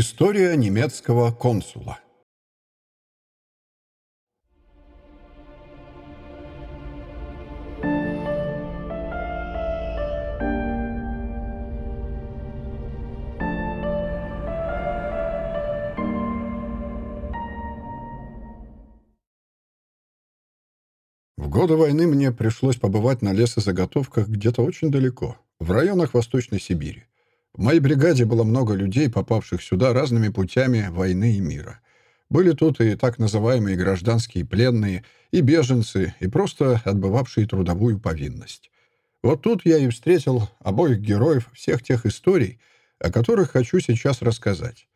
История немецкого консула В годы войны мне пришлось побывать на лесозаготовках где-то очень далеко, в районах Восточной Сибири. В моей бригаде было много людей, попавших сюда разными путями войны и мира. Были тут и так называемые гражданские пленные, и беженцы, и просто отбывавшие трудовую повинность. Вот тут я и встретил обоих героев всех тех историй, о которых хочу сейчас рассказать.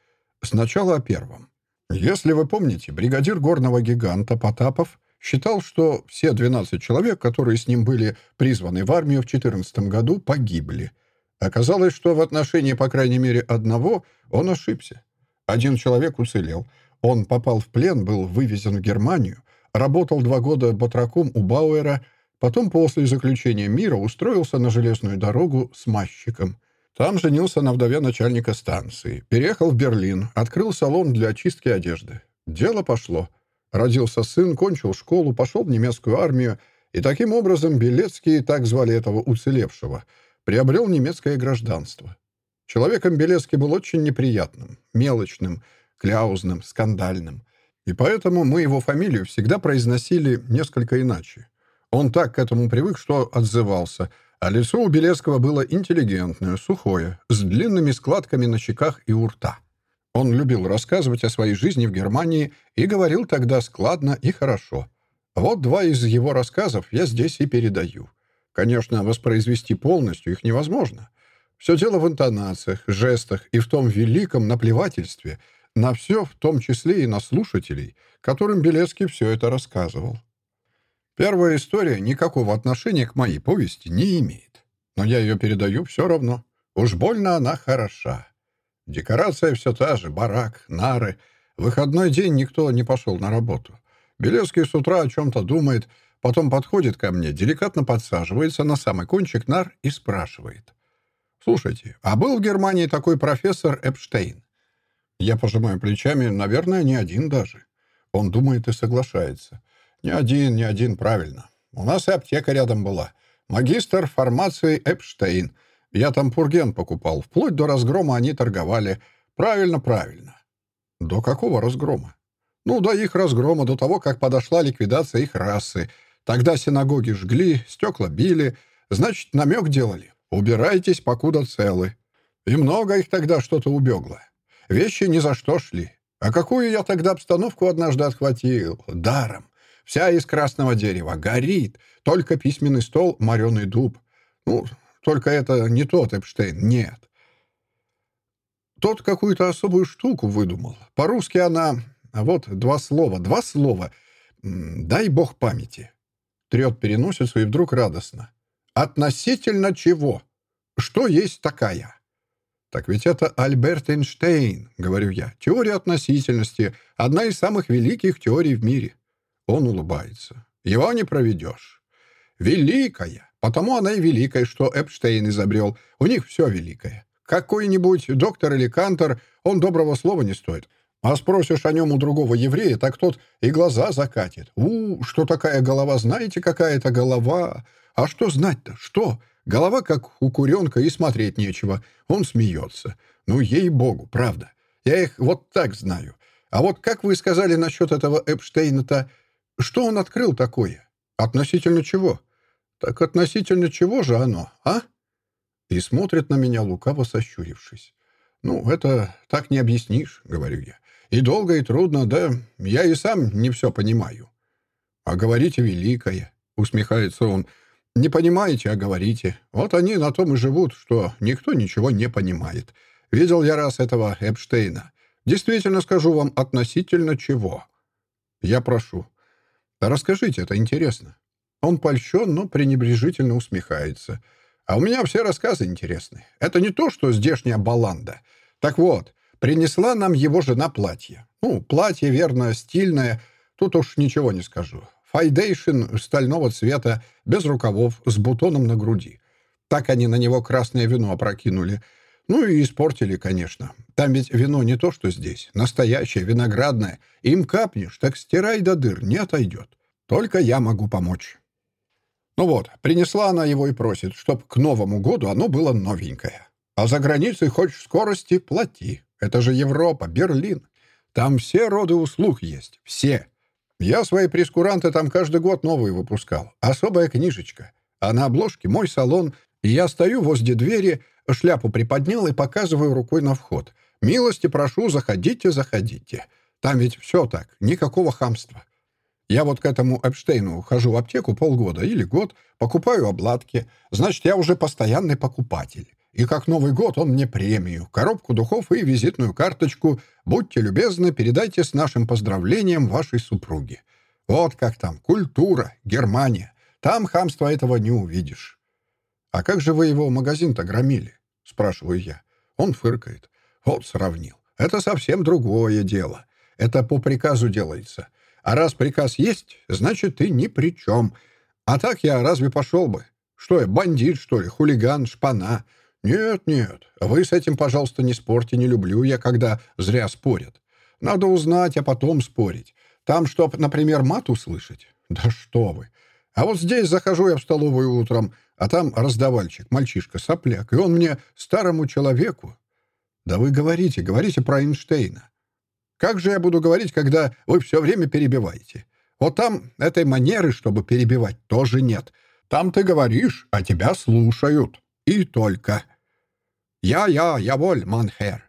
Сначала о первом. Если вы помните, бригадир горного гиганта Потапов считал, что все 12 человек, которые с ним были призваны в армию в 14 году, погибли. Оказалось, что в отношении, по крайней мере, одного он ошибся. Один человек уцелел. Он попал в плен, был вывезен в Германию, работал два года батраком у Бауэра, потом после заключения мира устроился на железную дорогу с мазчиком. Там женился на вдове начальника станции, переехал в Берлин, открыл салон для очистки одежды. Дело пошло. Родился сын, кончил школу, пошел в немецкую армию, и таким образом Белецкий, так звали этого уцелевшего, приобрел немецкое гражданство. Человеком Белецкий был очень неприятным, мелочным, кляузным, скандальным. И поэтому мы его фамилию всегда произносили несколько иначе. Он так к этому привык, что отзывался, а лицо у Белецкого было интеллигентное, сухое, с длинными складками на щеках и у рта. Он любил рассказывать о своей жизни в Германии и говорил тогда складно и хорошо. Вот два из его рассказов я здесь и передаю. Конечно, воспроизвести полностью их невозможно. Все дело в интонациях, жестах и в том великом наплевательстве на все, в том числе и на слушателей, которым Белецкий все это рассказывал. Первая история никакого отношения к моей повести не имеет. Но я ее передаю все равно. Уж больно она хороша. Декорация все та же, барак, нары. В выходной день никто не пошел на работу. Белецкий с утра о чем-то думает, потом подходит ко мне, деликатно подсаживается на самый кончик нар и спрашивает. «Слушайте, а был в Германии такой профессор Эпштейн?» Я пожимаю плечами, наверное, не один даже. Он думает и соглашается. «Не один, не один, правильно. У нас и аптека рядом была. Магистр фармации Эпштейн. Я там пурген покупал. Вплоть до разгрома они торговали. Правильно, правильно. До какого разгрома? Ну, до их разгрома, до того, как подошла ликвидация их расы. Тогда синагоги жгли, стекла били. Значит, намек делали. Убирайтесь, покуда целы. И много их тогда что-то убегло. Вещи ни за что шли. А какую я тогда обстановку однажды отхватил? Даром. Вся из красного дерева. Горит. Только письменный стол, мореный дуб. Ну, только это не тот Эпштейн, нет. Тот какую-то особую штуку выдумал. По-русски она... Вот два слова, два слова. Дай бог памяти. Трет переносицу и вдруг радостно. Относительно чего? Что есть такая? Так ведь это Альберт Эйнштейн, говорю я. Теория относительности. Одна из самых великих теорий в мире. Он улыбается. Его не проведешь. Великая. Потому она и великая, что Эпштейн изобрел. У них все великое. Какой-нибудь доктор или кантор, он доброго слова не стоит. А спросишь о нем у другого еврея, так тот и глаза закатит. У, что такая голова, знаете, какая это голова? А что знать-то, что? Голова как у куренка, и смотреть нечего. Он смеется. Ну, ей-богу, правда. Я их вот так знаю. А вот как вы сказали насчет этого Эпштейна-то? Что он открыл такое? Относительно чего? Так относительно чего же оно, а? И смотрит на меня, лукаво сощурившись. «Ну, это так не объяснишь», — говорю я. «И долго, и трудно, да я и сам не все понимаю». «А говорите великое», — усмехается он. «Не понимаете, а говорите. Вот они на том и живут, что никто ничего не понимает. Видел я раз этого Эпштейна. Действительно скажу вам относительно чего. Я прошу. Расскажите, это интересно. Он польщен, но пренебрежительно усмехается. А у меня все рассказы интересны. Это не то, что здешняя баланда. Так вот, принесла нам его жена платье. Ну, платье, верно, стильное. Тут уж ничего не скажу. Файдешин стального цвета, без рукавов, с бутоном на груди. Так они на него красное вино опрокинули. Ну и испортили, конечно. Там ведь вино не то, что здесь. Настоящее, виноградное. Им капнешь, так стирай до дыр, не отойдет. Только я могу помочь. Ну вот, принесла она его и просит, чтоб к Новому году оно было новенькое. А за границей хочешь скорости — плати. Это же Европа, Берлин. Там все роды услуг есть. Все. Я свои прескуранты там каждый год новые выпускал. Особая книжечка. А на обложке мой салон, и я стою возле двери, шляпу приподнял и показываю рукой на вход. «Милости прошу, заходите, заходите». Там ведь все так, никакого хамства. Я вот к этому Эпштейну хожу в аптеку полгода или год, покупаю обладки. Значит, я уже постоянный покупатель. И как Новый год он мне премию, коробку духов и визитную карточку. Будьте любезны, передайте с нашим поздравлением вашей супруге. Вот как там, культура, Германия. Там хамства этого не увидишь. «А как же вы его магазин-то громили?» — спрашиваю я. Он фыркает. Вот сравнил. Это совсем другое дело. Это по приказу делается. А раз приказ есть, значит, ты ни при чем. А так я разве пошел бы? Что я, бандит, что ли, хулиган, шпана? Нет, нет, вы с этим, пожалуйста, не спорьте, не люблю я, когда зря спорят. Надо узнать, а потом спорить. Там, чтоб, например, мат услышать? Да что вы! А вот здесь захожу я в столовую утром, а там раздавальчик, мальчишка, сопляк, и он мне, старому человеку... Да вы говорите, говорите про Эйнштейна. Как же я буду говорить, когда вы все время перебиваете? Вот там этой манеры, чтобы перебивать, тоже нет. Там ты говоришь, а тебя слушают. И только. «Я-я, я воль, манхер».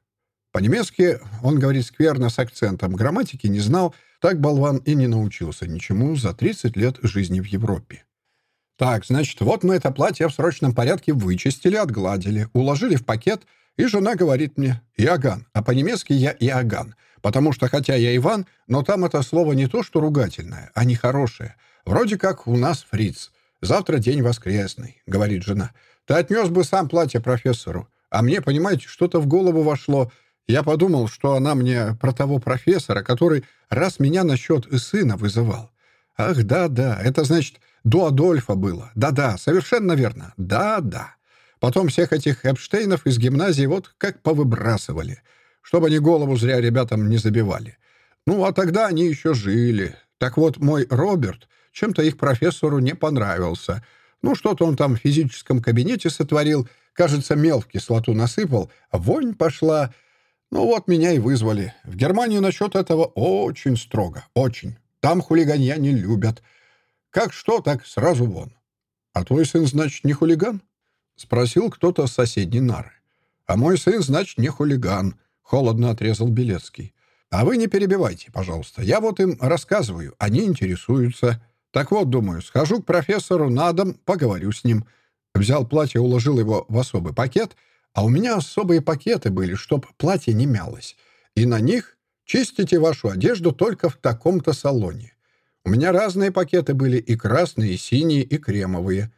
По-немецки он говорит скверно с акцентом, грамматики не знал, так болван и не научился ничему за 30 лет жизни в Европе. Так, значит, вот мы это платье в срочном порядке вычистили, отгладили, уложили в пакет, и жена говорит мне «Иоганн», а по-немецки я «Иоганн», Потому что, хотя я Иван, но там это слово не то, что ругательное, а нехорошее. Вроде как у нас фриц. Завтра день воскресный, говорит жена. Ты отнес бы сам платье профессору. А мне, понимаете, что-то в голову вошло. Я подумал, что она мне про того профессора, который раз меня насчет сына вызывал. Ах, да-да, это значит, до Адольфа было. Да-да, совершенно верно. Да-да. Потом всех этих Эпштейнов из гимназии вот как повыбрасывали чтобы они голову зря ребятам не забивали. Ну, а тогда они еще жили. Так вот, мой Роберт чем-то их профессору не понравился. Ну, что-то он там в физическом кабинете сотворил, кажется, мел в кислоту насыпал, вонь пошла. Ну, вот меня и вызвали. В Германии насчет этого очень строго, очень. Там хулиганья не любят. Как что, так сразу вон. А твой сын, значит, не хулиган? Спросил кто-то с соседней нары. А мой сын, значит, не хулиган. — холодно отрезал Белецкий. «А вы не перебивайте, пожалуйста. Я вот им рассказываю, они интересуются. Так вот, думаю, схожу к профессору на дом, поговорю с ним». Взял платье, уложил его в особый пакет, а у меня особые пакеты были, чтоб платье не мялось. И на них чистите вашу одежду только в таком-то салоне. У меня разные пакеты были, и красные, и синие, и кремовые.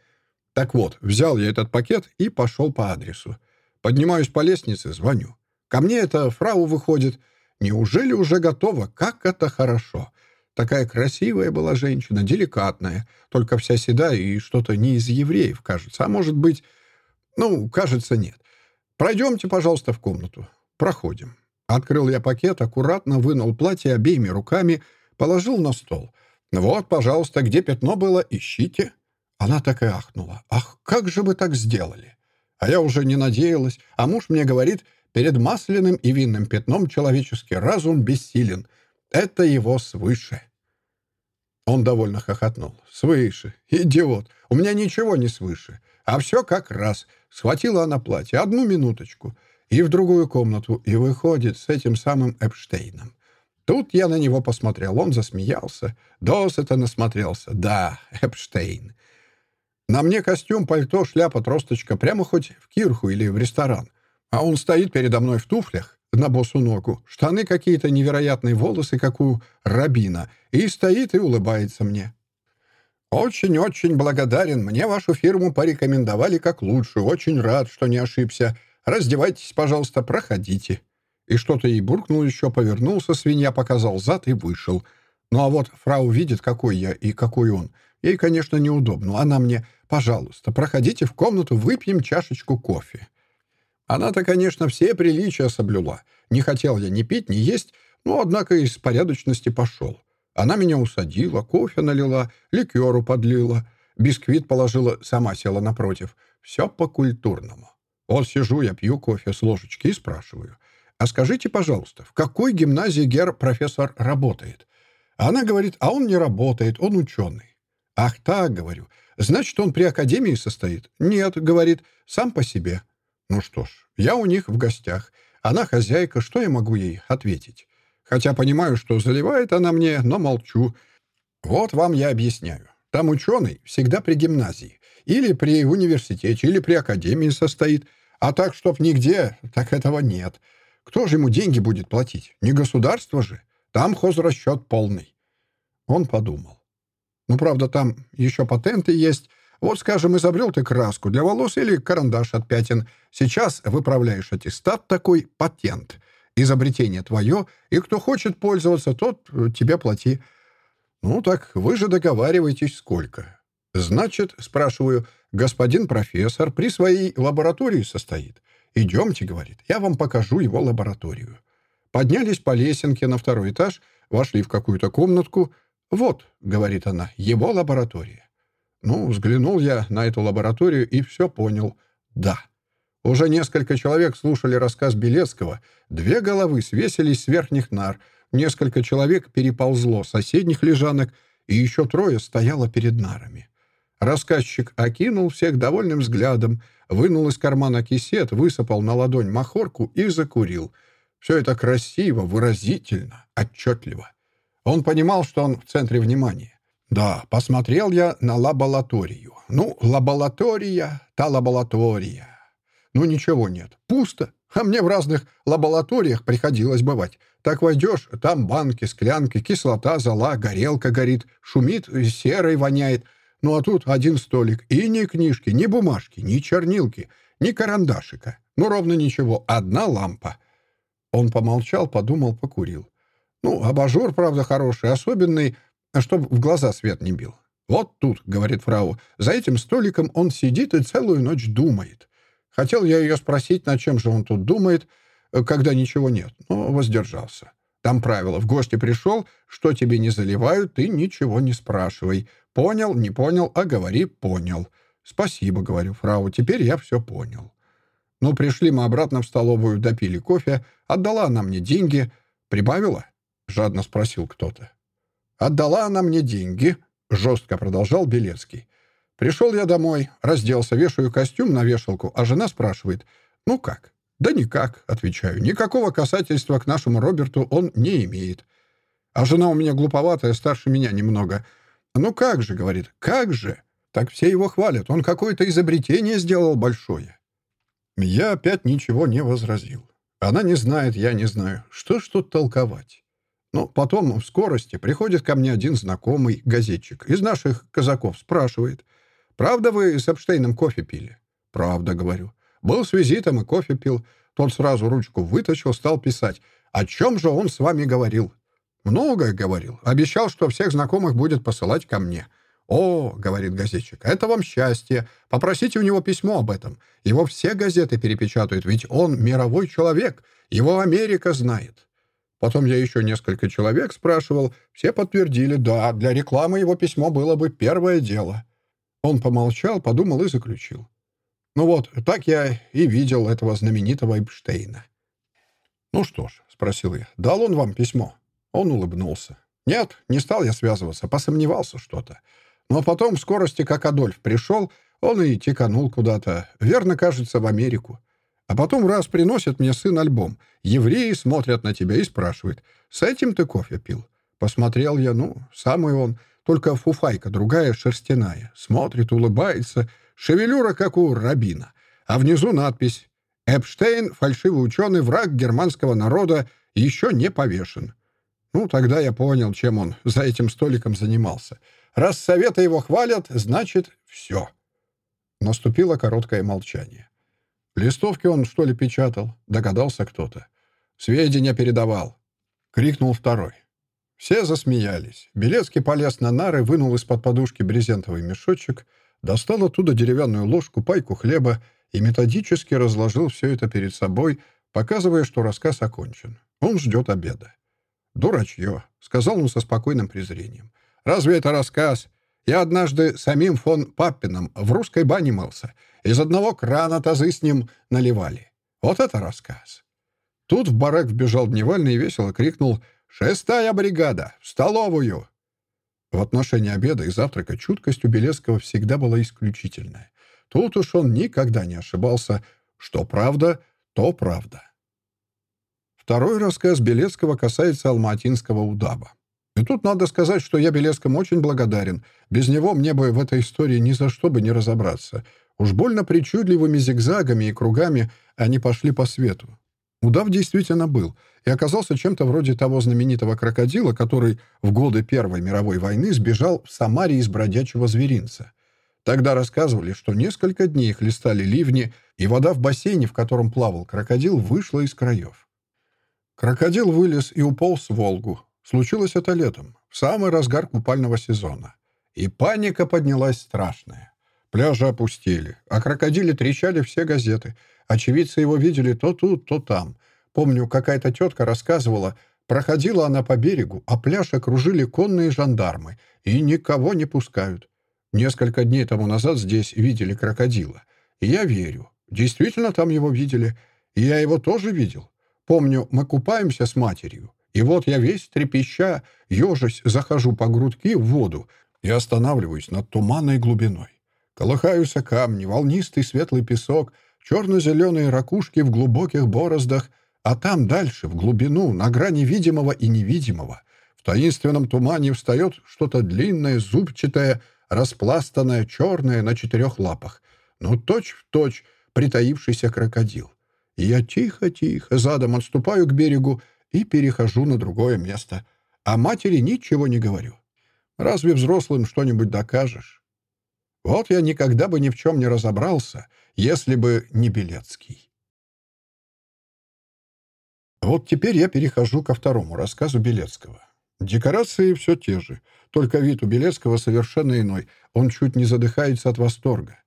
Так вот, взял я этот пакет и пошел по адресу. Поднимаюсь по лестнице, звоню. Ко мне эта фрау выходит. Неужели уже готова? Как это хорошо! Такая красивая была женщина, деликатная, только вся седая и что-то не из евреев, кажется. А может быть... Ну, кажется, нет. Пройдемте, пожалуйста, в комнату. Проходим. Открыл я пакет, аккуратно вынул платье обеими руками, положил на стол. «Вот, пожалуйста, где пятно было, ищите». Она так и ахнула. «Ах, как же вы так сделали?» А я уже не надеялась. А муж мне говорит, Перед масляным и винным пятном человеческий разум бессилен. Это его свыше. Он довольно хохотнул. «Свыше. Идиот. У меня ничего не свыше. А все как раз. Схватила она платье. Одну минуточку. И в другую комнату. И выходит с этим самым Эпштейном. Тут я на него посмотрел. Он засмеялся. Досыта насмотрелся. Да, Эпштейн. На мне костюм, пальто, шляпа, тросточка. Прямо хоть в кирху или в ресторан. А он стоит передо мной в туфлях на босу ногу, штаны какие-то невероятные, волосы, как у рабина, и стоит и улыбается мне. «Очень-очень благодарен. Мне вашу фирму порекомендовали как лучшую. Очень рад, что не ошибся. Раздевайтесь, пожалуйста, проходите». И что-то ей буркнул еще, повернулся, свинья показал зад и вышел. Ну а вот фрау видит, какой я и какой он. Ей, конечно, неудобно. Она мне, пожалуйста, проходите в комнату, выпьем чашечку кофе. Она-то, конечно, все приличия соблюла. Не хотел я ни пить, ни есть, но, однако, из порядочности пошел. Она меня усадила, кофе налила, ликеру подлила, бисквит положила, сама села напротив. Все по-культурному. Вот сижу я, пью кофе с ложечки и спрашиваю. «А скажите, пожалуйста, в какой гимназии гер-профессор работает?» Она говорит, «А он не работает, он ученый». «Ах так», — говорю, «значит, он при академии состоит?» «Нет», — говорит, «сам по себе». Ну что ж, я у них в гостях. Она хозяйка, что я могу ей ответить? Хотя понимаю, что заливает она мне, но молчу. Вот вам я объясняю. Там ученый всегда при гимназии. Или при университете, или при академии состоит. А так, чтоб нигде, так этого нет. Кто же ему деньги будет платить? Не государство же. Там хозрасчет полный. Он подумал. Ну, правда, там еще патенты есть, вот, скажем, изобрел ты краску для волос или карандаш от пятен. Сейчас выправляешь аттестат такой, патент. Изобретение твое, и кто хочет пользоваться, тот э, тебе плати. Ну так вы же договариваетесь сколько. Значит, спрашиваю, господин профессор при своей лаборатории состоит. Идемте, говорит, я вам покажу его лабораторию. Поднялись по лесенке на второй этаж, вошли в какую-то комнатку. Вот, говорит она, его лаборатория. Ну, взглянул я на эту лабораторию и все понял. Да. Уже несколько человек слушали рассказ Белецкого. Две головы свесились с верхних нар. Несколько человек переползло с соседних лежанок, и еще трое стояло перед нарами. Рассказчик окинул всех довольным взглядом, вынул из кармана кисет, высыпал на ладонь махорку и закурил. Все это красиво, выразительно, отчетливо. Он понимал, что он в центре внимания. Да, посмотрел я на лабораторию. Ну, лаборатория, та лаборатория. Ну, ничего нет. Пусто. А мне в разных лабораториях приходилось бывать. Так войдешь, там банки, склянки, кислота, зола, горелка горит, шумит, серой воняет. Ну, а тут один столик. И ни книжки, ни бумажки, ни чернилки, ни карандашика. Ну, ровно ничего. Одна лампа. Он помолчал, подумал, покурил. Ну, абажур, правда, хороший, особенный, чтоб в глаза свет не бил. «Вот тут», — говорит фрау, — «за этим столиком он сидит и целую ночь думает». Хотел я ее спросить, над чем же он тут думает, э, когда ничего нет, но воздержался. Там правило, в гости пришел, что тебе не заливают, ты ничего не спрашивай. Понял, не понял, а говори «понял». «Спасибо», — говорю фрау, — «теперь я все понял». Ну, пришли мы обратно в столовую, допили кофе, отдала она мне деньги. «Прибавила?» — жадно спросил кто-то. Отдала она мне деньги, жестко продолжал Белецкий. Пришел я домой, разделся, вешаю костюм на вешалку, а жена спрашивает, ну как? Да никак, отвечаю, никакого касательства к нашему Роберту он не имеет. А жена у меня глуповатая, старше меня немного. Ну как же, говорит, как же? Так все его хвалят, он какое-то изобретение сделал большое. Я опять ничего не возразил. Она не знает, я не знаю. Что ж тут толковать? Но потом в скорости приходит ко мне один знакомый газетчик из наших казаков, спрашивает, «Правда вы с Эпштейном кофе пили?» «Правда», — говорю. «Был с визитом и кофе пил». Тот сразу ручку вытащил, стал писать. «О чем же он с вами говорил?» «Многое говорил. Обещал, что всех знакомых будет посылать ко мне». «О, — говорит газетчик, — это вам счастье. Попросите у него письмо об этом. Его все газеты перепечатают, ведь он мировой человек. Его Америка знает». Потом я еще несколько человек спрашивал. Все подтвердили, да, для рекламы его письмо было бы первое дело. Он помолчал, подумал и заключил. Ну вот, так я и видел этого знаменитого Эпштейна. «Ну что ж», — спросил я, — «дал он вам письмо?» Он улыбнулся. «Нет, не стал я связываться, посомневался что-то. Но потом в скорости, как Адольф пришел, он и теканул куда-то, верно, кажется, в Америку. А потом раз приносит мне сын альбом. Евреи смотрят на тебя и спрашивают, «С этим ты кофе пил?» Посмотрел я, ну, самый он, только фуфайка другая, шерстяная. Смотрит, улыбается, шевелюра, как у рабина. А внизу надпись «Эпштейн, фальшивый ученый, враг германского народа, еще не повешен». Ну, тогда я понял, чем он за этим столиком занимался. Раз советы его хвалят, значит, все. Наступило короткое молчание. «Листовки он, что ли, печатал?» — догадался кто-то. «Сведения передавал», — крикнул второй. Все засмеялись. Белецкий полез на нары, вынул из-под подушки брезентовый мешочек, достал оттуда деревянную ложку, пайку хлеба и методически разложил все это перед собой, показывая, что рассказ окончен. Он ждет обеда. «Дурачье», — сказал он со спокойным презрением. «Разве это рассказ? Я однажды самим фон Паппином в русской бане мылся. Из одного крана тазы с ним наливали. Вот это рассказ!» Тут в барак вбежал Дневальный и весело крикнул «Шестая бригада! В столовую!» В отношении обеда и завтрака чуткость у Белецкого всегда была исключительная. Тут уж он никогда не ошибался. Что правда, то правда. Второй рассказ Белецкого касается алматинского удаба. И тут надо сказать, что я Белецкому очень благодарен. Без него мне бы в этой истории ни за что бы не разобраться. Уж больно причудливыми зигзагами и кругами они пошли по свету. Удав действительно был и оказался чем-то вроде того знаменитого крокодила, который в годы Первой мировой войны сбежал в Самаре из бродячего зверинца. Тогда рассказывали, что несколько дней хлестали ливни, и вода в бассейне, в котором плавал крокодил, вышла из краев. Крокодил вылез и уполз в Волгу. Случилось это летом, в самый разгар купального сезона. И паника поднялась страшная. Пляжи опустили, а крокодиле трещали все газеты. Очевидцы его видели то тут, то там. Помню, какая-то тетка рассказывала, проходила она по берегу, а пляж окружили конные жандармы, и никого не пускают. Несколько дней тому назад здесь видели крокодила. И я верю. Действительно там его видели. И я его тоже видел. Помню, мы купаемся с матерью, и вот я весь трепеща, ежась, захожу по грудки в воду и останавливаюсь над туманной глубиной. Колыхаются камни, волнистый светлый песок, черно-зеленые ракушки в глубоких бороздах, а там дальше, в глубину, на грани видимого и невидимого, в таинственном тумане встает что-то длинное, зубчатое, распластанное, черное на четырех лапах, ну точь-в-точь притаившийся крокодил. И я тихо-тихо задом отступаю к берегу и перехожу на другое место. А матери ничего не говорю. Разве взрослым что-нибудь докажешь? Вот я никогда бы ни в чем не разобрался, если бы не Белецкий. Вот теперь я перехожу ко второму рассказу Белецкого. Декорации все те же, только вид у Белецкого совершенно иной. Он чуть не задыхается от восторга.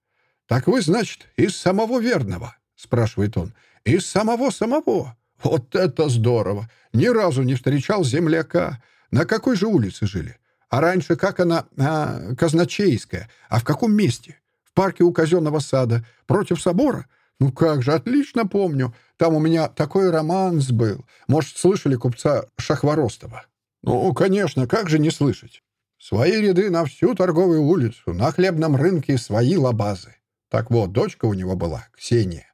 «Так вы, значит, из самого верного?» — спрашивает он. Из самого-самого. Вот это здорово! Ни разу не встречал земляка. На какой же улице жили? А раньше как она? А, Казначейская. А в каком месте? В парке у казенного сада. Против собора? Ну как же, отлично помню. Там у меня такой романс был. Может, слышали купца Шахворостова? Ну, конечно, как же не слышать? Свои ряды на всю торговую улицу, на хлебном рынке свои лабазы. Так вот, дочка у него была, Ксения.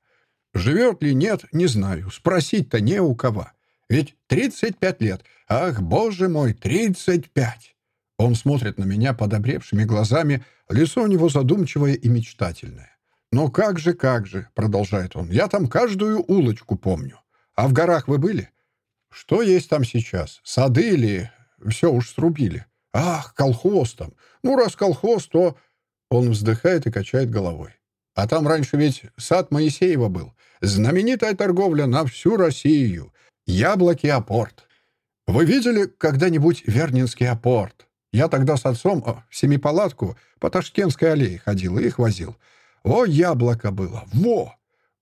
Живет ли нет, не знаю. Спросить-то не у кого. Ведь 35 лет. Ах, боже мой, 35! Он смотрит на меня подобревшими глазами, лицо у него задумчивое и мечтательное. «Ну как же, как же», — продолжает он, — «я там каждую улочку помню. А в горах вы были? Что есть там сейчас? Сады или все уж срубили? Ах, колхоз там. Ну, раз колхоз, то...» Он вздыхает и качает головой. А там раньше ведь сад Моисеева был. Знаменитая торговля на всю Россию. Яблоки апорт. Вы видели когда-нибудь Вернинский апорт? Я тогда с отцом в Семипалатку по Ташкентской аллее ходил и их возил. О, яблоко было! Во!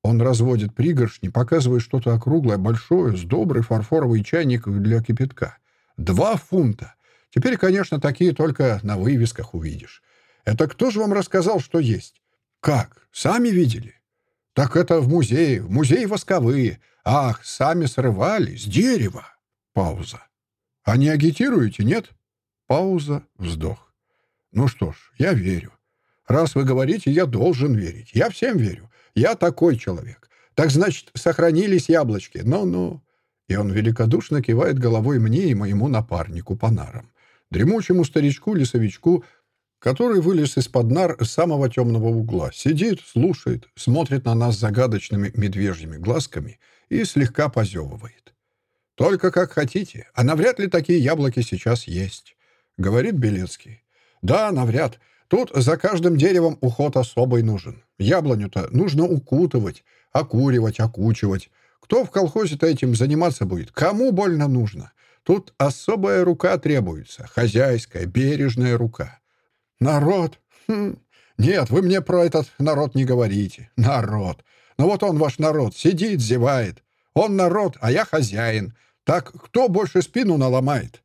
Он разводит пригоршни, показывая что-то округлое, большое, с добрый фарфоровый чайник для кипятка. Два фунта. Теперь, конечно, такие только на вывесках увидишь. Это кто же вам рассказал, что есть? «Как? Сами видели?» «Так это в музее, в музее восковые. Ах, сами срывали, с дерева!» Пауза. «А не агитируете, нет?» Пауза, вздох. «Ну что ж, я верю. Раз вы говорите, я должен верить. Я всем верю. Я такой человек. Так значит, сохранились яблочки. Ну-ну». И он великодушно кивает головой мне и моему напарнику по нарам. Дремучему старичку-лесовичку который вылез из-под нар самого темного угла, сидит, слушает, смотрит на нас загадочными медвежьими глазками и слегка позевывает. «Только как хотите, а навряд ли такие яблоки сейчас есть», — говорит Белецкий. «Да, навряд. Тут за каждым деревом уход особый нужен. Яблоню-то нужно укутывать, окуривать, окучивать. Кто в колхозе-то этим заниматься будет? Кому больно нужно? Тут особая рука требуется, хозяйская, бережная рука. Народ, хм, Нет, вы мне про этот народ не говорите. Народ. Ну вот он, ваш народ, сидит, зевает. Он народ, а я хозяин. Так кто больше спину наломает?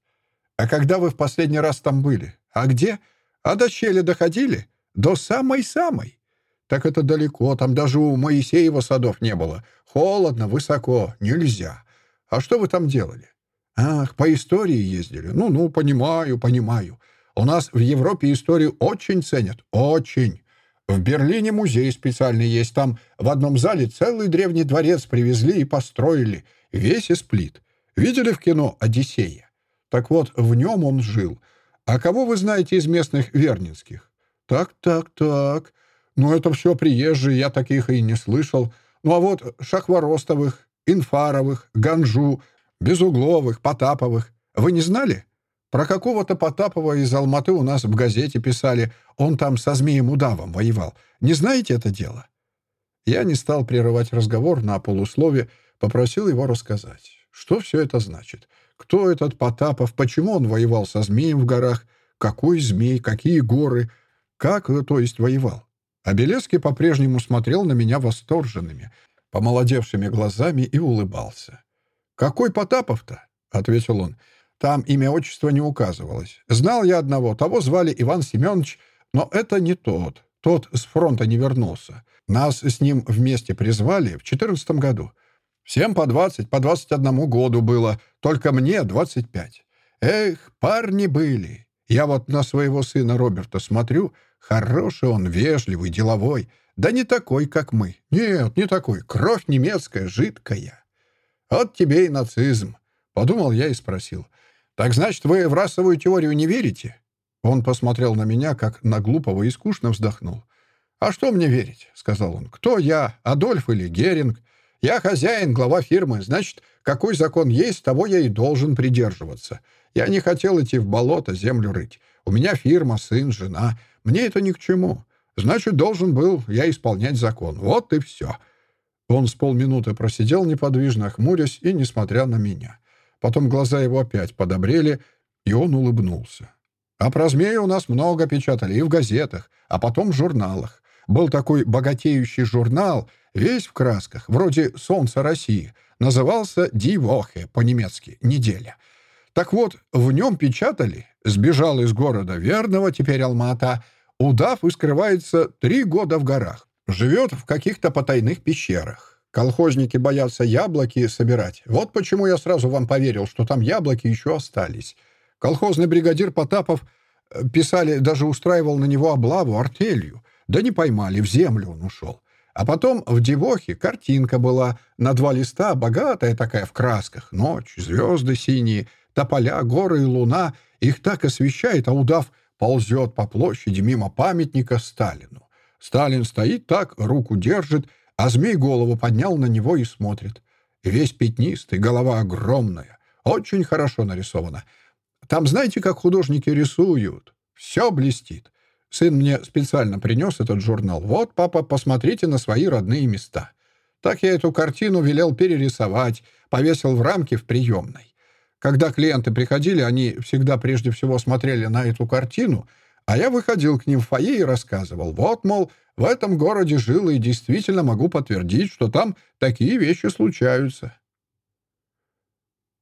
А когда вы в последний раз там были? А где? А до щели доходили? До самой-самой. Так это далеко, там даже у Моисеева садов не было. Холодно, высоко, нельзя. А что вы там делали? Ах, по истории ездили. Ну-ну, понимаю, понимаю. У нас в Европе историю очень ценят. Очень. В Берлине музей специальный есть. Там в одном зале целый древний дворец привезли и построили. Весь из плит. Видели в кино «Одиссея»? Так вот, в нем он жил. А кого вы знаете из местных вернинских? Так, так, так. Ну, это все приезжие, я таких и не слышал. Ну, а вот Шахворостовых, Инфаровых, Ганжу, Безугловых, Потаповых. Вы не знали? Про какого-то Потапова из Алматы у нас в газете писали. Он там со змеем-удавом воевал. Не знаете это дело?» Я не стал прерывать разговор на полуслове, попросил его рассказать. Что все это значит? Кто этот Потапов? Почему он воевал со змеем в горах? Какой змей? Какие горы? Как, то есть, воевал? А Белецкий по-прежнему смотрел на меня восторженными, помолодевшими глазами и улыбался. «Какой Потапов-то?» — ответил он. «Там имя отчества не указывалось. Знал я одного, того звали Иван Семенович, но это не тот. Тот с фронта не вернулся. Нас с ним вместе призвали в четырнадцатом году. Всем по двадцать, по двадцать одному году было, только мне двадцать пять. Эх, парни были. Я вот на своего сына Роберта смотрю — Хороший он, вежливый, деловой. Да не такой, как мы. Нет, не такой. Кровь немецкая, жидкая. Вот тебе и нацизм. Подумал я и спросил. Так значит, вы в расовую теорию не верите? Он посмотрел на меня, как на глупого и скучно вздохнул. «А что мне верить?» — сказал он. «Кто я? Адольф или Геринг? Я хозяин, глава фирмы. Значит, какой закон есть, того я и должен придерживаться. Я не хотел идти в болото, землю рыть. У меня фирма, сын, жена. Мне это ни к чему. Значит, должен был я исполнять закон. Вот и все». Он с полминуты просидел неподвижно, хмурясь и несмотря на меня. Потом глаза его опять подобрели, и он улыбнулся. «А про змею у нас много печатали и в газетах, а потом в журналах. Был такой богатеющий журнал, весь в красках, вроде «Солнце России». Назывался «Die Woche» по-немецки «Неделя». Так вот, в нем печатали «Сбежал из города Верного, теперь Алмата», Удав и скрывается три года в горах. Живет в каких-то потайных пещерах. Колхозники боятся яблоки собирать. Вот почему я сразу вам поверил, что там яблоки еще остались. Колхозный бригадир Потапов, э, писали, даже устраивал на него облаву артелью. Да не поймали, в землю он ушел. А потом в Девохе картинка была на два листа, богатая такая в красках. Ночь, звезды синие, тополя, горы и луна. Их так освещает, а удав ползет по площади мимо памятника Сталину. Сталин стоит так, руку держит, а змей голову поднял на него и смотрит. Весь пятнистый, голова огромная. Очень хорошо нарисовано. Там знаете, как художники рисуют? Все блестит. Сын мне специально принес этот журнал. Вот, папа, посмотрите на свои родные места. Так я эту картину велел перерисовать, повесил в рамке в приемной. Когда клиенты приходили, они всегда прежде всего смотрели на эту картину, а я выходил к ним в фойе и рассказывал. Вот, мол, в этом городе жил и действительно могу подтвердить, что там такие вещи случаются.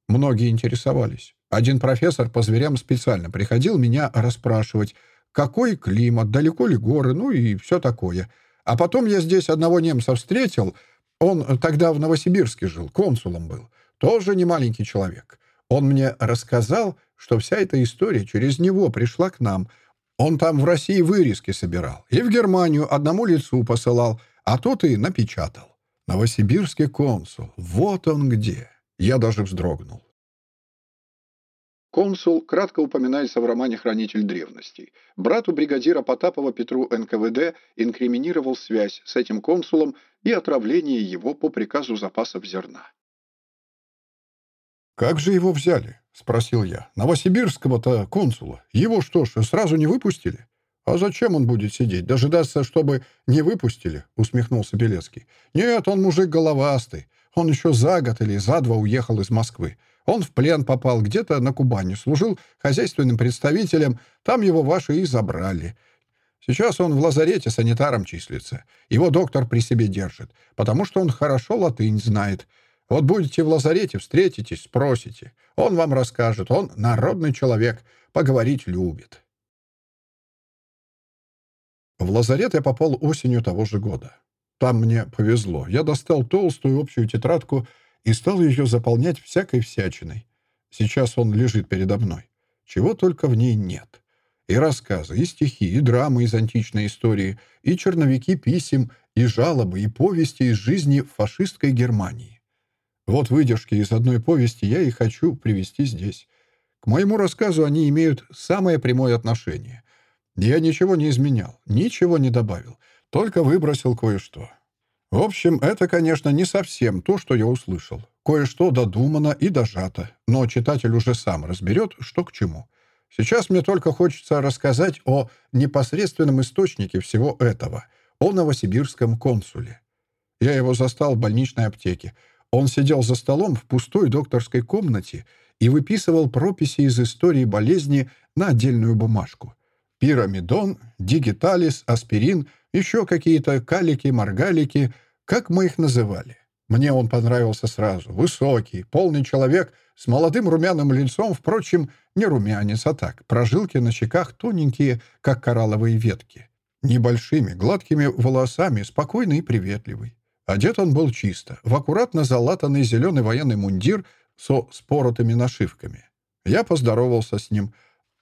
Многие интересовались. Один профессор по зверям специально приходил меня расспрашивать, какой климат, далеко ли горы, ну и все такое. А потом я здесь одного немца встретил, он тогда в Новосибирске жил, консулом был, тоже не маленький человек. Он мне рассказал, что вся эта история через него пришла к нам. Он там в России вырезки собирал и в Германию одному лицу посылал, а тот и напечатал. Новосибирский консул. Вот он где. Я даже вздрогнул. Консул кратко упоминается в романе «Хранитель древностей». Брату бригадира Потапова Петру НКВД инкриминировал связь с этим консулом и отравление его по приказу запасов зерна. «Как же его взяли?» — спросил я. «Новосибирского-то консула. Его что ж, сразу не выпустили?» «А зачем он будет сидеть? Дожидаться, чтобы не выпустили?» — усмехнулся Белецкий. «Нет, он мужик головастый. Он еще за год или за два уехал из Москвы. Он в плен попал где-то на Кубани, служил хозяйственным представителем. Там его ваши и забрали. Сейчас он в лазарете санитаром числится. Его доктор при себе держит, потому что он хорошо латынь знает. Вот будете в лазарете, встретитесь, спросите. Он вам расскажет. Он народный человек, поговорить любит. В лазарет я попал осенью того же года. Там мне повезло. Я достал толстую общую тетрадку и стал ее заполнять всякой всячиной. Сейчас он лежит передо мной. Чего только в ней нет. И рассказы, и стихи, и драмы из античной истории, и черновики писем, и жалобы, и повести из жизни фашистской Германии. Вот выдержки из одной повести я и хочу привести здесь. К моему рассказу они имеют самое прямое отношение. Я ничего не изменял, ничего не добавил, только выбросил кое-что. В общем, это, конечно, не совсем то, что я услышал. Кое-что додумано и дожато, но читатель уже сам разберет, что к чему. Сейчас мне только хочется рассказать о непосредственном источнике всего этого, о новосибирском консуле. Я его застал в больничной аптеке. Он сидел за столом в пустой докторской комнате и выписывал прописи из истории болезни на отдельную бумажку. Пирамидон, дигиталис, аспирин, еще какие-то калики, маргалики, как мы их называли. Мне он понравился сразу. Высокий, полный человек с молодым румяным лицом, впрочем, не румянец, а так, прожилки на щеках тоненькие, как коралловые ветки. Небольшими, гладкими волосами, спокойный и приветливый. Одет он был чисто, в аккуратно залатанный зеленый военный мундир со споротыми нашивками. Я поздоровался с ним,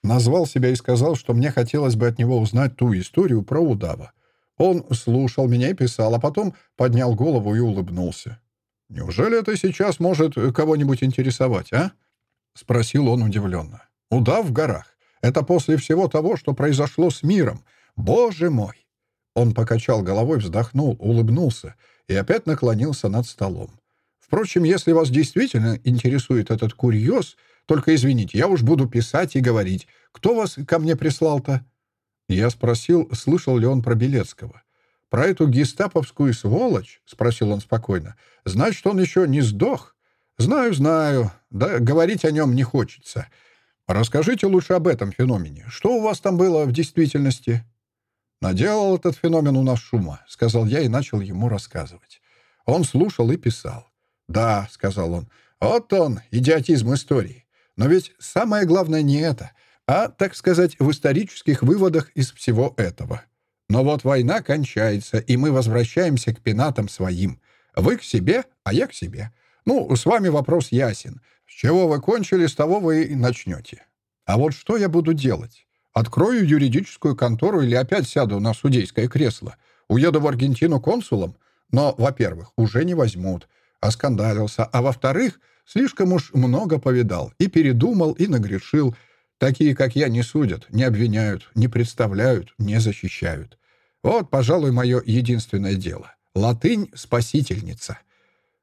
назвал себя и сказал, что мне хотелось бы от него узнать ту историю про удава. Он слушал меня и писал, а потом поднял голову и улыбнулся. «Неужели это сейчас может кого-нибудь интересовать, а?» — спросил он удивленно. «Удав в горах. Это после всего того, что произошло с миром. Боже мой!» Он покачал головой, вздохнул, улыбнулся и опять наклонился над столом. «Впрочем, если вас действительно интересует этот курьез, только извините, я уж буду писать и говорить. Кто вас ко мне прислал-то?» Я спросил, слышал ли он про Белецкого. «Про эту гестаповскую сволочь?» — спросил он спокойно. «Значит, он еще не сдох?» «Знаю, знаю. Да говорить о нем не хочется. Расскажите лучше об этом феномене. Что у вас там было в действительности?» «Наделал этот феномен у нас шума», — сказал я и начал ему рассказывать. Он слушал и писал. «Да», — сказал он, — «вот он, идиотизм истории. Но ведь самое главное не это — а, так сказать, в исторических выводах из всего этого. Но вот война кончается, и мы возвращаемся к пенатам своим. Вы к себе, а я к себе. Ну, с вами вопрос ясен. С чего вы кончили, с того вы и начнете. А вот что я буду делать? Открою юридическую контору или опять сяду на судейское кресло? Уеду в Аргентину консулом? Но, во-первых, уже не возьмут. Оскандалился. А во-вторых, слишком уж много повидал. И передумал, и нагрешил. Такие, как я, не судят, не обвиняют, не представляют, не защищают. Вот, пожалуй, мое единственное дело. Латынь — спасительница.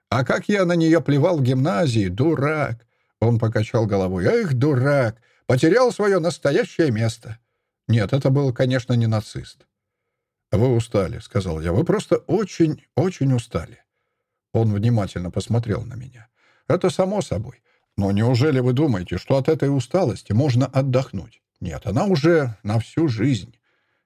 А как я на нее плевал в гимназии, дурак. Он покачал головой. Эх, дурак! Потерял свое настоящее место. Нет, это был, конечно, не нацист. «Вы устали», — сказал я. «Вы просто очень, очень устали». Он внимательно посмотрел на меня. «Это само собой. Но неужели вы думаете, что от этой усталости можно отдохнуть? Нет, она уже на всю жизнь.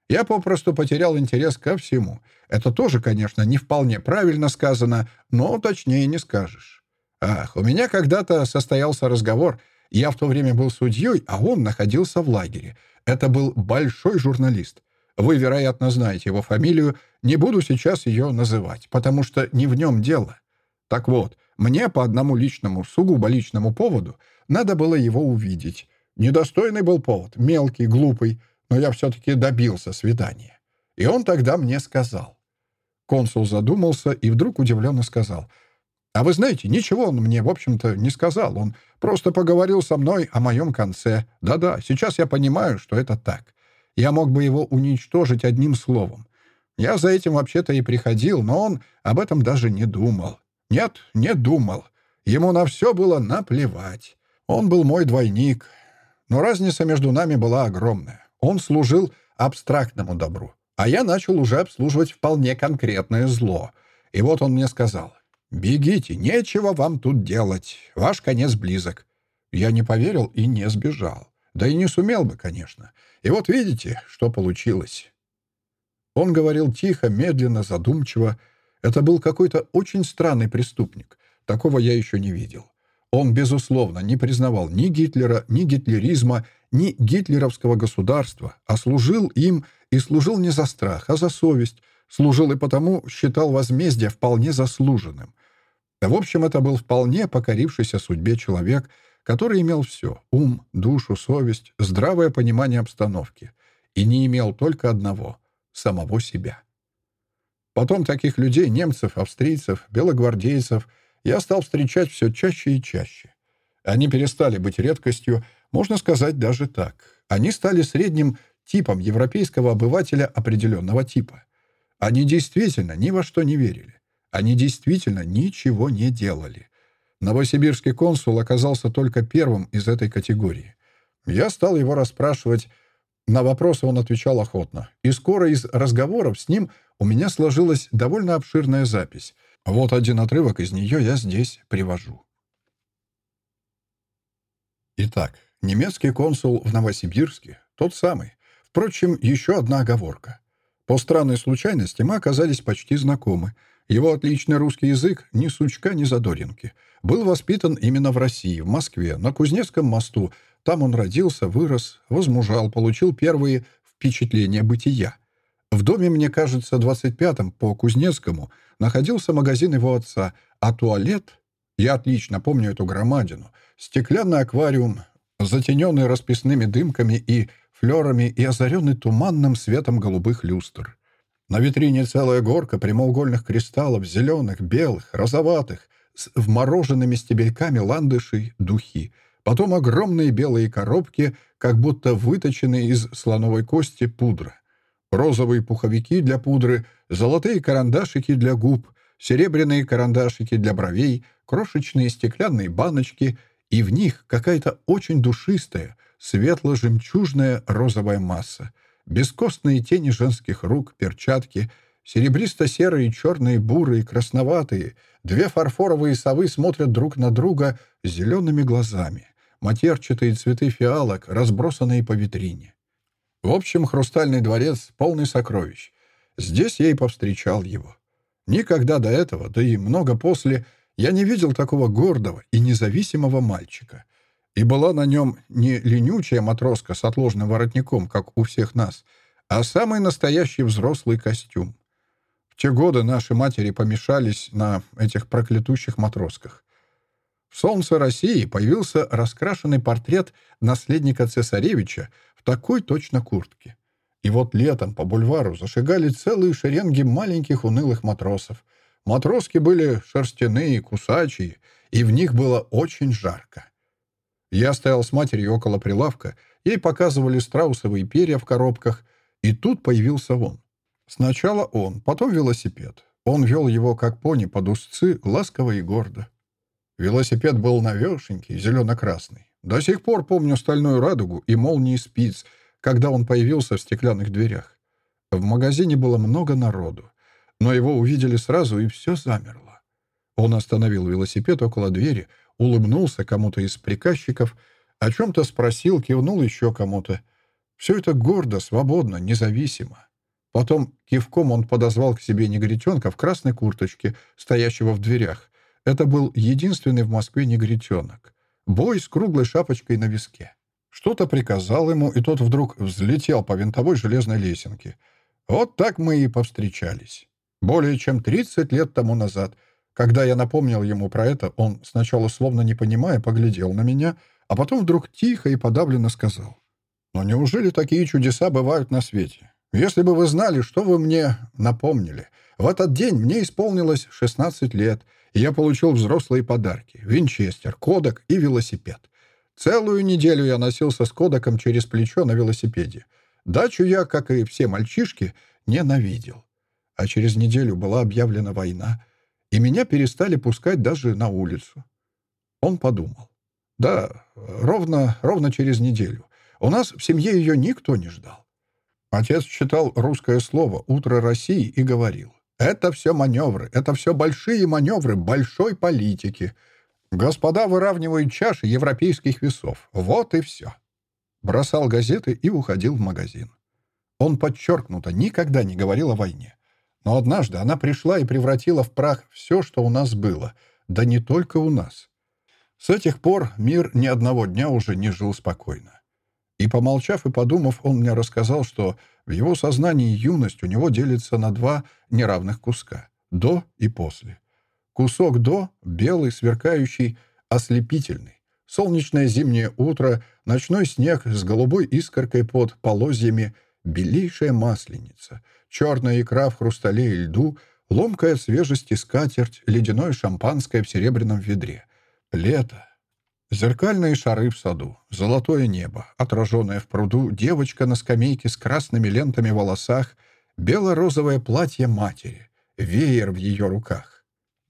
Я попросту потерял интерес ко всему. Это тоже, конечно, не вполне правильно сказано, но точнее не скажешь. Ах, у меня когда-то состоялся разговор. Я в то время был судьей, а он находился в лагере. Это был большой журналист. Вы, вероятно, знаете его фамилию. Не буду сейчас ее называть, потому что не в нем дело. Так вот, мне по одному личному, сугубо личному поводу надо было его увидеть. Недостойный был повод, мелкий, глупый, но я все-таки добился свидания. И он тогда мне сказал. Консул задумался и вдруг удивленно сказал. «А вы знаете, ничего он мне, в общем-то, не сказал. Он просто поговорил со мной о моем конце. Да-да, сейчас я понимаю, что это так. Я мог бы его уничтожить одним словом. Я за этим вообще-то и приходил, но он об этом даже не думал. Нет, не думал. Ему на все было наплевать. Он был мой двойник. Но разница между нами была огромная. Он служил абстрактному добру, а я начал уже обслуживать вполне конкретное зло. И вот он мне сказал, «Бегите, нечего вам тут делать. Ваш конец близок». Я не поверил и не сбежал. Да и не сумел бы, конечно. И вот видите, что получилось. Он говорил тихо, медленно, задумчиво. Это был какой-то очень странный преступник. Такого я еще не видел. Он, безусловно, не признавал ни Гитлера, ни гитлеризма, ни гитлеровского государства, а служил им и служил не за страх, а за совесть, служил и потому считал возмездие вполне заслуженным. В общем, это был вполне покорившийся судьбе человек, который имел все — ум, душу, совесть, здравое понимание обстановки, и не имел только одного — самого себя. Потом таких людей, немцев, австрийцев, белогвардейцев, я стал встречать все чаще и чаще. Они перестали быть редкостью, можно сказать даже так. Они стали средним типом европейского обывателя определенного типа. Они действительно ни во что не верили. Они действительно ничего не делали. Новосибирский консул оказался только первым из этой категории. Я стал его расспрашивать. На вопросы он отвечал охотно. И скоро из разговоров с ним у меня сложилась довольно обширная запись. Вот один отрывок из нее я здесь привожу. Итак, немецкий консул в Новосибирске, тот самый. Впрочем, еще одна оговорка. По странной случайности мы оказались почти знакомы. Его отличный русский язык ни сучка, ни задоринки. Был воспитан именно в России, в Москве, на Кузнецком мосту. Там он родился, вырос, возмужал, получил первые впечатления бытия. В доме, мне кажется, 25-м по Кузнецкому находился магазин его отца, а туалет... Я отлично помню эту громадину. Стеклянный аквариум, затененный расписными дымками и флерами и озаренный туманным светом голубых люстр. На витрине целая горка прямоугольных кристаллов, зеленых, белых, розоватых, с вмороженными стебельками ландышей, духи. Потом огромные белые коробки, как будто выточенные из слоновой кости пудра. Розовые пуховики для пудры, золотые карандашики для губ, серебряные карандашики для бровей, крошечные стеклянные баночки, и в них какая-то очень душистая, светло-жемчужная розовая масса — бескостные тени женских рук, перчатки, серебристо-серые, черные, бурые, красноватые, две фарфоровые совы смотрят друг на друга зелеными глазами, матерчатые цветы фиалок, разбросанные по витрине. В общем, хрустальный дворец полный сокровищ. Здесь я и повстречал его. Никогда до этого, да и много после, я не видел такого гордого и независимого мальчика — и была на нем не ленючая матроска с отложенным воротником, как у всех нас, а самый настоящий взрослый костюм. В те годы наши матери помешались на этих проклятущих матросках. В «Солнце России» появился раскрашенный портрет наследника цесаревича в такой точно куртке. И вот летом по бульвару зашагали целые шеренги маленьких унылых матросов. Матроски были шерстяные, кусачие, и в них было очень жарко. Я стоял с матерью около прилавка, ей показывали страусовые перья в коробках, и тут появился он. Сначала он, потом велосипед. Он вел его, как пони, под узцы, ласково и гордо. Велосипед был навешенький, зелено-красный. До сих пор помню стальную радугу и молнии спиц, когда он появился в стеклянных дверях. В магазине было много народу, но его увидели сразу, и все замерло. Он остановил велосипед около двери, улыбнулся кому-то из приказчиков, о чем-то спросил, кивнул еще кому-то. Все это гордо, свободно, независимо. Потом кивком он подозвал к себе негритенка в красной курточке, стоящего в дверях. Это был единственный в Москве негритенок. Бой с круглой шапочкой на виске. Что-то приказал ему, и тот вдруг взлетел по винтовой железной лесенке. Вот так мы и повстречались. Более чем 30 лет тому назад — когда я напомнил ему про это, он, сначала словно не понимая, поглядел на меня, а потом вдруг тихо и подавленно сказал. «Но неужели такие чудеса бывают на свете? Если бы вы знали, что вы мне напомнили. В этот день мне исполнилось 16 лет, и я получил взрослые подарки — винчестер, кодек и велосипед. Целую неделю я носился с кодеком через плечо на велосипеде. Дачу я, как и все мальчишки, ненавидел. А через неделю была объявлена война — и меня перестали пускать даже на улицу. Он подумал. Да, ровно, ровно через неделю. У нас в семье ее никто не ждал. Отец читал русское слово «Утро России» и говорил. «Это все маневры, это все большие маневры большой политики. Господа выравнивают чаши европейских весов. Вот и все». Бросал газеты и уходил в магазин. Он подчеркнуто никогда не говорил о войне. Но однажды она пришла и превратила в прах все, что у нас было. Да не только у нас. С этих пор мир ни одного дня уже не жил спокойно. И, помолчав и подумав, он мне рассказал, что в его сознании юность у него делится на два неравных куска — до и после. Кусок до — белый, сверкающий, ослепительный. Солнечное зимнее утро, ночной снег с голубой искоркой под полозьями, белейшая масленица, черная икра в хрустале и льду, ломкая свежесть и скатерть, ледяное шампанское в серебряном ведре. Лето. Зеркальные шары в саду, золотое небо, отраженное в пруду, девочка на скамейке с красными лентами в волосах, бело-розовое платье матери, веер в ее руках.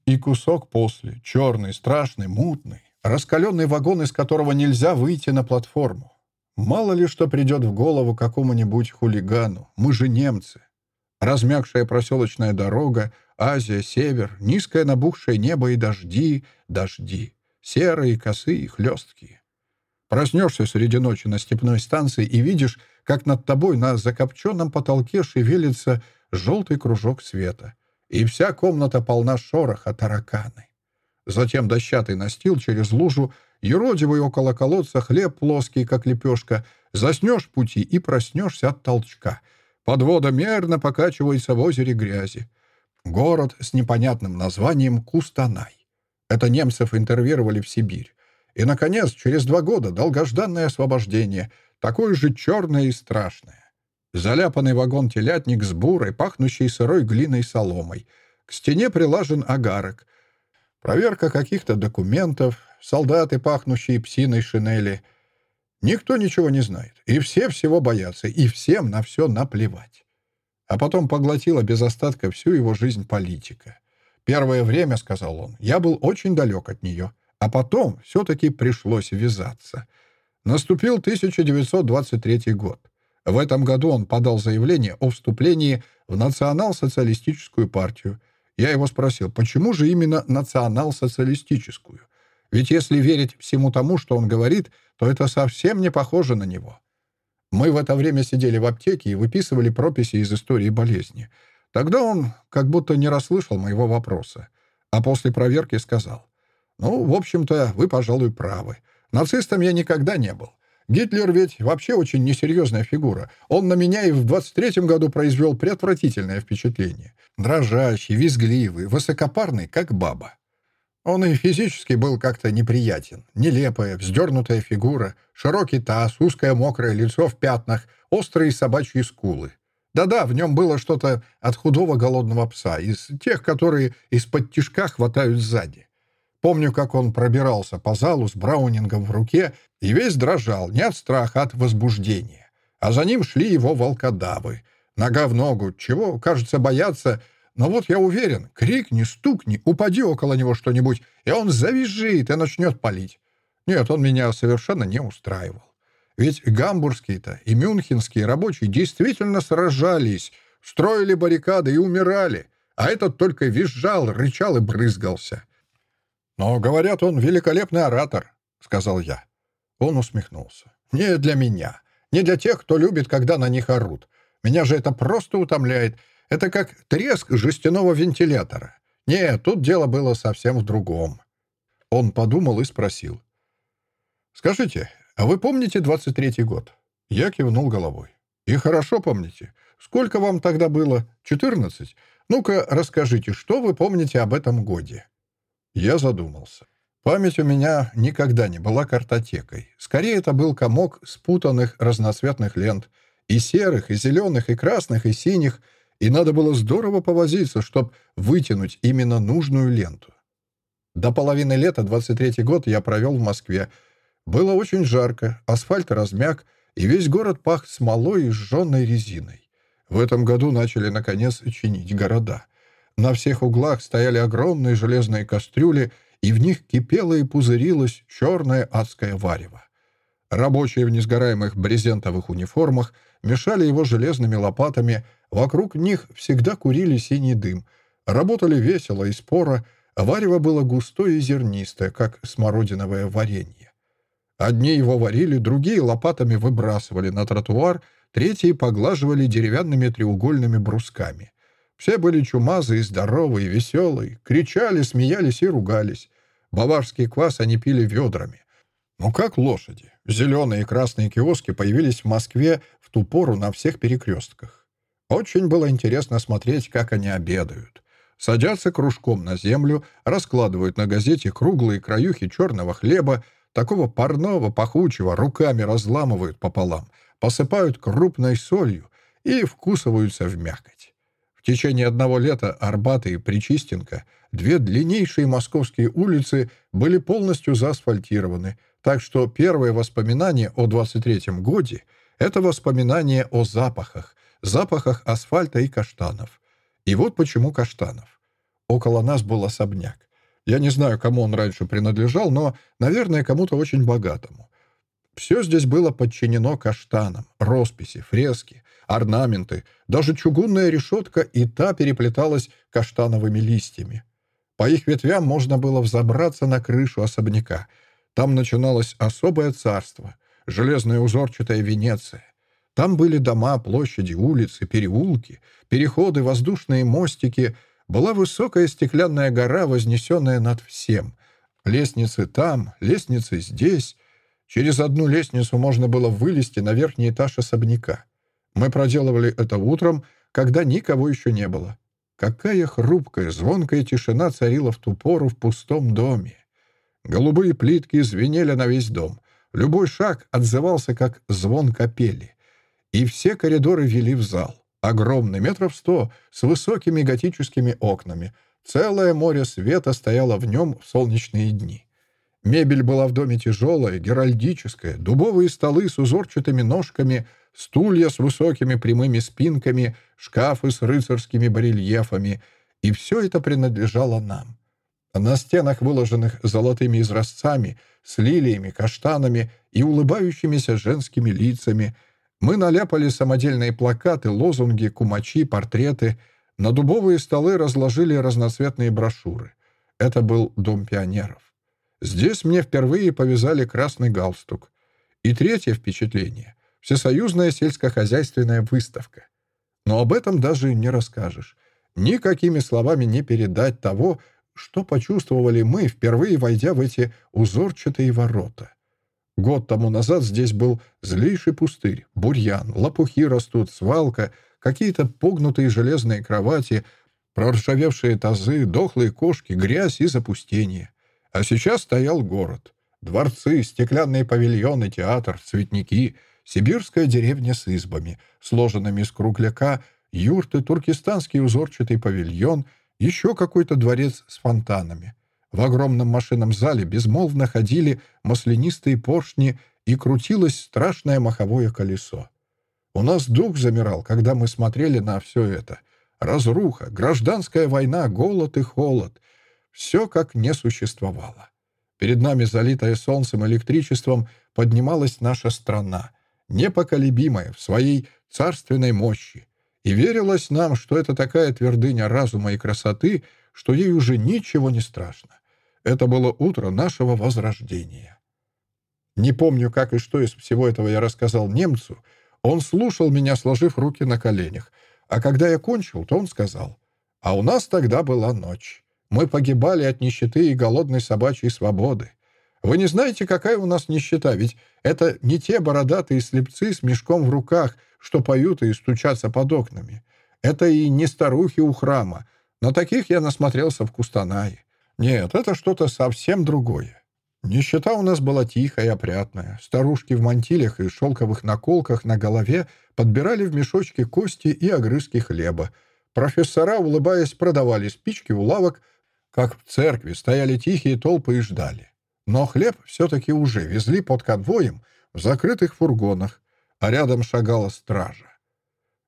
И кусок после, черный, страшный, мутный, раскаленный вагон, из которого нельзя выйти на платформу. Мало ли что придет в голову какому-нибудь хулигану. Мы же немцы. Размягшая проселочная дорога, Азия, север, низкое набухшее небо и дожди, дожди. Серые, косые, хлесткие. Проснешься среди ночи на степной станции и видишь, как над тобой на закопченном потолке шевелится желтый кружок света — и вся комната полна шороха тараканы. Затем дощатый настил через лужу, юродивый около колодца, хлеб плоский, как лепешка, заснешь пути и проснешься от толчка. Подвода мерно покачивается в озере грязи. Город с непонятным названием Кустанай. Это немцев интервировали в Сибирь. И, наконец, через два года долгожданное освобождение, такое же черное и страшное. Заляпанный вагон-телятник с бурой, пахнущей сырой глиной соломой. К стене прилажен агарок. Проверка каких-то документов, солдаты, пахнущие псиной шинели. Никто ничего не знает, и все всего боятся, и всем на все наплевать. А потом поглотила без остатка всю его жизнь политика. «Первое время, — сказал он, — я был очень далек от нее, а потом все-таки пришлось ввязаться. Наступил 1923 год. В этом году он подал заявление о вступлении в национал-социалистическую партию. Я его спросил, почему же именно национал-социалистическую? Ведь если верить всему тому, что он говорит, то это совсем не похоже на него. Мы в это время сидели в аптеке и выписывали прописи из истории болезни. Тогда он как будто не расслышал моего вопроса, а после проверки сказал, «Ну, в общем-то, вы, пожалуй, правы. Нацистом я никогда не был. Гитлер ведь вообще очень несерьезная фигура. Он на меня и в 23-м году произвел преотвратительное впечатление. Дрожащий, визгливый, высокопарный, как баба. Он и физически был как-то неприятен. Нелепая, вздернутая фигура, широкий таз, узкое мокрое лицо в пятнах, острые собачьи скулы. Да-да, в нем было что-то от худого голодного пса, из тех, которые из-под тишка хватают сзади. Помню, как он пробирался по залу с браунингом в руке и весь дрожал, не от страха, а от возбуждения. А за ним шли его волкодавы. Нога в ногу, чего, кажется, боятся. Но вот я уверен, крикни, стукни, упади около него что-нибудь, и он завизжит и начнет палить. Нет, он меня совершенно не устраивал. Ведь гамбургские-то и мюнхенские рабочие действительно сражались, строили баррикады и умирали, а этот только визжал, рычал и брызгался. «Но, говорят, он великолепный оратор», — сказал я. Он усмехнулся. «Не для меня. Не для тех, кто любит, когда на них орут. Меня же это просто утомляет. Это как треск жестяного вентилятора. Нет, тут дело было совсем в другом». Он подумал и спросил. «Скажите, а вы помните 23-й год?» Я кивнул головой. «И хорошо помните. Сколько вам тогда было? 14? Ну-ка, расскажите, что вы помните об этом годе?» Я задумался. Память у меня никогда не была картотекой. Скорее, это был комок спутанных разноцветных лент. И серых, и зеленых, и красных, и синих. И надо было здорово повозиться, чтобы вытянуть именно нужную ленту. До половины лета, 23-й год, я провел в Москве. Было очень жарко, асфальт размяк, и весь город пах смолой и сжженной резиной. В этом году начали, наконец, чинить города — на всех углах стояли огромные железные кастрюли, и в них кипело и пузырилось черное адское варево. Рабочие в несгораемых брезентовых униформах мешали его железными лопатами, вокруг них всегда курили синий дым. Работали весело и споро, варево было густое и зернистое, как смородиновое варенье. Одни его варили, другие лопатами выбрасывали на тротуар, третьи поглаживали деревянными треугольными брусками. Все были чумазые, здоровые, веселые, кричали, смеялись и ругались. Баварский квас они пили ведрами. Ну как лошади. Зеленые и красные киоски появились в Москве в ту пору на всех перекрестках. Очень было интересно смотреть, как они обедают. Садятся кружком на землю, раскладывают на газете круглые краюхи черного хлеба, такого парного, пахучего, руками разламывают пополам, посыпают крупной солью и вкусываются в мякоть. Течение одного лета Арбат и Причистенко, две длиннейшие московские улицы, были полностью заасфальтированы, так что первое воспоминание о 23-м годе — это воспоминание о запахах, запахах асфальта и каштанов. И вот почему каштанов. Около нас был особняк. Я не знаю, кому он раньше принадлежал, но, наверное, кому-то очень богатому. Все здесь было подчинено каштанам, росписи, фрески, орнаменты, даже чугунная решетка и та переплеталась каштановыми листьями. По их ветвям можно было взобраться на крышу особняка — там начиналось особое царство, железная узорчатая Венеция. Там были дома, площади, улицы, переулки, переходы, воздушные мостики. Была высокая стеклянная гора, вознесенная над всем. Лестницы там, лестницы здесь. Через одну лестницу можно было вылезти на верхний этаж особняка. Мы проделывали это утром, когда никого еще не было. Какая хрупкая, звонкая тишина царила в ту пору в пустом доме. Голубые плитки звенели на весь дом. Любой шаг отзывался, как звон капели. И все коридоры вели в зал. Огромный, метров сто, с высокими готическими окнами. Целое море света стояло в нем в солнечные дни. Мебель была в доме тяжелая, геральдическая, дубовые столы с узорчатыми ножками, стулья с высокими прямыми спинками, шкафы с рыцарскими барельефами. И все это принадлежало нам. На стенах, выложенных золотыми изразцами, с лилиями, каштанами и улыбающимися женскими лицами, мы наляпали самодельные плакаты, лозунги, кумачи, портреты. На дубовые столы разложили разноцветные брошюры. Это был Дом пионеров. Здесь мне впервые повязали красный галстук. И третье впечатление — всесоюзная сельскохозяйственная выставка. Но об этом даже не расскажешь. Никакими словами не передать того, что почувствовали мы, впервые войдя в эти узорчатые ворота. Год тому назад здесь был злейший пустырь, бурьян, лопухи растут, свалка, какие-то погнутые железные кровати, проржавевшие тазы, дохлые кошки, грязь и запустение. А сейчас стоял город. Дворцы, стеклянные павильоны, театр, цветники, сибирская деревня с избами, сложенными из кругляка, юрты, туркестанский узорчатый павильон — еще какой-то дворец с фонтанами. В огромном машинном зале безмолвно ходили маслянистые поршни и крутилось страшное маховое колесо. У нас дух замирал, когда мы смотрели на все это. Разруха, гражданская война, голод и холод. Все как не существовало. Перед нами, залитая солнцем электричеством, поднималась наша страна, непоколебимая в своей царственной мощи, и верилось нам, что это такая твердыня разума и красоты, что ей уже ничего не страшно. Это было утро нашего возрождения. Не помню, как и что из всего этого я рассказал немцу. Он слушал меня, сложив руки на коленях. А когда я кончил, то он сказал, «А у нас тогда была ночь. Мы погибали от нищеты и голодной собачьей свободы. Вы не знаете, какая у нас нищета, ведь это не те бородатые слепцы с мешком в руках, что поют и стучатся под окнами. Это и не старухи у храма. На таких я насмотрелся в Кустанае. Нет, это что-то совсем другое. Нищета у нас была тихая и опрятная. Старушки в мантилях и шелковых наколках на голове подбирали в мешочки кости и огрызки хлеба. Профессора, улыбаясь, продавали спички у лавок, как в церкви, стояли тихие толпы и ждали. Но хлеб все-таки уже везли под конвоем в закрытых фургонах, а рядом шагала стража.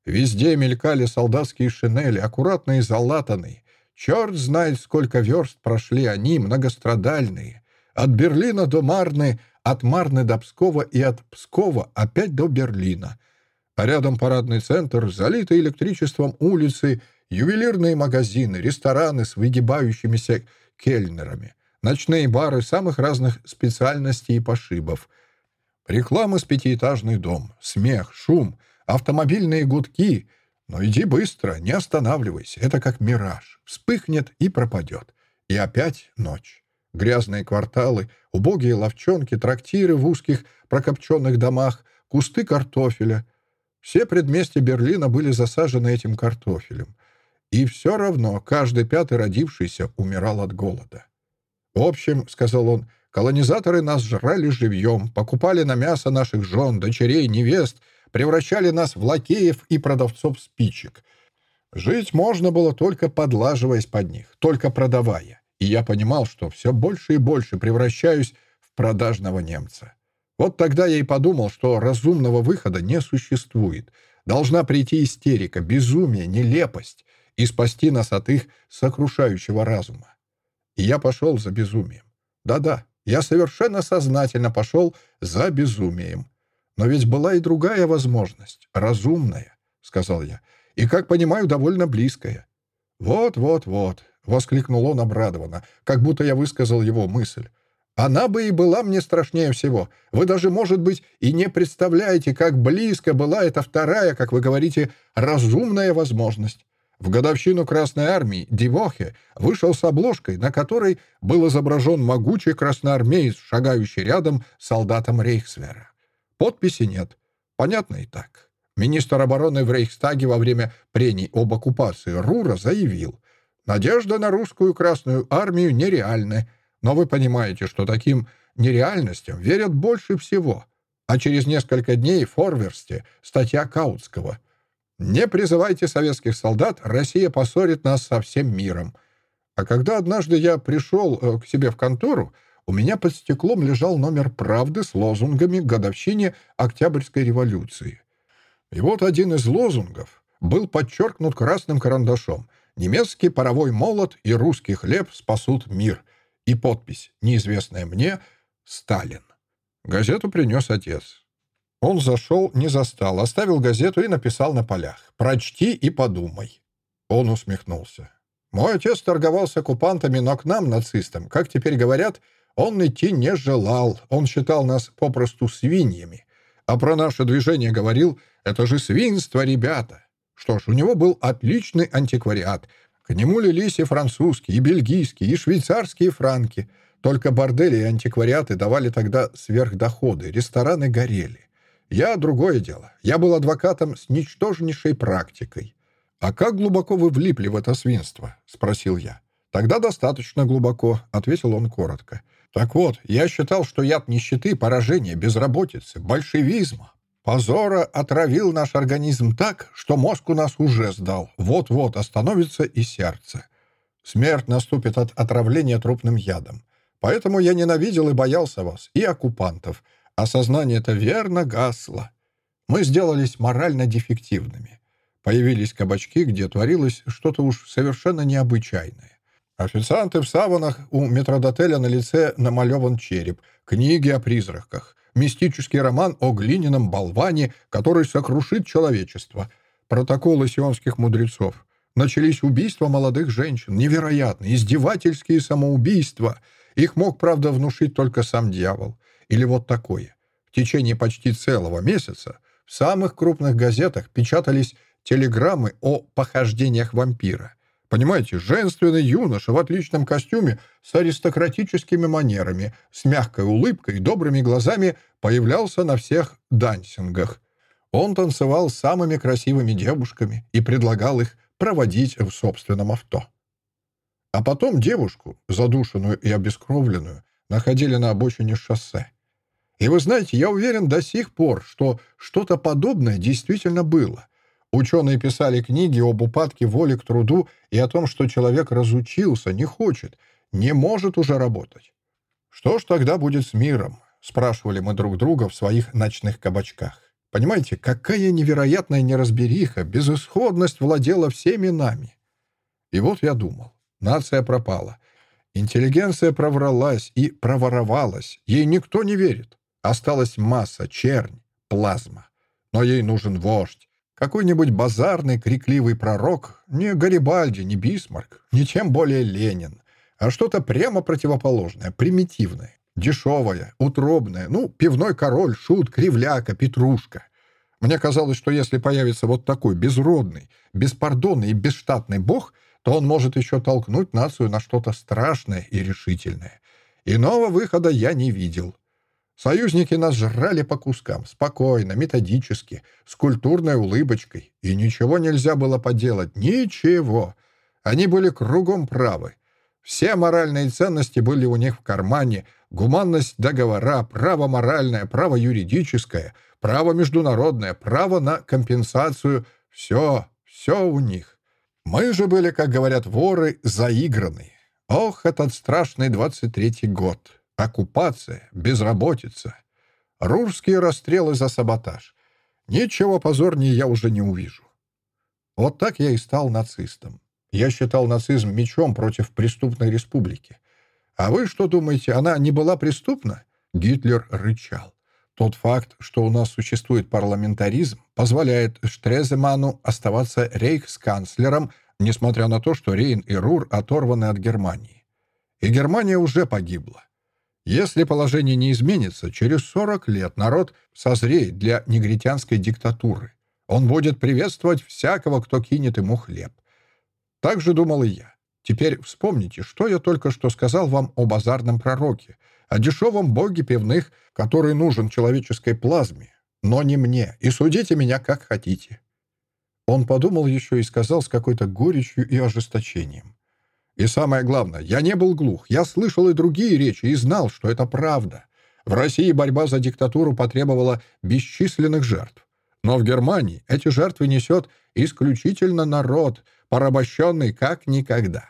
Везде мелькали солдатские шинели, аккуратные залатанные. Черт знает, сколько верст прошли они, многострадальные. От Берлина до Марны, от Марны до Пскова и от Пскова опять до Берлина. А рядом парадный центр, залитый электричеством улицы, ювелирные магазины, рестораны с выгибающимися кельнерами, ночные бары самых разных специальностей и пошибов — Реклама с пятиэтажный дом, смех, шум, автомобильные гудки. Но иди быстро, не останавливайся, это как мираж. Вспыхнет и пропадет. И опять ночь. Грязные кварталы, убогие ловчонки, трактиры в узких прокопченных домах, кусты картофеля. Все предместья Берлина были засажены этим картофелем. И все равно каждый пятый родившийся умирал от голода. «В общем, — сказал он, — колонизаторы нас жрали живьем, покупали на мясо наших жен, дочерей, невест, превращали нас в лакеев и продавцов спичек. Жить можно было только подлаживаясь под них, только продавая. И я понимал, что все больше и больше превращаюсь в продажного немца. Вот тогда я и подумал, что разумного выхода не существует. Должна прийти истерика, безумие, нелепость и спасти нас от их сокрушающего разума. Я пошел за безумием. Да-да, я совершенно сознательно пошел за безумием. Но ведь была и другая возможность, разумная, — сказал я, — и, как понимаю, довольно близкая. «Вот-вот-вот», — воскликнул он обрадованно, как будто я высказал его мысль. «Она бы и была мне страшнее всего. Вы даже, может быть, и не представляете, как близко была эта вторая, как вы говорите, разумная возможность. В годовщину Красной Армии Дивохе вышел с обложкой, на которой был изображен могучий красноармеец, шагающий рядом с солдатом Рейхсвера. Подписи нет. Понятно и так. Министр обороны в Рейхстаге во время прений об оккупации Рура заявил, «Надежда на русскую Красную Армию нереальна, но вы понимаете, что таким нереальностям верят больше всего». А через несколько дней в Форверсте статья Каутского – не призывайте советских солдат, Россия поссорит нас со всем миром. А когда однажды я пришел э, к себе в контору, у меня под стеклом лежал номер «Правды» с лозунгами к годовщине Октябрьской революции. И вот один из лозунгов был подчеркнут красным карандашом «Немецкий паровой молот и русский хлеб спасут мир» и подпись «Неизвестная мне Сталин». Газету принес отец. Он зашел, не застал, оставил газету и написал на полях «Прочти и подумай». Он усмехнулся. «Мой отец торговался оккупантами, но к нам, нацистам, как теперь говорят, он идти не желал. Он считал нас попросту свиньями. А про наше движение говорил, это же свинство, ребята. Что ж, у него был отличный антиквариат. К нему лились и французские, и бельгийские, и швейцарские франки. Только бордели и антиквариаты давали тогда сверхдоходы, рестораны горели. Я — другое дело. Я был адвокатом с ничтожнейшей практикой. «А как глубоко вы влипли в это свинство?» — спросил я. «Тогда достаточно глубоко», — ответил он коротко. «Так вот, я считал, что яд нищеты, поражения, безработицы, большевизма, позора отравил наш организм так, что мозг у нас уже сдал. Вот-вот остановится и сердце. Смерть наступит от отравления трупным ядом. Поэтому я ненавидел и боялся вас, и оккупантов — Осознание это верно гасло. Мы сделались морально дефективными. Появились кабачки, где творилось что-то уж совершенно необычайное. Официанты в саванах, у метродотеля на лице намалеван череп, книги о призраках, мистический роман о глиняном болване, который сокрушит человечество, протоколы сионских мудрецов. Начались убийства молодых женщин, невероятные, издевательские самоубийства. Их мог, правда, внушить только сам дьявол. Или вот такое. В течение почти целого месяца в самых крупных газетах печатались телеграммы о похождениях вампира. Понимаете, женственный юноша в отличном костюме с аристократическими манерами, с мягкой улыбкой и добрыми глазами появлялся на всех дансингах. Он танцевал с самыми красивыми девушками и предлагал их проводить в собственном авто. А потом девушку, задушенную и обескровленную, находили на обочине шоссе. И вы знаете, я уверен до сих пор, что что-то подобное действительно было. Ученые писали книги об упадке воли к труду и о том, что человек разучился, не хочет, не может уже работать. «Что ж тогда будет с миром?» — спрашивали мы друг друга в своих ночных кабачках. Понимаете, какая невероятная неразбериха, безысходность владела всеми нами. И вот я думал, нация пропала. Интеллигенция провралась и проворовалась. Ей никто не верит. Осталась масса, чернь, плазма. Но ей нужен вождь. Какой-нибудь базарный, крикливый пророк, не Гарибальди, не Бисмарк, не тем более Ленин, а что-то прямо противоположное, примитивное, дешевое, утробное, ну, пивной король, шут, кривляка, петрушка. Мне казалось, что если появится вот такой безродный, беспардонный и бесштатный бог, то он может еще толкнуть нацию на что-то страшное и решительное. Иного выхода я не видел. Союзники нас жрали по кускам, спокойно, методически, с культурной улыбочкой. И ничего нельзя было поделать. Ничего. Они были кругом правы. Все моральные ценности были у них в кармане. Гуманность договора, право моральное, право юридическое, право международное, право на компенсацию. Все, все у них. Мы же были, как говорят воры, заигранные. Ох, этот страшный 23-й год. Оккупация, безработица. Рурские расстрелы за саботаж. Ничего позорнее я уже не увижу. Вот так я и стал нацистом. Я считал нацизм мечом против преступной республики. А вы что думаете, она не была преступна? Гитлер рычал. Тот факт, что у нас существует парламентаризм, позволяет Штреземану оставаться рейхсканцлером, несмотря на то, что Рейн и Рур оторваны от Германии. И Германия уже погибла. Если положение не изменится, через 40 лет народ созреет для негритянской диктатуры. Он будет приветствовать всякого, кто кинет ему хлеб. Так же думал и я. Теперь вспомните, что я только что сказал вам о базарном пророке, о дешевом боге пивных, который нужен человеческой плазме, но не мне, и судите меня как хотите». Он подумал еще и сказал с какой-то горечью и ожесточением. И самое главное, я не был глух. Я слышал и другие речи и знал, что это правда. В России борьба за диктатуру потребовала бесчисленных жертв. Но в Германии эти жертвы несет исключительно народ, порабощенный как никогда.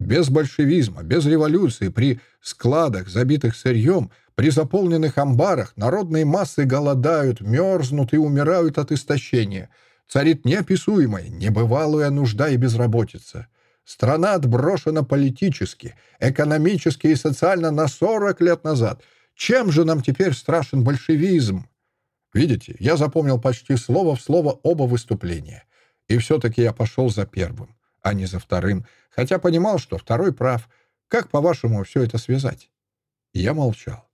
Без большевизма, без революции, при складах, забитых сырьем, при заполненных амбарах народные массы голодают, мерзнут и умирают от истощения. Царит неописуемая, небывалая нужда и безработица. Страна отброшена политически, экономически и социально на 40 лет назад. Чем же нам теперь страшен большевизм? Видите, я запомнил почти слово в слово оба выступления. И все-таки я пошел за первым, а не за вторым, хотя понимал, что второй прав. Как, по-вашему, все это связать? Я молчал.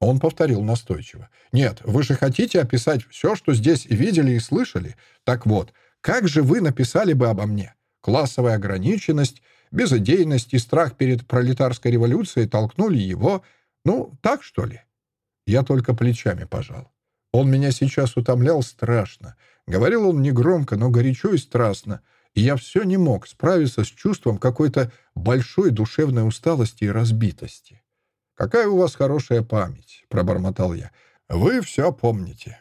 Он повторил настойчиво. «Нет, вы же хотите описать все, что здесь видели и слышали? Так вот, как же вы написали бы обо мне? Классовая ограниченность, безыдейность и страх перед пролетарской революцией толкнули его... Ну, так, что ли? Я только плечами пожал. Он меня сейчас утомлял страшно. Говорил он негромко, но горячо и страстно. И я все не мог справиться с чувством какой-то большой душевной усталости и разбитости. «Какая у вас хорошая память!» — пробормотал я. «Вы все помните».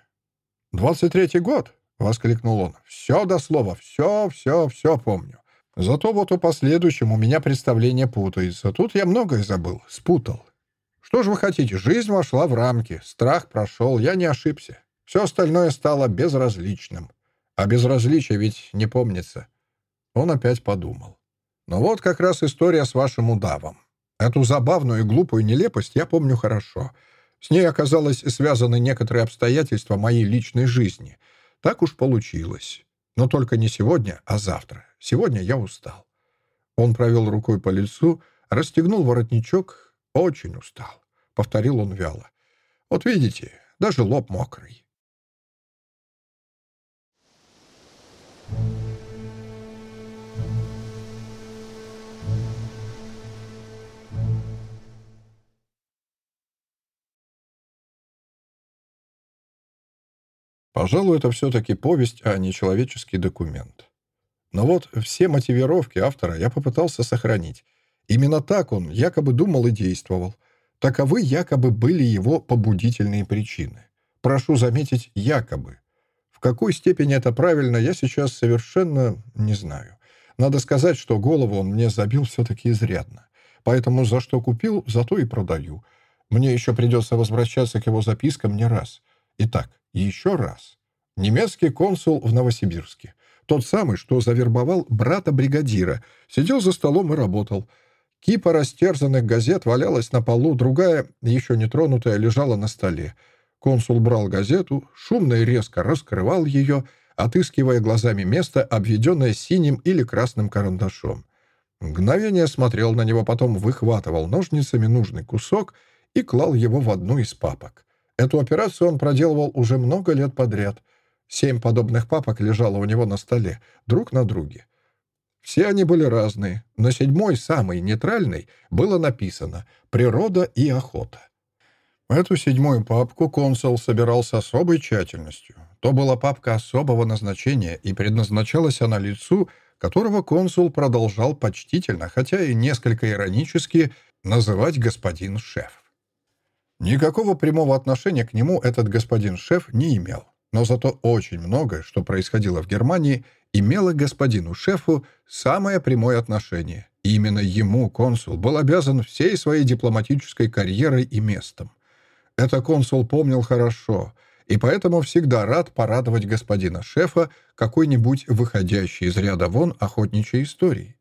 «Двадцать третий год?» — воскликнул он. «Все до слова, все, все, все помню. Зато вот у последующем у меня представление путается. Тут я многое забыл, спутал. Что же вы хотите? Жизнь вошла в рамки, страх прошел, я не ошибся. Все остальное стало безразличным. А безразличие ведь не помнится». Он опять подумал. «Ну вот как раз история с вашим удавом. Эту забавную и глупую нелепость я помню хорошо». С ней оказалось связаны некоторые обстоятельства моей личной жизни — так уж получилось. Но только не сегодня, а завтра. Сегодня я устал. Он провел рукой по лицу, расстегнул воротничок. Очень устал. Повторил он вяло. Вот видите, даже лоб мокрый. Пожалуй, это все-таки повесть, а не человеческий документ. Но вот все мотивировки автора я попытался сохранить. Именно так он якобы думал и действовал. Таковы якобы были его побудительные причины. Прошу заметить, якобы. В какой степени это правильно, я сейчас совершенно не знаю. Надо сказать, что голову он мне забил все-таки изрядно. Поэтому за что купил, зато и продаю. Мне еще придется возвращаться к его запискам не раз. Итак, еще раз. Немецкий консул в Новосибирске. Тот самый, что завербовал брата бригадира. Сидел за столом и работал. Кипа растерзанных газет валялась на полу, другая, еще не тронутая, лежала на столе. Консул брал газету, шумно и резко раскрывал ее, отыскивая глазами место, обведенное синим или красным карандашом. Мгновение смотрел на него, потом выхватывал ножницами нужный кусок и клал его в одну из папок. Эту операцию он проделывал уже много лет подряд. Семь подобных папок лежало у него на столе, друг на друге. Все они были разные. На седьмой, самый нейтральный, было написано «Природа и охота». Эту седьмую папку консул собирал с особой тщательностью. То была папка особого назначения, и предназначалась она лицу, которого консул продолжал почтительно, хотя и несколько иронически, называть господин шеф. Никакого прямого отношения к нему этот господин шеф не имел, но зато очень многое, что происходило в Германии, имело господину шефу самое прямое отношение. И именно ему консул был обязан всей своей дипломатической карьерой и местом. Это консул помнил хорошо, и поэтому всегда рад порадовать господина шефа какой-нибудь выходящей из ряда вон охотничьей историей.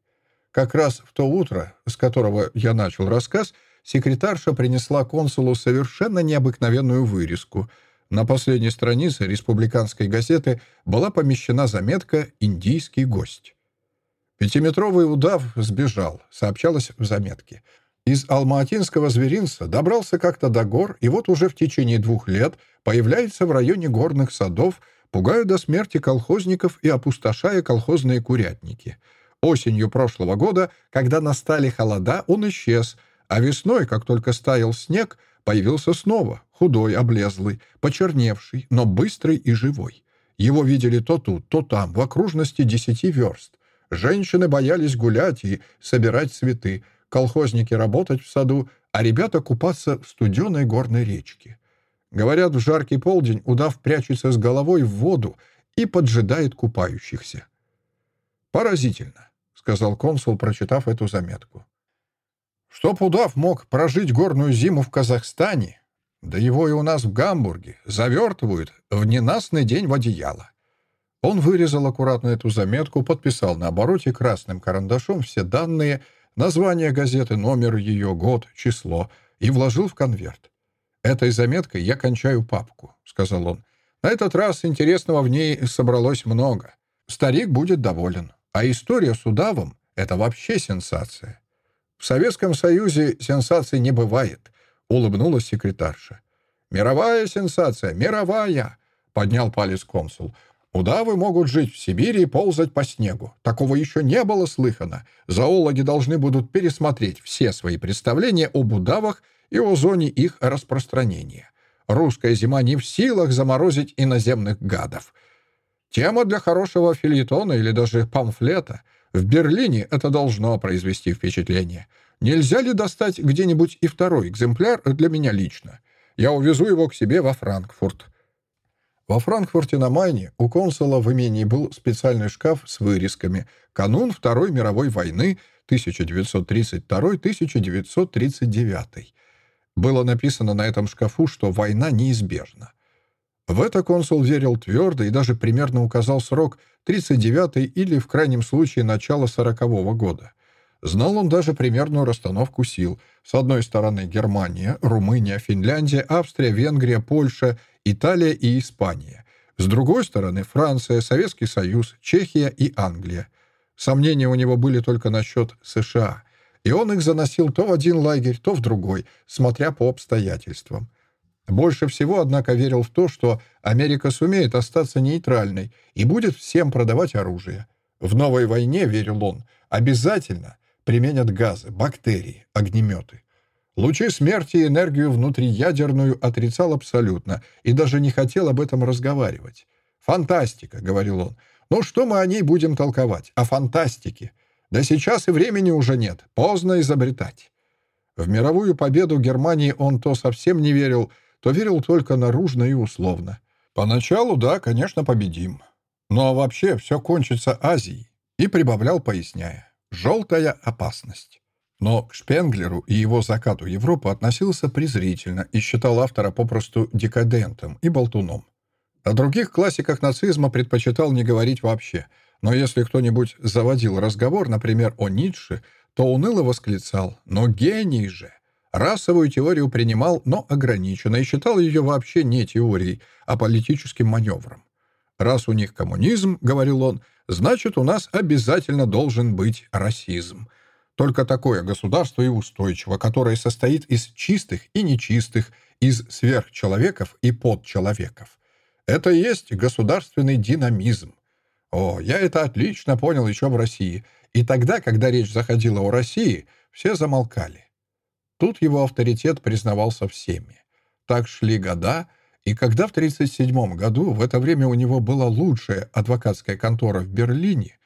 Как раз в то утро, с которого я начал рассказ, секретарша принесла консулу совершенно необыкновенную вырезку. На последней странице республиканской газеты была помещена заметка «Индийский гость». Пятиметровый удав сбежал, сообщалось в заметке. Из алматинского зверинца добрался как-то до гор, и вот уже в течение двух лет появляется в районе горных садов, пугая до смерти колхозников и опустошая колхозные курятники. Осенью прошлого года, когда настали холода, он исчез, а весной, как только стаял снег, появился снова, худой, облезлый, почерневший, но быстрый и живой. Его видели то тут, то там, в окружности десяти верст. Женщины боялись гулять и собирать цветы, колхозники работать в саду, а ребята купаться в студеной горной речке. Говорят, в жаркий полдень удав прячется с головой в воду и поджидает купающихся. «Поразительно», — сказал консул, прочитав эту заметку. «Чтоб удав мог прожить горную зиму в Казахстане, да его и у нас в Гамбурге завертывают в ненастный день в одеяло». Он вырезал аккуратно эту заметку, подписал на обороте красным карандашом все данные — название газеты, номер ее, год, число, и вложил в конверт. «Этой заметкой я кончаю папку», — сказал он. «На этот раз интересного в ней собралось много. Старик будет доволен. А история с удавом — это вообще сенсация». «В Советском Союзе сенсаций не бывает», — улыбнулась секретарша. «Мировая сенсация, мировая!» — поднял палец консул. Удавы могут жить в Сибири и ползать по снегу. Такого еще не было слыхано. Зоологи должны будут пересмотреть все свои представления об удавах и о зоне их распространения. Русская зима не в силах заморозить иноземных гадов. Тема для хорошего фильетона или даже памфлета. В Берлине это должно произвести впечатление. Нельзя ли достать где-нибудь и второй экземпляр для меня лично? Я увезу его к себе во Франкфурт. Во Франкфурте на Майне у консула в имении был специальный шкаф с вырезками «Канун Второй мировой войны 1932-1939». Было написано на этом шкафу, что война неизбежна. В это консул верил твердо и даже примерно указал срок 39 или, в крайнем случае, начало 40-го года. Знал он даже примерную расстановку сил. С одной стороны Германия, Румыния, Финляндия, Австрия, Венгрия, Польша — Италия и Испания. С другой стороны, Франция, Советский Союз, Чехия и Англия. Сомнения у него были только насчет США, и он их заносил то в один лагерь, то в другой, смотря по обстоятельствам. Больше всего, однако, верил в то, что Америка сумеет остаться нейтральной и будет всем продавать оружие. В новой войне, верил он, обязательно применят газы, бактерии, огнеметы. Лучи смерти и энергию внутриядерную отрицал абсолютно и даже не хотел об этом разговаривать. «Фантастика», — говорил он. «Ну что мы о ней будем толковать? О фантастике. Да сейчас и времени уже нет. Поздно изобретать». В мировую победу Германии он то совсем не верил, то верил только наружно и условно. «Поначалу, да, конечно, победим. Но вообще все кончится Азией», и прибавлял, поясняя. «Желтая опасность». Но к Шпенглеру и его закату Европы относился презрительно и считал автора попросту декадентом и болтуном. О других классиках нацизма предпочитал не говорить вообще, но если кто-нибудь заводил разговор, например, о Ницше, то уныло восклицал «Но гений же!» Расовую теорию принимал, но ограниченно, и считал ее вообще не теорией, а политическим маневром. «Раз у них коммунизм, — говорил он, — значит, у нас обязательно должен быть расизм. Только такое государство и устойчиво, которое состоит из чистых и нечистых, из сверхчеловеков и подчеловеков. Это и есть государственный динамизм. О, я это отлично понял еще в России. И тогда, когда речь заходила о России, все замолкали. Тут его авторитет признавался всеми. Так шли года, и когда в 1937 году, в это время у него была лучшая адвокатская контора в Берлине,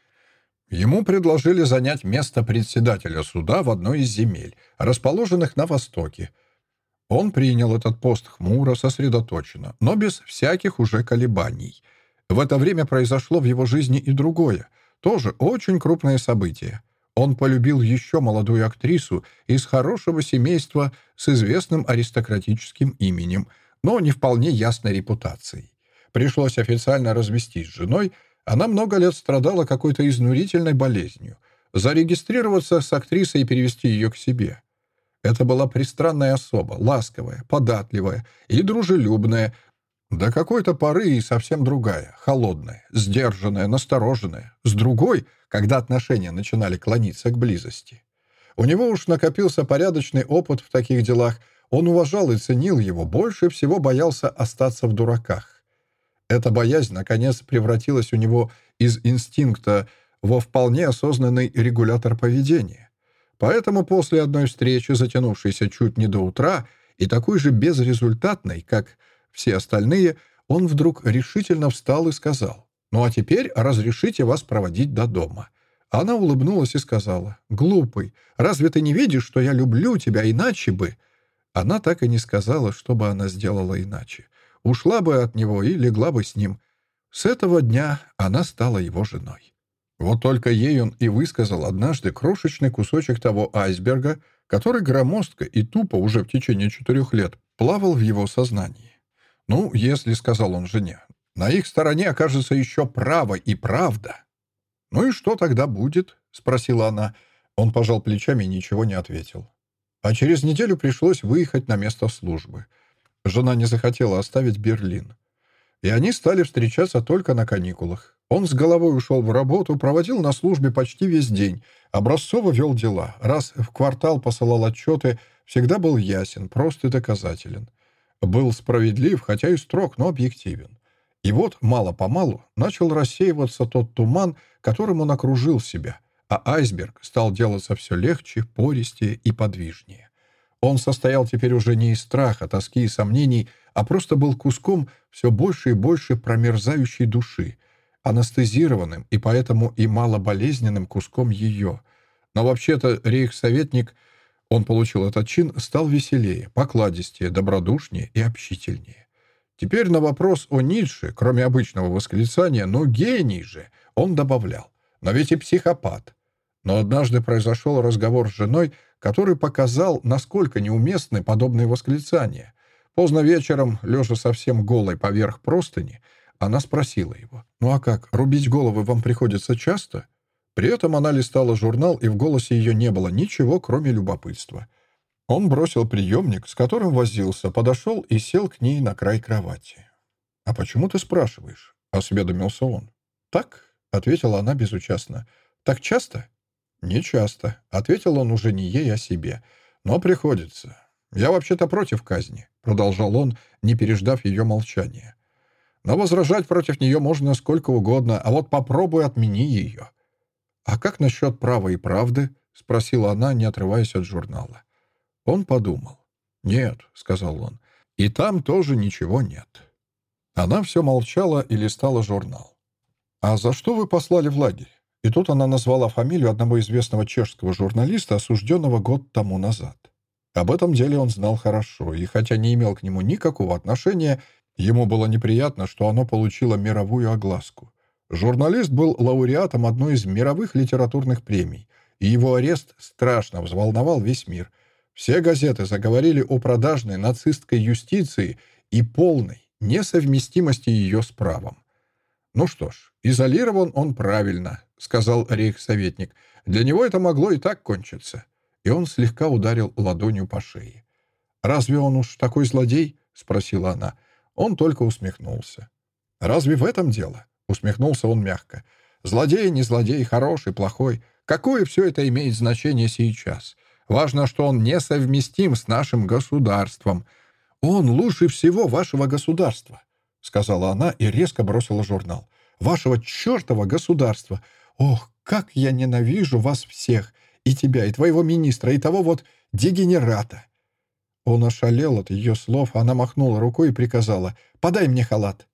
ему предложили занять место председателя суда в одной из земель, расположенных на Востоке. Он принял этот пост хмуро, сосредоточенно, но без всяких уже колебаний. В это время произошло в его жизни и другое, тоже очень крупное событие. Он полюбил еще молодую актрису из хорошего семейства с известным аристократическим именем, но не вполне ясной репутацией. Пришлось официально развестись с женой, она много лет страдала какой-то изнурительной болезнью. Зарегистрироваться с актрисой и перевести ее к себе. Это была пристранная особа, ласковая, податливая и дружелюбная, до какой-то поры и совсем другая, холодная, сдержанная, настороженная. С другой, когда отношения начинали клониться к близости. У него уж накопился порядочный опыт в таких делах, он уважал и ценил его, больше всего боялся остаться в дураках. Эта боязнь, наконец, превратилась у него из инстинкта во вполне осознанный регулятор поведения. Поэтому после одной встречи, затянувшейся чуть не до утра, и такой же безрезультатной, как все остальные, он вдруг решительно встал и сказал, «Ну а теперь разрешите вас проводить до дома». Она улыбнулась и сказала, «Глупый, разве ты не видишь, что я люблю тебя, иначе бы...» Она так и не сказала, что бы она сделала иначе. Ушла бы от него и легла бы с ним. С этого дня она стала его женой. Вот только ей он и высказал однажды крошечный кусочек того айсберга, который громоздко и тупо уже в течение четырех лет плавал в его сознании. «Ну, если, — сказал он жене, — на их стороне окажется еще право и правда». «Ну и что тогда будет?» — спросила она. Он пожал плечами и ничего не ответил. А через неделю пришлось выехать на место службы. Жена не захотела оставить Берлин. И они стали встречаться только на каникулах. Он с головой ушел в работу, проводил на службе почти весь день, образцово вел дела, раз в квартал посылал отчеты, всегда был ясен, прост и доказателен. Был справедлив, хотя и строг, но объективен. И вот, мало-помалу, начал рассеиваться тот туман, которым он окружил себя, а айсберг стал делаться все легче, пористее и подвижнее. Он состоял теперь уже не из страха, тоски и сомнений, а просто был куском все больше и больше промерзающей души, анестезированным и поэтому и малоболезненным куском ее. Но вообще-то рейхсоветник — он получил этот чин, стал веселее, покладистее, добродушнее и общительнее. Теперь на вопрос о Ницше, кроме обычного восклицания «ну гений же», он добавлял «но ведь и психопат». Но однажды произошел разговор с женой, который показал, насколько неуместны подобные восклицания. Поздно вечером, лежа совсем голой поверх простыни, она спросила его «Ну а как, рубить головы вам приходится часто?» При этом она листала журнал, и в голосе ее не было ничего, кроме любопытства. Он бросил приемник, с которым возился, подошел и сел к ней на край кровати. «А почему ты спрашиваешь?» — осведомился он. «Так», — ответила она безучастно. «Так часто?» «Не часто», — ответил он уже не ей, а себе. «Но приходится. Я вообще-то против казни», — продолжал он, не переждав ее молчания. «Но возражать против нее можно сколько угодно, а вот попробуй отмени ее. «А как насчет права и правды?» — спросила она, не отрываясь от журнала. Он подумал. «Нет», — сказал он, — «и там тоже ничего нет». Она все молчала и листала журнал. «А за что вы послали в лагерь?» И тут она назвала фамилию одного известного чешского журналиста, осужденного год тому назад. Об этом деле он знал хорошо, и хотя не имел к нему никакого отношения, ему было неприятно, что оно получило мировую огласку. Журналист был лауреатом одной из мировых литературных премий, и его арест страшно взволновал весь мир. Все газеты заговорили о продажной нацистской юстиции и полной несовместимости ее с правом. «Ну что ж, изолирован он правильно», — сказал рейхсоветник. «Для него это могло и так кончиться». И он слегка ударил ладонью по шее. «Разве он уж такой злодей?» — спросила она. Он только усмехнулся. «Разве в этом дело? Усмехнулся он мягко. «Злодей, не злодей, хороший, плохой. Какое все это имеет значение сейчас? Важно, что он несовместим с нашим государством. Он лучше всего вашего государства», — сказала она и резко бросила журнал. «Вашего чертова государства! Ох, как я ненавижу вас всех! И тебя, и твоего министра, и того вот дегенерата!» Он ошалел от ее слов, она махнула рукой и приказала «Подай мне халат».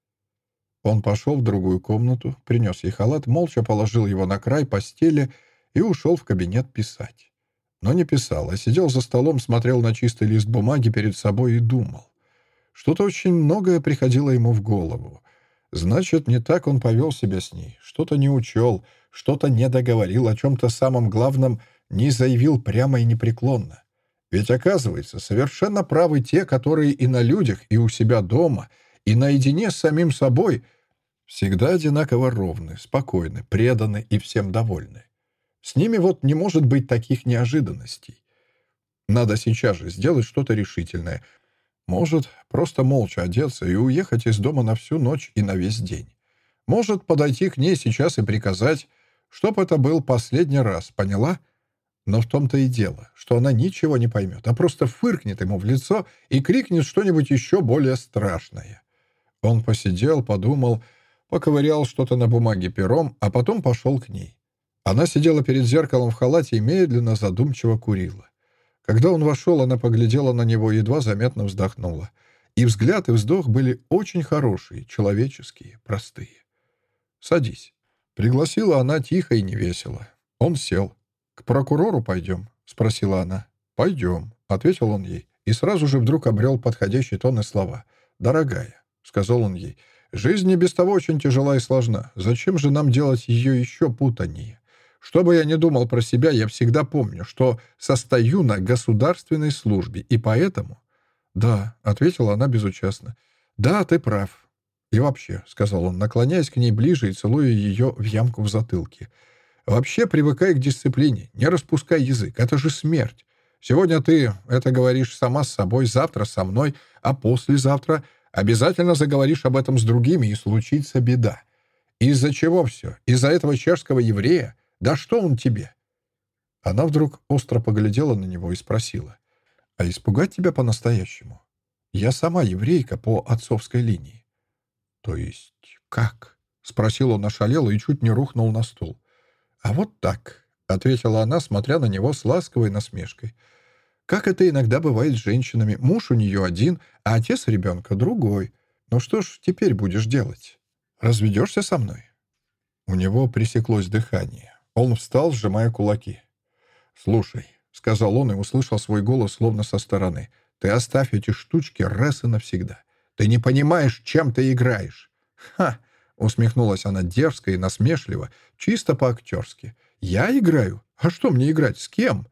Он пошел в другую комнату, принес ей халат, молча положил его на край постели и ушел в кабинет писать. Но не писал, а сидел за столом, смотрел на чистый лист бумаги перед собой и думал. Что-то очень многое приходило ему в голову. Значит, не так он повел себя с ней, что-то не учел, что-то не договорил, о чем-то самом главном не заявил прямо и непреклонно. Ведь, оказывается, совершенно правы те, которые и на людях, и у себя дома — и наедине с самим собой всегда одинаково ровны, спокойны, преданы и всем довольны. С ними вот не может быть таких неожиданностей. Надо сейчас же сделать что-то решительное. Может, просто молча одеться и уехать из дома на всю ночь и на весь день. Может, подойти к ней сейчас и приказать, чтоб это был последний раз, поняла? Но в том-то и дело, что она ничего не поймет, а просто фыркнет ему в лицо и крикнет что-нибудь еще более страшное. Он посидел, подумал, поковырял что-то на бумаге пером, а потом пошел к ней. Она сидела перед зеркалом в халате и медленно, задумчиво курила. Когда он вошел, она поглядела на него и едва заметно вздохнула. И взгляд, и вздох были очень хорошие, человеческие, простые. «Садись». Пригласила она тихо и невесело. Он сел. «К прокурору пойдем?» — спросила она. «Пойдем», — ответил он ей. И сразу же вдруг обрел подходящий тон и слова. «Дорогая, — сказал он ей. «Жизнь не без того очень тяжела и сложна. Зачем же нам делать ее еще путанее? Что бы я ни думал про себя, я всегда помню, что состою на государственной службе, и поэтому...» «Да», — ответила она безучастно. «Да, ты прав». «И вообще», — сказал он, наклоняясь к ней ближе и целуя ее в ямку в затылке, «вообще привыкай к дисциплине, не распускай язык, это же смерть. Сегодня ты это говоришь сама с собой, завтра со мной, а послезавтра Обязательно заговоришь об этом с другими, и случится беда. Из-за чего все? Из-за этого чешского еврея? Да что он тебе?» Она вдруг остро поглядела на него и спросила. «А испугать тебя по-настоящему? Я сама еврейка по отцовской линии». «То есть как?» — спросил он ошалело и чуть не рухнул на стул. «А вот так», — ответила она, смотря на него с ласковой насмешкой. Как это иногда бывает с женщинами. Муж у нее один, а отец ребенка другой. Ну что ж теперь будешь делать? Разведешься со мной?» У него пресеклось дыхание. Он встал, сжимая кулаки. «Слушай», — сказал он и услышал свой голос словно со стороны, «ты оставь эти штучки раз и навсегда. Ты не понимаешь, чем ты играешь». «Ха!» — усмехнулась она дерзко и насмешливо, чисто по-актерски. «Я играю? А что мне играть? С кем?»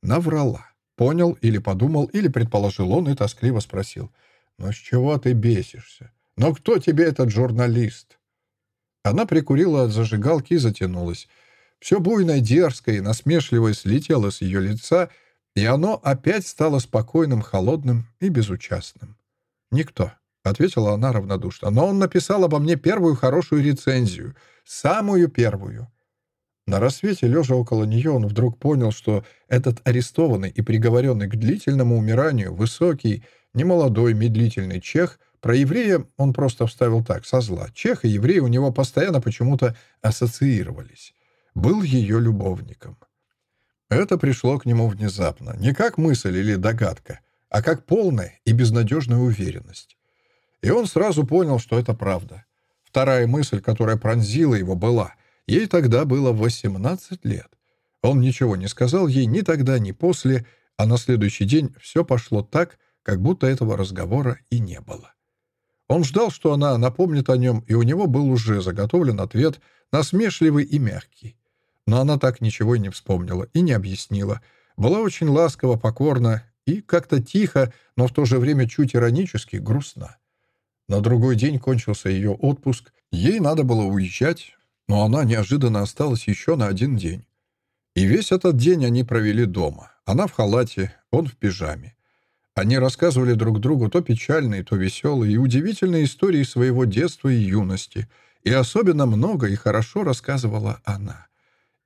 Наврала. Понял или подумал, или предположил он и тоскливо спросил. «Но с чего ты бесишься? Но кто тебе этот журналист?» Она прикурила от зажигалки и затянулась. Все буйное, дерзкое и насмешливое слетело с ее лица, и оно опять стало спокойным, холодным и безучастным. «Никто», — ответила она равнодушно, «но он написал обо мне первую хорошую рецензию, самую первую». На рассвете, лежа около нее, он вдруг понял, что этот арестованный и приговоренный к длительному умиранию высокий, немолодой, медлительный чех, про еврея он просто вставил так, со зла. Чех и еврей у него постоянно почему-то ассоциировались. Был ее любовником. Это пришло к нему внезапно, не как мысль или догадка, а как полная и безнадежная уверенность. И он сразу понял, что это правда. Вторая мысль, которая пронзила его, была — Ей тогда было 18 лет. Он ничего не сказал ей ни тогда, ни после, а на следующий день все пошло так, как будто этого разговора и не было. Он ждал, что она напомнит о нем, и у него был уже заготовлен ответ, насмешливый и мягкий. Но она так ничего и не вспомнила и не объяснила. Была очень ласково, покорна и как-то тихо, но в то же время чуть иронически грустна. На другой день кончился ее отпуск, ей надо было уезжать, но она неожиданно осталась еще на один день. И весь этот день они провели дома. Она в халате, он в пижаме. Они рассказывали друг другу то печальные, то веселые и удивительные истории своего детства и юности. И особенно много и хорошо рассказывала она.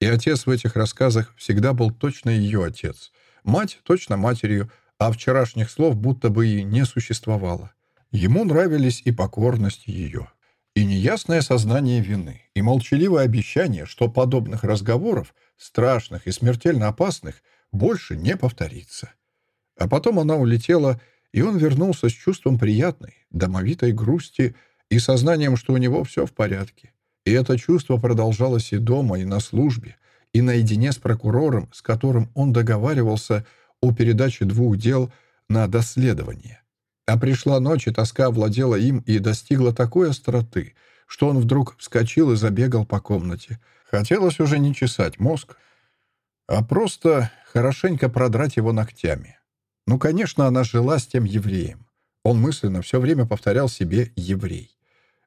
И отец в этих рассказах всегда был точно ее отец. Мать точно матерью, а вчерашних слов будто бы и не существовало. Ему нравились и покорность ее, и неясное сознание вины, и молчаливое обещание, что подобных разговоров, страшных и смертельно опасных, больше не повторится. А потом она улетела, и он вернулся с чувством приятной, домовитой грусти и сознанием, что у него все в порядке. И это чувство продолжалось и дома, и на службе, и наедине с прокурором, с которым он договаривался о передаче двух дел на доследование. А пришла ночь, и тоска овладела им и достигла такой остроты, что он вдруг вскочил и забегал по комнате. Хотелось уже не чесать мозг, а просто хорошенько продрать его ногтями. Ну, конечно, она жила с тем евреем. Он мысленно все время повторял себе «еврей».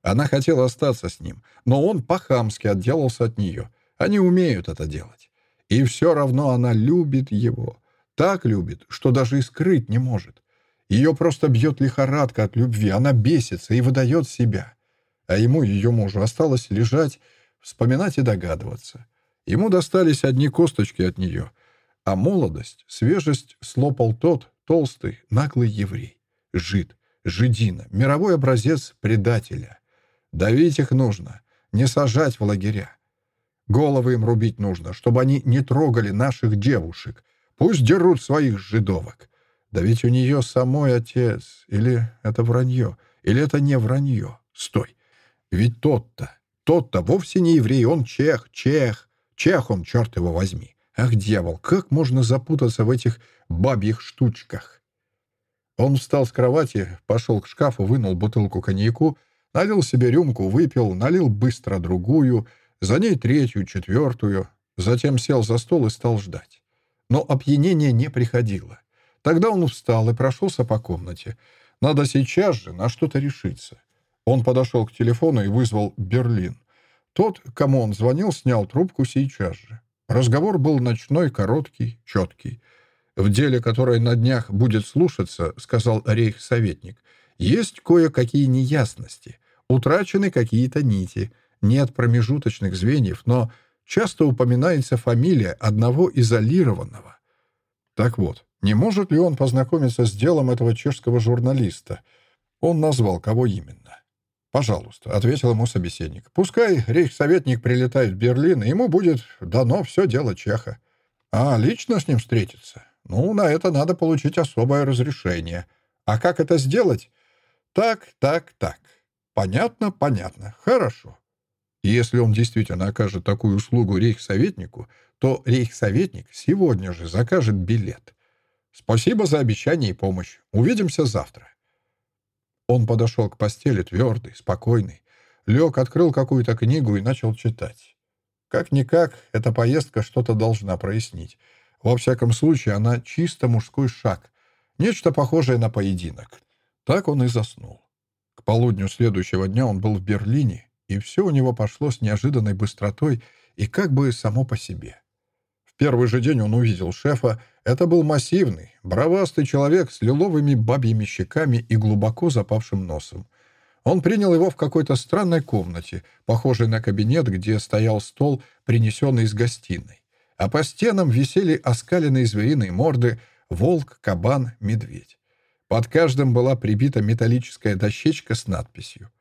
Она хотела остаться с ним, но он по-хамски отделался от нее. Они умеют это делать. И все равно она любит его. Так любит, что даже и скрыть не может. Ее просто бьет лихорадка от любви, она бесится и выдает себя. А ему, ее мужу, осталось лежать, вспоминать и догадываться. Ему достались одни косточки от нее, а молодость, свежесть слопал тот, толстый, наглый еврей. Жид, жидина, мировой образец предателя. Давить их нужно, не сажать в лагеря. Головы им рубить нужно, чтобы они не трогали наших девушек. Пусть дерут своих жидовок. Да ведь у нее самой отец. Или это вранье? Или это не вранье? Стой. Ведь тот-то, тот-то вовсе не еврей, он чех, чех. Чех он, черт его возьми. Ах, дьявол, как можно запутаться в этих бабьих штучках? Он встал с кровати, пошел к шкафу, вынул бутылку коньяку, налил себе рюмку, выпил, налил быстро другую, за ней третью, четвертую, затем сел за стол и стал ждать. Но опьянение не приходило. Тогда он встал и прошелся по комнате. Надо сейчас же на что-то решиться. Он подошел к телефону и вызвал Берлин. Тот, кому он звонил, снял трубку сейчас же. Разговор был ночной, короткий, четкий. «В деле, которое на днях будет слушаться, — сказал рейхсоветник, — есть кое-какие неясности, утрачены какие-то нити, нет промежуточных звеньев, но часто упоминается фамилия одного изолированного. Так вот, не может ли он познакомиться с делом этого чешского журналиста? Он назвал, кого именно. «Пожалуйста», — ответил ему собеседник. «Пускай рейхсоветник прилетает в Берлин, ему будет дано все дело Чеха. А лично с ним встретиться? Ну, на это надо получить особое разрешение. А как это сделать? Так, так, так. Понятно, понятно. Хорошо. Если он действительно окажет такую услугу рейхсоветнику, то рейхсоветник сегодня же закажет билет. Спасибо за обещание и помощь. Увидимся завтра. Он подошел к постели твердый, спокойный. Лег, открыл какую-то книгу и начал читать. Как-никак, эта поездка что-то должна прояснить. Во всяком случае, она чисто мужской шаг. Нечто похожее на поединок. Так он и заснул. К полудню следующего дня он был в Берлине, и все у него пошло с неожиданной быстротой и как бы само по себе первый же день он увидел шефа. Это был массивный, бровастый человек с лиловыми бабьими щеками и глубоко запавшим носом. Он принял его в какой-то странной комнате, похожей на кабинет, где стоял стол, принесенный из гостиной. А по стенам висели оскаленные звериные морды волк, кабан, медведь. Под каждым была прибита металлическая дощечка с надписью.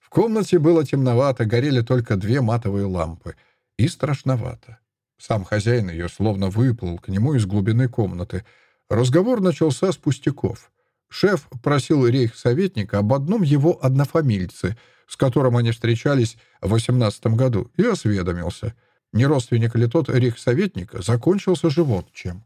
В комнате было темновато, горели только две матовые лампы. И страшновато. Сам хозяин ее словно выплыл к нему из глубины комнаты. Разговор начался с пустяков. Шеф просил рейхсоветника об одном его однофамильце, с которым они встречались в восемнадцатом году, и осведомился. Не родственник ли тот рейхсоветника, закончился же вот чем.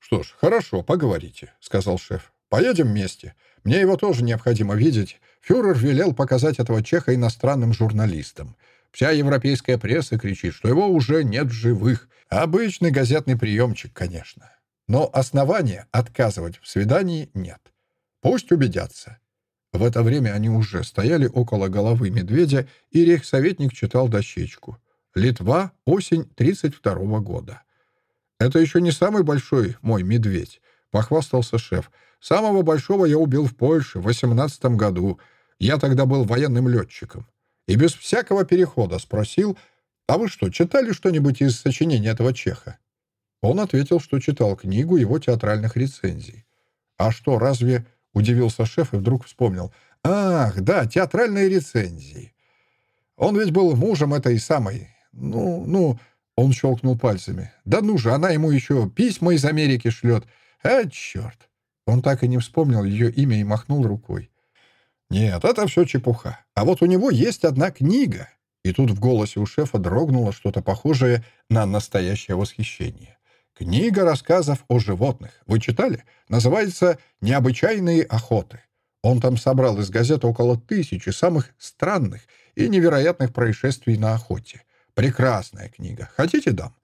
«Что ж, хорошо, поговорите», — сказал шеф. «Поедем вместе. Мне его тоже необходимо видеть. Фюрер велел показать этого чеха иностранным журналистам. Вся европейская пресса кричит, что его уже нет в живых. Обычный газетный приемчик, конечно. Но основания отказывать в свидании нет. Пусть убедятся. В это время они уже стояли около головы медведя, и рейхсоветник читал дощечку. «Литва, осень 32 -го года». «Это еще не самый большой мой медведь», — похвастался шеф. «Самого большого я убил в Польше в 18 году. Я тогда был военным летчиком и без всякого перехода спросил, «А вы что, читали что-нибудь из сочинения этого чеха?» Он ответил, что читал книгу его театральных рецензий. «А что, разве...» — удивился шеф и вдруг вспомнил. Ах, да, театральные рецензии. Он ведь был мужем этой самой... Ну, ну... Он щелкнул пальцами. «Да ну же, она ему еще письма из Америки шлет. А, черт!» Он так и не вспомнил ее имя и махнул рукой. «Нет, это все чепуха. А вот у него есть одна книга». И тут в голосе у шефа дрогнуло что-то похожее на настоящее восхищение. «Книга рассказов о животных. Вы читали? Называется «Необычайные охоты». Он там собрал из газет около тысячи самых странных и невероятных происшествий на охоте. Прекрасная книга. Хотите, дам?»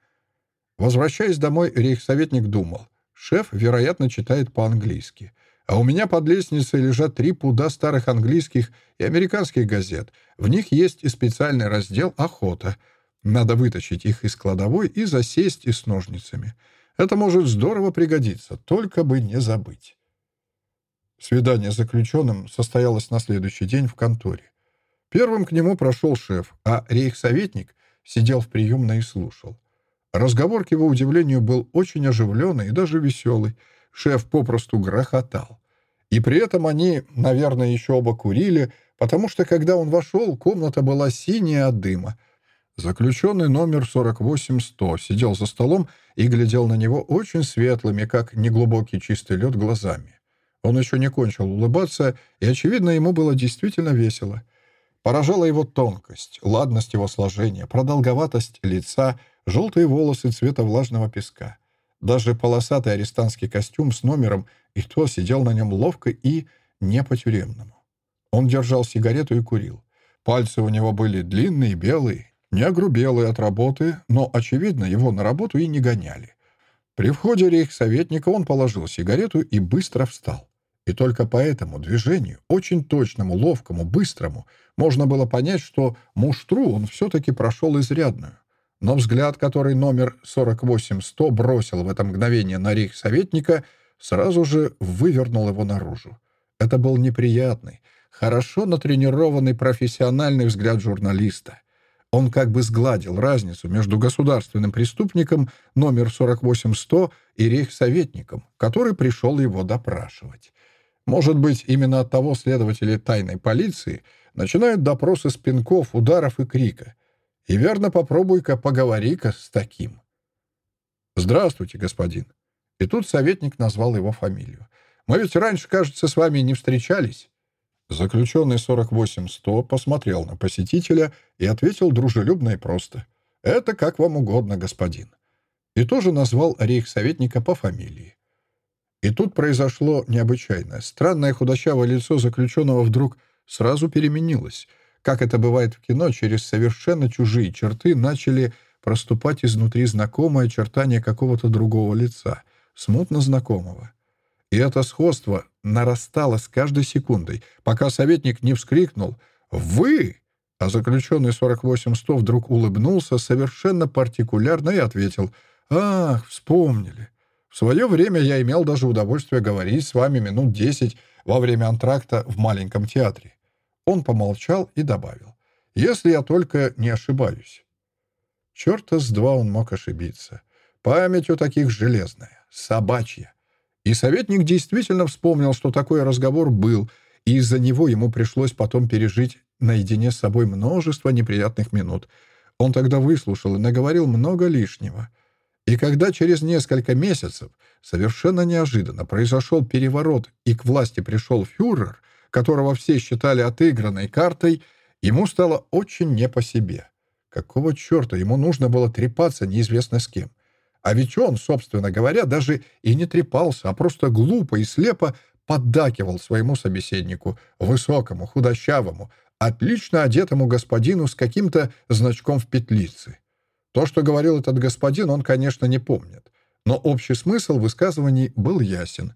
Возвращаясь домой, рейхсоветник думал. Шеф, вероятно, читает по-английски. А у меня под лестницей лежат три пуда старых английских и американских газет. В них есть и специальный раздел «Охота». Надо вытащить их из кладовой и засесть с ножницами. Это может здорово пригодиться, только бы не забыть. Свидание с заключенным состоялось на следующий день в конторе. Первым к нему прошел шеф, а рейхсоветник сидел в приемной и слушал. Разговор, к его удивлению, был очень оживленный и даже веселый. Шеф попросту грохотал. И при этом они, наверное, еще оба курили, потому что, когда он вошел, комната была синяя от дыма. Заключенный номер 48-100 сидел за столом и глядел на него очень светлыми, как неглубокий чистый лед, глазами. Он еще не кончил улыбаться, и, очевидно, ему было действительно весело. Поражала его тонкость, ладность его сложения, продолговатость лица, желтые волосы цвета влажного песка. Даже полосатый арестантский костюм с номером и то сидел на нем ловко и не по-тюремному. Он держал сигарету и курил. Пальцы у него были длинные, белые, не огрубелые от работы, но, очевидно, его на работу и не гоняли. При входе рейхсоветника он положил сигарету и быстро встал. И только по этому движению, очень точному, ловкому, быстрому, можно было понять, что муштру он все-таки прошел изрядную. Но взгляд, который номер 48-100 бросил в это мгновение на рейхсоветника, сразу же вывернул его наружу. Это был неприятный, хорошо натренированный профессиональный взгляд журналиста. Он как бы сгладил разницу между государственным преступником номер 48-100 и рейхсоветником, который пришел его допрашивать. Может быть, именно от того следователи тайной полиции начинают допросы с пинков, ударов и крика — и верно попробуй-ка поговори-ка с таким. «Здравствуйте, господин». И тут советник назвал его фамилию. «Мы ведь раньше, кажется, с вами не встречались». Заключенный 48-100 посмотрел на посетителя и ответил дружелюбно и просто. «Это как вам угодно, господин». И тоже назвал рейхсоветника по фамилии. И тут произошло необычайное. Странное худощавое лицо заключенного вдруг сразу переменилось — как это бывает в кино, через совершенно чужие черты начали проступать изнутри знакомые очертания какого-то другого лица, смутно знакомого. И это сходство нарастало с каждой секундой, пока советник не вскрикнул «Вы!», а заключенный 48-100 вдруг улыбнулся совершенно партикулярно и ответил «Ах, вспомнили. В свое время я имел даже удовольствие говорить с вами минут десять во время антракта в маленьком театре. Он помолчал и добавил. «Если я только не ошибаюсь». Черта с два он мог ошибиться. Память у таких железная, собачья. И советник действительно вспомнил, что такой разговор был, и из-за него ему пришлось потом пережить наедине с собой множество неприятных минут. Он тогда выслушал и наговорил много лишнего. И когда через несколько месяцев совершенно неожиданно произошел переворот и к власти пришел фюрер, которого все считали отыгранной картой, ему стало очень не по себе. Какого черта ему нужно было трепаться неизвестно с кем? А ведь он, собственно говоря, даже и не трепался, а просто глупо и слепо поддакивал своему собеседнику, высокому, худощавому, отлично одетому господину с каким-то значком в петлице. То, что говорил этот господин, он, конечно, не помнит. Но общий смысл высказываний был ясен.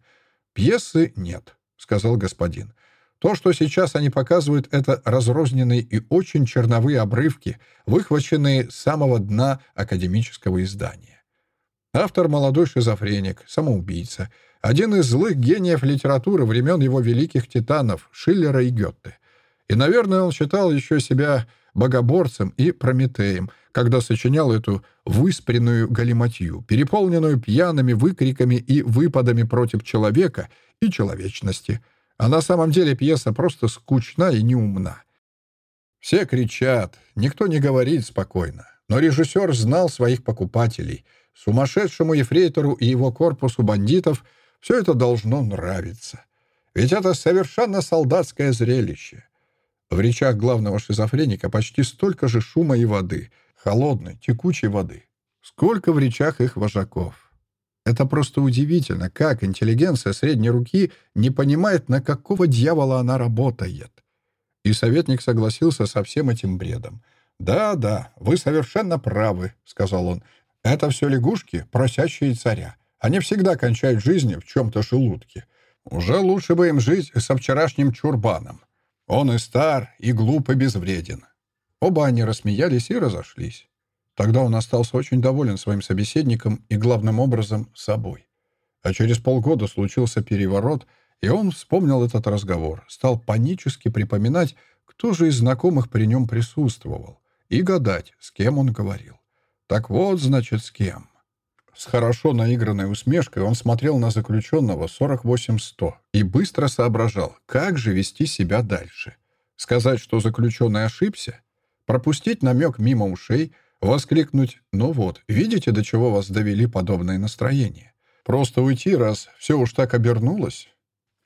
«Пьесы нет», — сказал господин. То, что сейчас они показывают, это разрозненные и очень черновые обрывки, выхваченные с самого дна академического издания. Автор — молодой шизофреник, самоубийца, один из злых гениев литературы времен его великих титанов Шиллера и Гетте. И, наверное, он считал еще себя богоборцем и Прометеем, когда сочинял эту выспренную галиматью, переполненную пьяными выкриками и выпадами против человека и человечности — А на самом деле пьеса просто скучна и неумна. Все кричат, никто не говорит спокойно. Но режиссер знал своих покупателей. Сумасшедшему ефрейтору и его корпусу бандитов все это должно нравиться. Ведь это совершенно солдатское зрелище. В речах главного шизофреника почти столько же шума и воды, холодной, текучей воды. Сколько в речах их вожаков. Это просто удивительно, как интеллигенция средней руки не понимает, на какого дьявола она работает. И советник согласился со всем этим бредом. «Да, да, вы совершенно правы», — сказал он. «Это все лягушки, просящие царя. Они всегда кончают жизни в чем-то желудке. Уже лучше бы им жить со вчерашним чурбаном. Он и стар, и глуп, и безвреден». Оба они рассмеялись и разошлись. Тогда он остался очень доволен своим собеседником и, главным образом, собой. А через полгода случился переворот — и он вспомнил этот разговор, стал панически припоминать, кто же из знакомых при нем присутствовал, и гадать, с кем он говорил. Так вот, значит, с кем. С хорошо наигранной усмешкой он смотрел на заключенного 48-100 и быстро соображал, как же вести себя дальше. Сказать, что заключенный ошибся? Пропустить намек мимо ушей? Воскликнуть «Ну вот, видите, до чего вас довели подобное настроение?» Просто уйти, раз все уж так обернулось?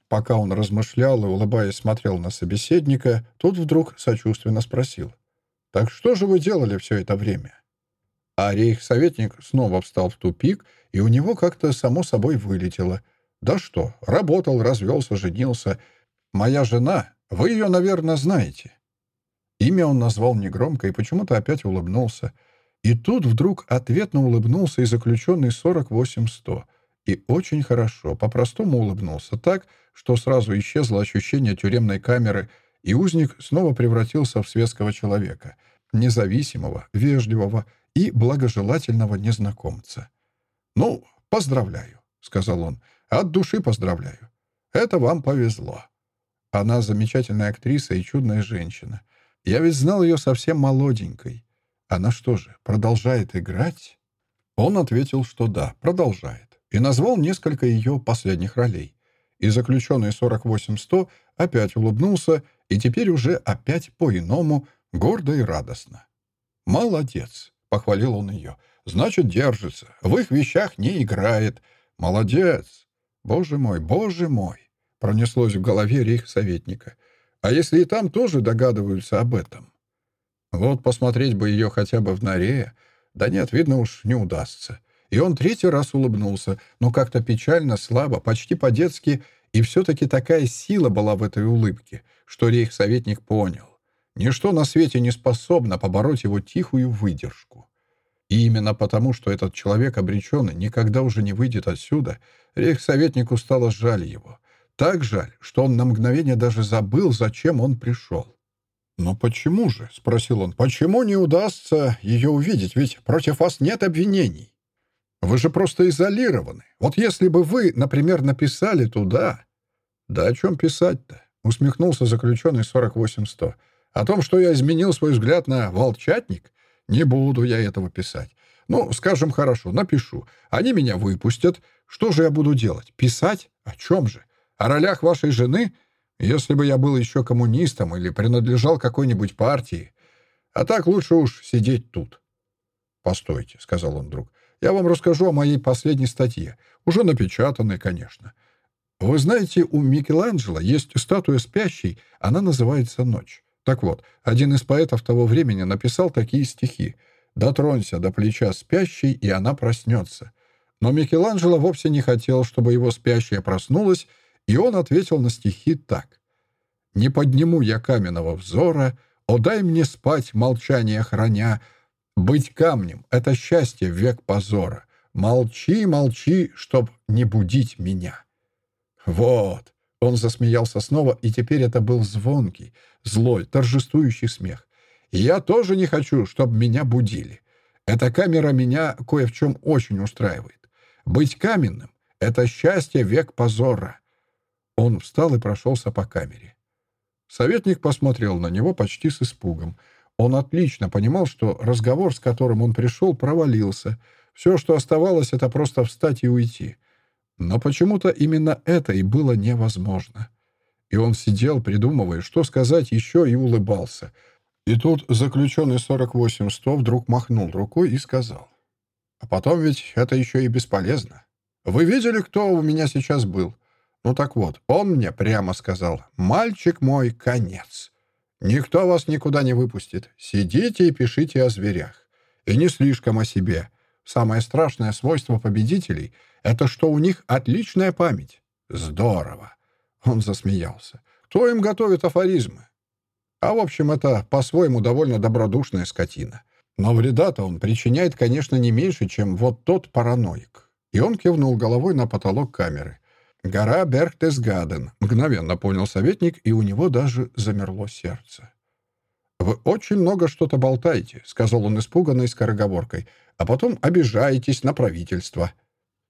Пока он размышлял и, улыбаясь, смотрел на собеседника, тот вдруг сочувственно спросил. «Так что же вы делали все это время?» А рейхсоветник снова встал в тупик, и у него как-то само собой вылетело. «Да что, работал, развелся, женился. Моя жена, вы ее, наверное, знаете». Имя он назвал негромко и почему-то опять улыбнулся. И тут вдруг ответно улыбнулся и заключенный 48-100. И очень хорошо, по-простому улыбнулся так, что сразу исчезло ощущение тюремной камеры, и узник снова превратился в светского человека, независимого, вежливого и благожелательного незнакомца. «Ну, поздравляю», — сказал он, — «от души поздравляю. Это вам повезло. Она замечательная актриса и чудная женщина. Я ведь знал ее совсем молоденькой. Она что же, продолжает играть?» Он ответил, что да, продолжает и назвал несколько ее последних ролей. И заключенный 48-100 опять улыбнулся, и теперь уже опять по-иному, гордо и радостно. «Молодец!» — похвалил он ее. «Значит, держится. В их вещах не играет. Молодец! Боже мой, боже мой!» — пронеслось в голове рейх-советника. «А если и там тоже догадываются об этом?» Вот посмотреть бы ее хотя бы в норе. Да нет, видно уж, не удастся. И он третий раз улыбнулся, но как-то печально, слабо, почти по-детски, и все-таки такая сила была в этой улыбке, что рейхсоветник понял. Ничто на свете не способно побороть его тихую выдержку. И именно потому, что этот человек обреченный никогда уже не выйдет отсюда, рейхсоветнику стало жаль его. Так жаль, что он на мгновение даже забыл, зачем он пришел. «Но почему же?» — спросил он. «Почему не удастся ее увидеть? Ведь против вас нет обвинений». Вы же просто изолированы. Вот если бы вы, например, написали туда... Да о чем писать-то? Усмехнулся заключенный 48-100. О том, что я изменил свой взгляд на волчатник? Не буду я этого писать. Ну, скажем, хорошо, напишу. Они меня выпустят. Что же я буду делать? Писать? О чем же? О ролях вашей жены? Если бы я был еще коммунистом или принадлежал какой-нибудь партии. А так лучше уж сидеть тут. «Постойте», — сказал он вдруг. Я вам расскажу о моей последней статье, уже напечатанной, конечно. Вы знаете, у Микеланджело есть статуя спящей, она называется «Ночь». Так вот, один из поэтов того времени написал такие стихи «Дотронься до плеча спящей, и она проснется». Но Микеланджело вовсе не хотел, чтобы его спящая проснулась, и он ответил на стихи так. «Не подниму я каменного взора, о дай мне спать, молчание храня, быть камнем — это счастье в век позора. Молчи, молчи, чтоб не будить меня. Вот. Он засмеялся снова, и теперь это был звонкий, злой, торжествующий смех. Я тоже не хочу, чтобы меня будили. Эта камера меня кое в чем очень устраивает. Быть каменным — это счастье век позора. Он встал и прошелся по камере. Советник посмотрел на него почти с испугом — он отлично понимал, что разговор, с которым он пришел, провалился. Все, что оставалось, это просто встать и уйти. Но почему-то именно это и было невозможно. И он сидел, придумывая, что сказать еще, и улыбался. И тут заключенный 48-100 вдруг махнул рукой и сказал. «А потом ведь это еще и бесполезно. Вы видели, кто у меня сейчас был? Ну так вот, он мне прямо сказал, «Мальчик мой, конец. Никто вас никуда не выпустит. Сидите и пишите о зверях. И не слишком о себе. Самое страшное свойство победителей — это что у них отличная память. Здорово. Он засмеялся. Кто им готовит афоризмы? А в общем, это по-своему довольно добродушная скотина. Но вреда-то он причиняет, конечно, не меньше, чем вот тот параноик. И он кивнул головой на потолок камеры. «Гора Берхтесгаден», — мгновенно понял советник, и у него даже замерло сердце. «Вы очень много что-то болтаете», — сказал он испуганной скороговоркой, «а потом обижаетесь на правительство».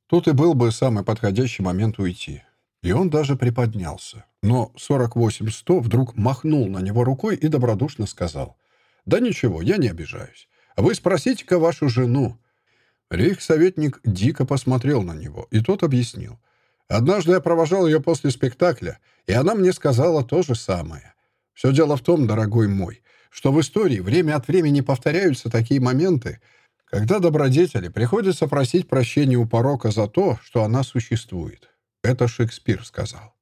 Тут и был бы самый подходящий момент уйти. И он даже приподнялся. Но 48-100 вдруг махнул на него рукой и добродушно сказал, «Да ничего, я не обижаюсь. Вы спросите-ка вашу жену». Рейхсоветник дико посмотрел на него, и тот объяснил. «Однажды я провожал ее после спектакля, и она мне сказала то же самое. Все дело в том, дорогой мой, что в истории время от времени повторяются такие моменты, когда добродетели приходится просить прощения у порока за то, что она существует. Это Шекспир сказал.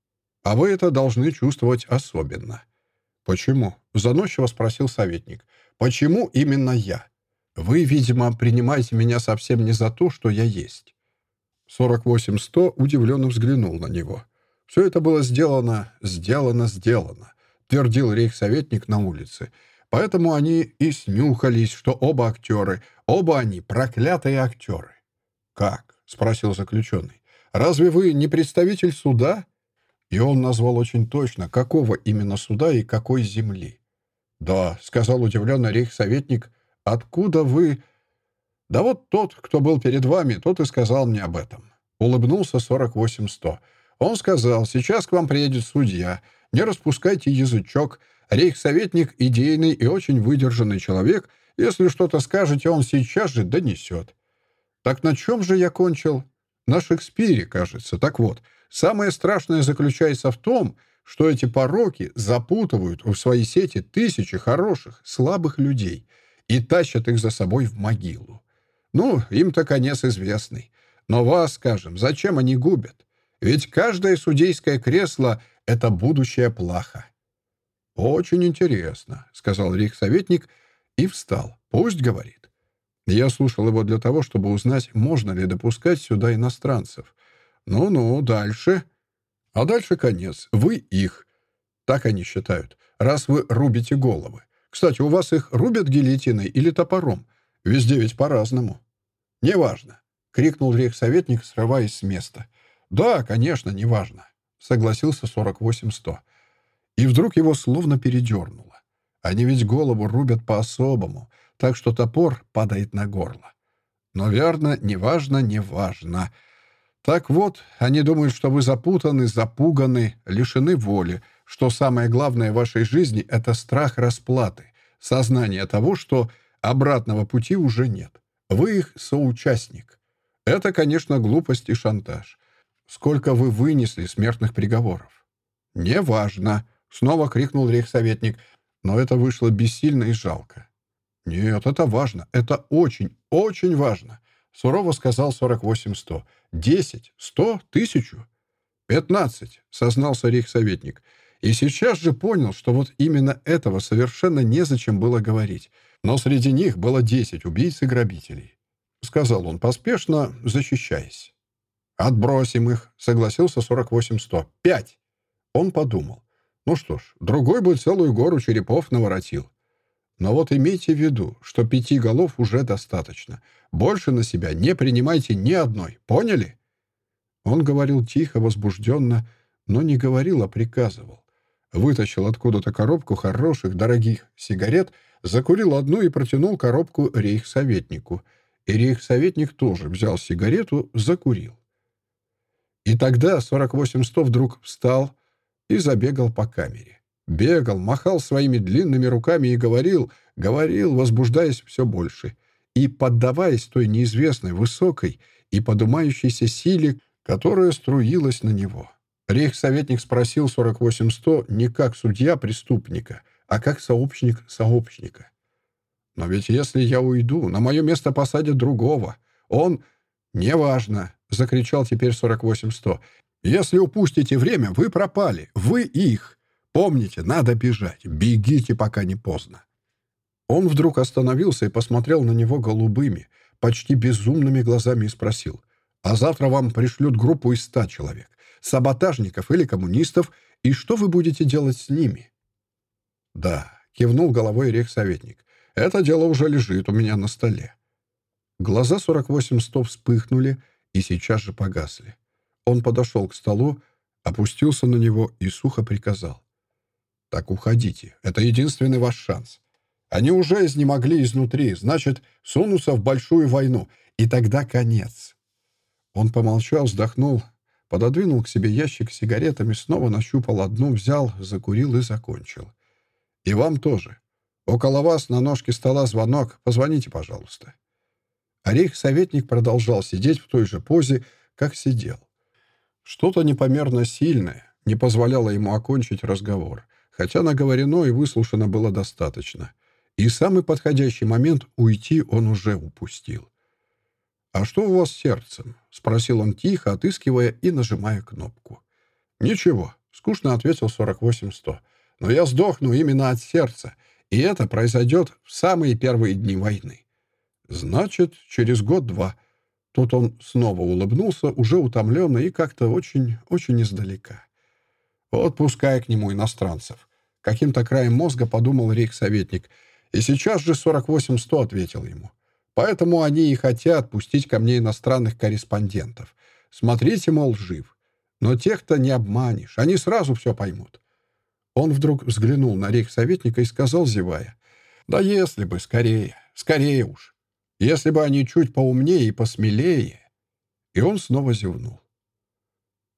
А вы это должны чувствовать особенно. «Почему?» — заносчиво спросил советник. «Почему именно я? Вы, видимо, принимаете меня совсем не за то, что я есть». 48-100 удивленно взглянул на него. «Все это было сделано, сделано, сделано», — твердил рейхсоветник на улице. Поэтому они и снюхались, что оба актеры, оба они проклятые актеры. «Как?» — спросил заключенный. «Разве вы не представитель суда?» И он назвал очень точно, какого именно суда и какой земли. «Да», — сказал удивленно рейхсоветник, — «откуда вы...» «Да вот тот, кто был перед вами, тот и сказал мне об этом». Улыбнулся 48-100. Он сказал, «Сейчас к вам приедет судья. Не распускайте язычок. Рейхсоветник — идейный и очень выдержанный человек. Если что-то скажете, он сейчас же донесет. Так на чем же я кончил? На Шекспире, кажется. Так вот, самое страшное заключается в том, что эти пороки запутывают в свои сети тысячи хороших, слабых людей и тащат их за собой в могилу. Ну, им-то конец известный. Но вас, скажем, зачем они губят? Ведь каждое судейское кресло — это будущая плаха. «Очень интересно», — сказал рейхсоветник и встал. «Пусть говорит». Я слушал его для того, чтобы узнать, можно ли допускать сюда иностранцев. «Ну-ну, дальше». А дальше конец. Вы их. Так они считают. Раз вы рубите головы. Кстати, у вас их рубят гильотиной или топором? Везде ведь по-разному. «Неважно», — крикнул рейхсоветник, срываясь с места. «Да, конечно, неважно», — согласился 48-100. И вдруг его словно передернуло. Они ведь голову рубят по-особому, так что топор падает на горло. Но верно, неважно, неважно. Так вот, они думают, что вы запутаны, запуганы, лишены воли, что самое главное в вашей жизни — это страх расплаты, сознание того, что обратного пути уже нет. Вы их соучастник. Это, конечно, глупость и шантаж. Сколько вы вынесли смертных приговоров? Неважно. Снова крикнул рейхсоветник, но это вышло бессильно и жалко. «Нет, это важно. Это очень, очень важно», — сурово сказал 48-100. «Десять? Сто? Тысячу?» «Пятнадцать», — сознался рейхсоветник. И сейчас же понял, что вот именно этого совершенно незачем было говорить. Но среди них было десять убийц и грабителей. Сказал он поспешно, защищаясь. «Отбросим их», — согласился 48-100. «Пять!» Он подумал. Ну что ж, другой бы целую гору черепов наворотил. Но вот имейте в виду, что пяти голов уже достаточно. Больше на себя не принимайте ни одной. Поняли?» Он говорил тихо, возбужденно, но не говорил, а приказывал. Вытащил откуда-то коробку хороших, дорогих сигарет, закурил одну и протянул коробку рейхсоветнику. И рейхсоветник тоже взял сигарету, закурил. И тогда 48-100 вдруг встал, и забегал по камере. Бегал, махал своими длинными руками и говорил, говорил, возбуждаясь все больше, и поддаваясь той неизвестной, высокой и подумающейся силе, которая струилась на него. Рейхсоветник спросил 48-100 не как судья преступника, а как сообщник сообщника. «Но ведь если я уйду, на мое место посадят другого. Он...» «Неважно», — закричал теперь 48-100. «Если упустите время, вы пропали. Вы их. Помните, надо бежать. Бегите, пока не поздно». Он вдруг остановился и посмотрел на него голубыми, почти безумными глазами и спросил. «А завтра вам пришлют группу из ста человек, саботажников или коммунистов, и что вы будете делать с ними?» «Да», — кивнул головой рейхсоветник. «Это дело уже лежит у меня на столе». Глаза 48-100 вспыхнули и сейчас же погасли. Он подошел к столу, опустился на него и сухо приказал. «Так уходите. Это единственный ваш шанс. Они уже изнемогли изнутри, значит, сунутся в большую войну, и тогда конец». Он помолчал, вздохнул, пододвинул к себе ящик с сигаретами, снова нащупал одну, взял, закурил и закончил. «И вам тоже. Около вас на ножке стола звонок. Позвоните, пожалуйста». Орейх-советник продолжал сидеть в той же позе, как сидел. Что-то непомерно сильное не позволяло ему окончить разговор, хотя наговорено и выслушано было достаточно и самый подходящий момент уйти он уже упустил. «А что у вас с сердцем?» — спросил он тихо, отыскивая и нажимая кнопку. «Ничего», — скучно ответил 48-100. «Но я сдохну именно от сердца, и это произойдет в самые первые дни войны». «Значит, через год-два». Тут он снова улыбнулся, уже утомленно и как-то очень-очень издалека. «Вот пускай к нему иностранцев». Каким-то краем мозга подумал рейхсоветник — и сейчас же 48-100 ответил ему. Поэтому они и хотят пустить ко мне иностранных корреспондентов. Смотрите, мол, жив. Но тех-то не обманешь, они сразу все поймут. Он вдруг взглянул на рейхсоветника и сказал, зевая, «Да если бы, скорее, скорее уж. Если бы они чуть поумнее и посмелее». И он снова зевнул.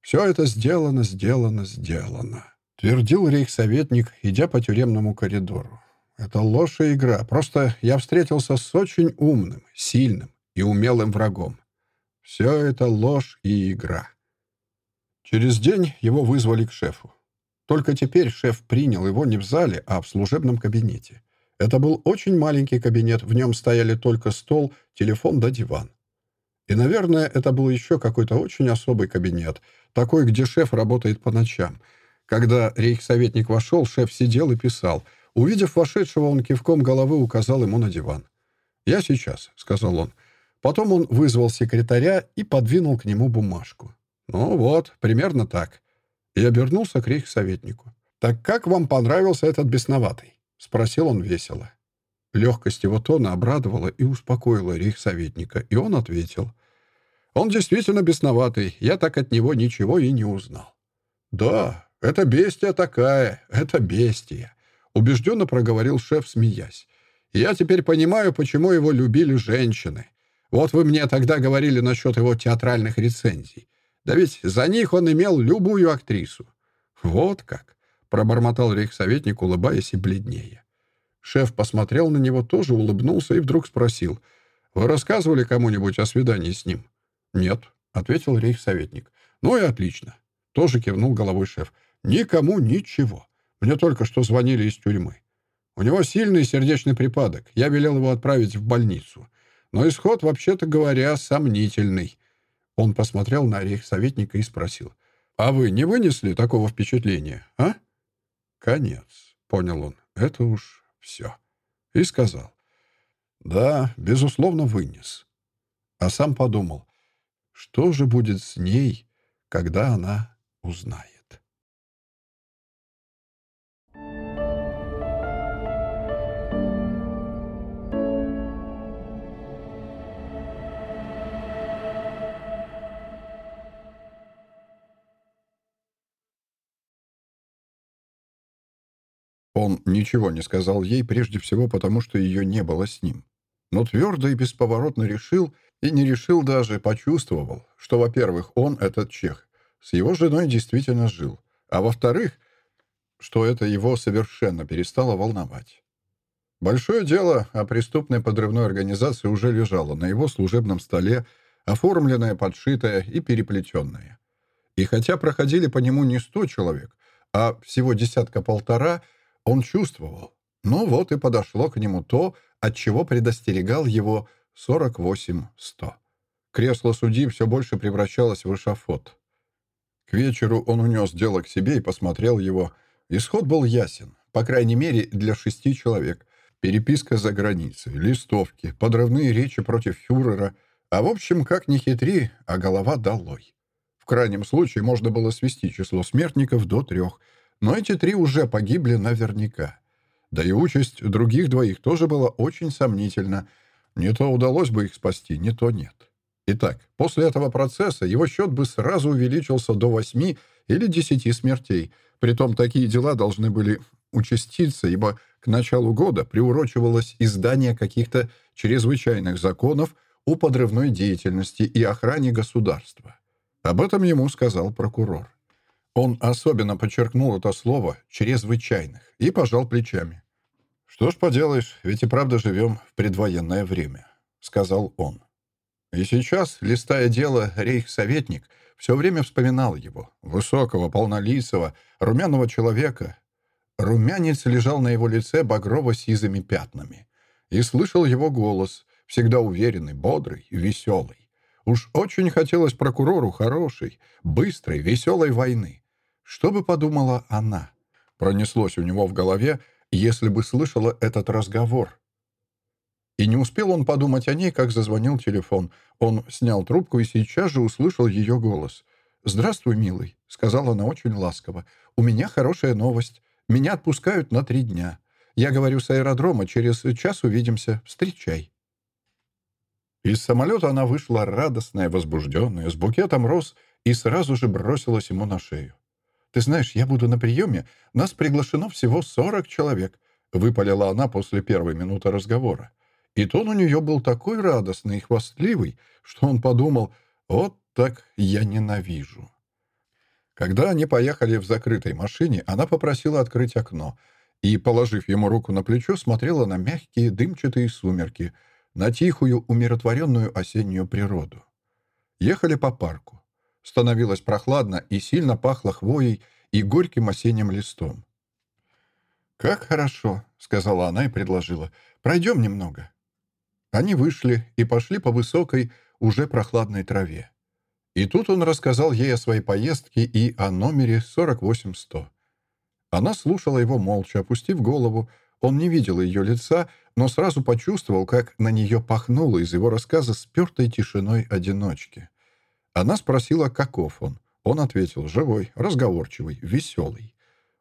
«Все это сделано, сделано, сделано», — твердил рейхсоветник, идя по тюремному коридору. Это ложь и игра. Просто я встретился с очень умным, сильным и умелым врагом. Все это ложь и игра. Через день его вызвали к шефу. Только теперь шеф принял его не в зале, а в служебном кабинете. Это был очень маленький кабинет, в нем стояли только стол, телефон да диван. И, наверное, это был еще какой-то очень особый кабинет, такой, где шеф работает по ночам. Когда рейхсоветник вошел, шеф сидел и писал — Увидев вошедшего, он кивком головы указал ему на диван. «Я сейчас», — сказал он. Потом он вызвал секретаря и подвинул к нему бумажку. «Ну вот, примерно так». И обернулся к рейхсоветнику. «Так как вам понравился этот бесноватый?» — спросил он весело. Легкость его тона обрадовала и успокоила рейхсоветника, и он ответил. «Он действительно бесноватый, я так от него ничего и не узнал». «Да, это бестия такая, это бестия. Убежденно проговорил шеф, смеясь. «Я теперь понимаю, почему его любили женщины. Вот вы мне тогда говорили насчет его театральных рецензий. Да ведь за них он имел любую актрису». «Вот как!» — пробормотал рейхсоветник, улыбаясь и бледнее. Шеф посмотрел на него, тоже улыбнулся и вдруг спросил. «Вы рассказывали кому-нибудь о свидании с ним?» «Нет», — ответил рейхсоветник. «Ну и отлично». Тоже кивнул головой шеф. «Никому ничего. Мне только что звонили из тюрьмы. У него сильный сердечный припадок. Я велел его отправить в больницу. Но исход, вообще-то говоря, сомнительный. Он посмотрел на орех советника и спросил. «А вы не вынесли такого впечатления, а?» «Конец», — понял он. «Это уж все». И сказал. «Да, безусловно, вынес». А сам подумал, что же будет с ней, когда она узнает. Он ничего не сказал ей, прежде всего потому, что ее не было с ним. Но твердо и бесповоротно решил, и не решил даже, почувствовал, что, во-первых, он, этот чех, с его женой действительно жил, а во-вторых, что это его совершенно перестало волновать. Большое дело о преступной подрывной организации уже лежало на его служебном столе, оформленное, подшитое и переплетенное. И хотя проходили по нему не сто человек, а всего десятка-полтора, он чувствовал. Ну вот и подошло к нему то, от чего предостерегал его 48-100. Кресло судьи все больше превращалось в эшафот. К вечеру он унес дело к себе и посмотрел его. Исход был ясен, по крайней мере, для шести человек. Переписка за границей, листовки, подрывные речи против фюрера. А в общем, как ни хитри, а голова долой. В крайнем случае можно было свести число смертников до трех, но эти три уже погибли наверняка. Да и участь других двоих тоже была очень сомнительна. Не то удалось бы их спасти, не то нет. Итак, после этого процесса его счет бы сразу увеличился до восьми или десяти смертей. Притом такие дела должны были участиться, ибо к началу года приурочивалось издание каких-то чрезвычайных законов о подрывной деятельности и охране государства. Об этом ему сказал прокурор. Он особенно подчеркнул это слово «чрезвычайных» и пожал плечами. «Что ж поделаешь, ведь и правда живем в предвоенное время», — сказал он. И сейчас, листая дело, рейхсоветник все время вспоминал его, высокого, полнолицего, румяного человека. Румянец лежал на его лице багрово-сизыми пятнами. И слышал его голос, всегда уверенный, бодрый, веселый. Уж очень хотелось прокурору хорошей, быстрой, веселой войны. Что бы подумала она? Пронеслось у него в голове, если бы слышала этот разговор. И не успел он подумать о ней, как зазвонил телефон. Он снял трубку и сейчас же услышал ее голос. «Здравствуй, милый», — сказала она очень ласково. «У меня хорошая новость. Меня отпускают на три дня. Я говорю с аэродрома, через час увидимся. Встречай». Из самолета она вышла радостная, возбужденная, с букетом роз и сразу же бросилась ему на шею. «Ты знаешь, я буду на приеме. Нас приглашено всего сорок человек», — выпалила она после первой минуты разговора. И тон у нее был такой радостный и хвастливый, что он подумал, вот так я ненавижу. Когда они поехали в закрытой машине, она попросила открыть окно и, положив ему руку на плечо, смотрела на мягкие дымчатые сумерки, на тихую, умиротворенную осеннюю природу. Ехали по парку. Становилось прохладно и сильно пахло хвоей и горьким осенним листом. «Как хорошо», — сказала она и предложила. «Пройдем немного». Они вышли и пошли по высокой, уже прохладной траве. И тут он рассказал ей о своей поездке и о номере 48100. Она слушала его молча, опустив голову. Он не видел ее лица, но сразу почувствовал, как на нее пахнуло из его рассказа спертой тишиной одиночки. Она спросила, каков он. Он ответил, живой, разговорчивый, веселый.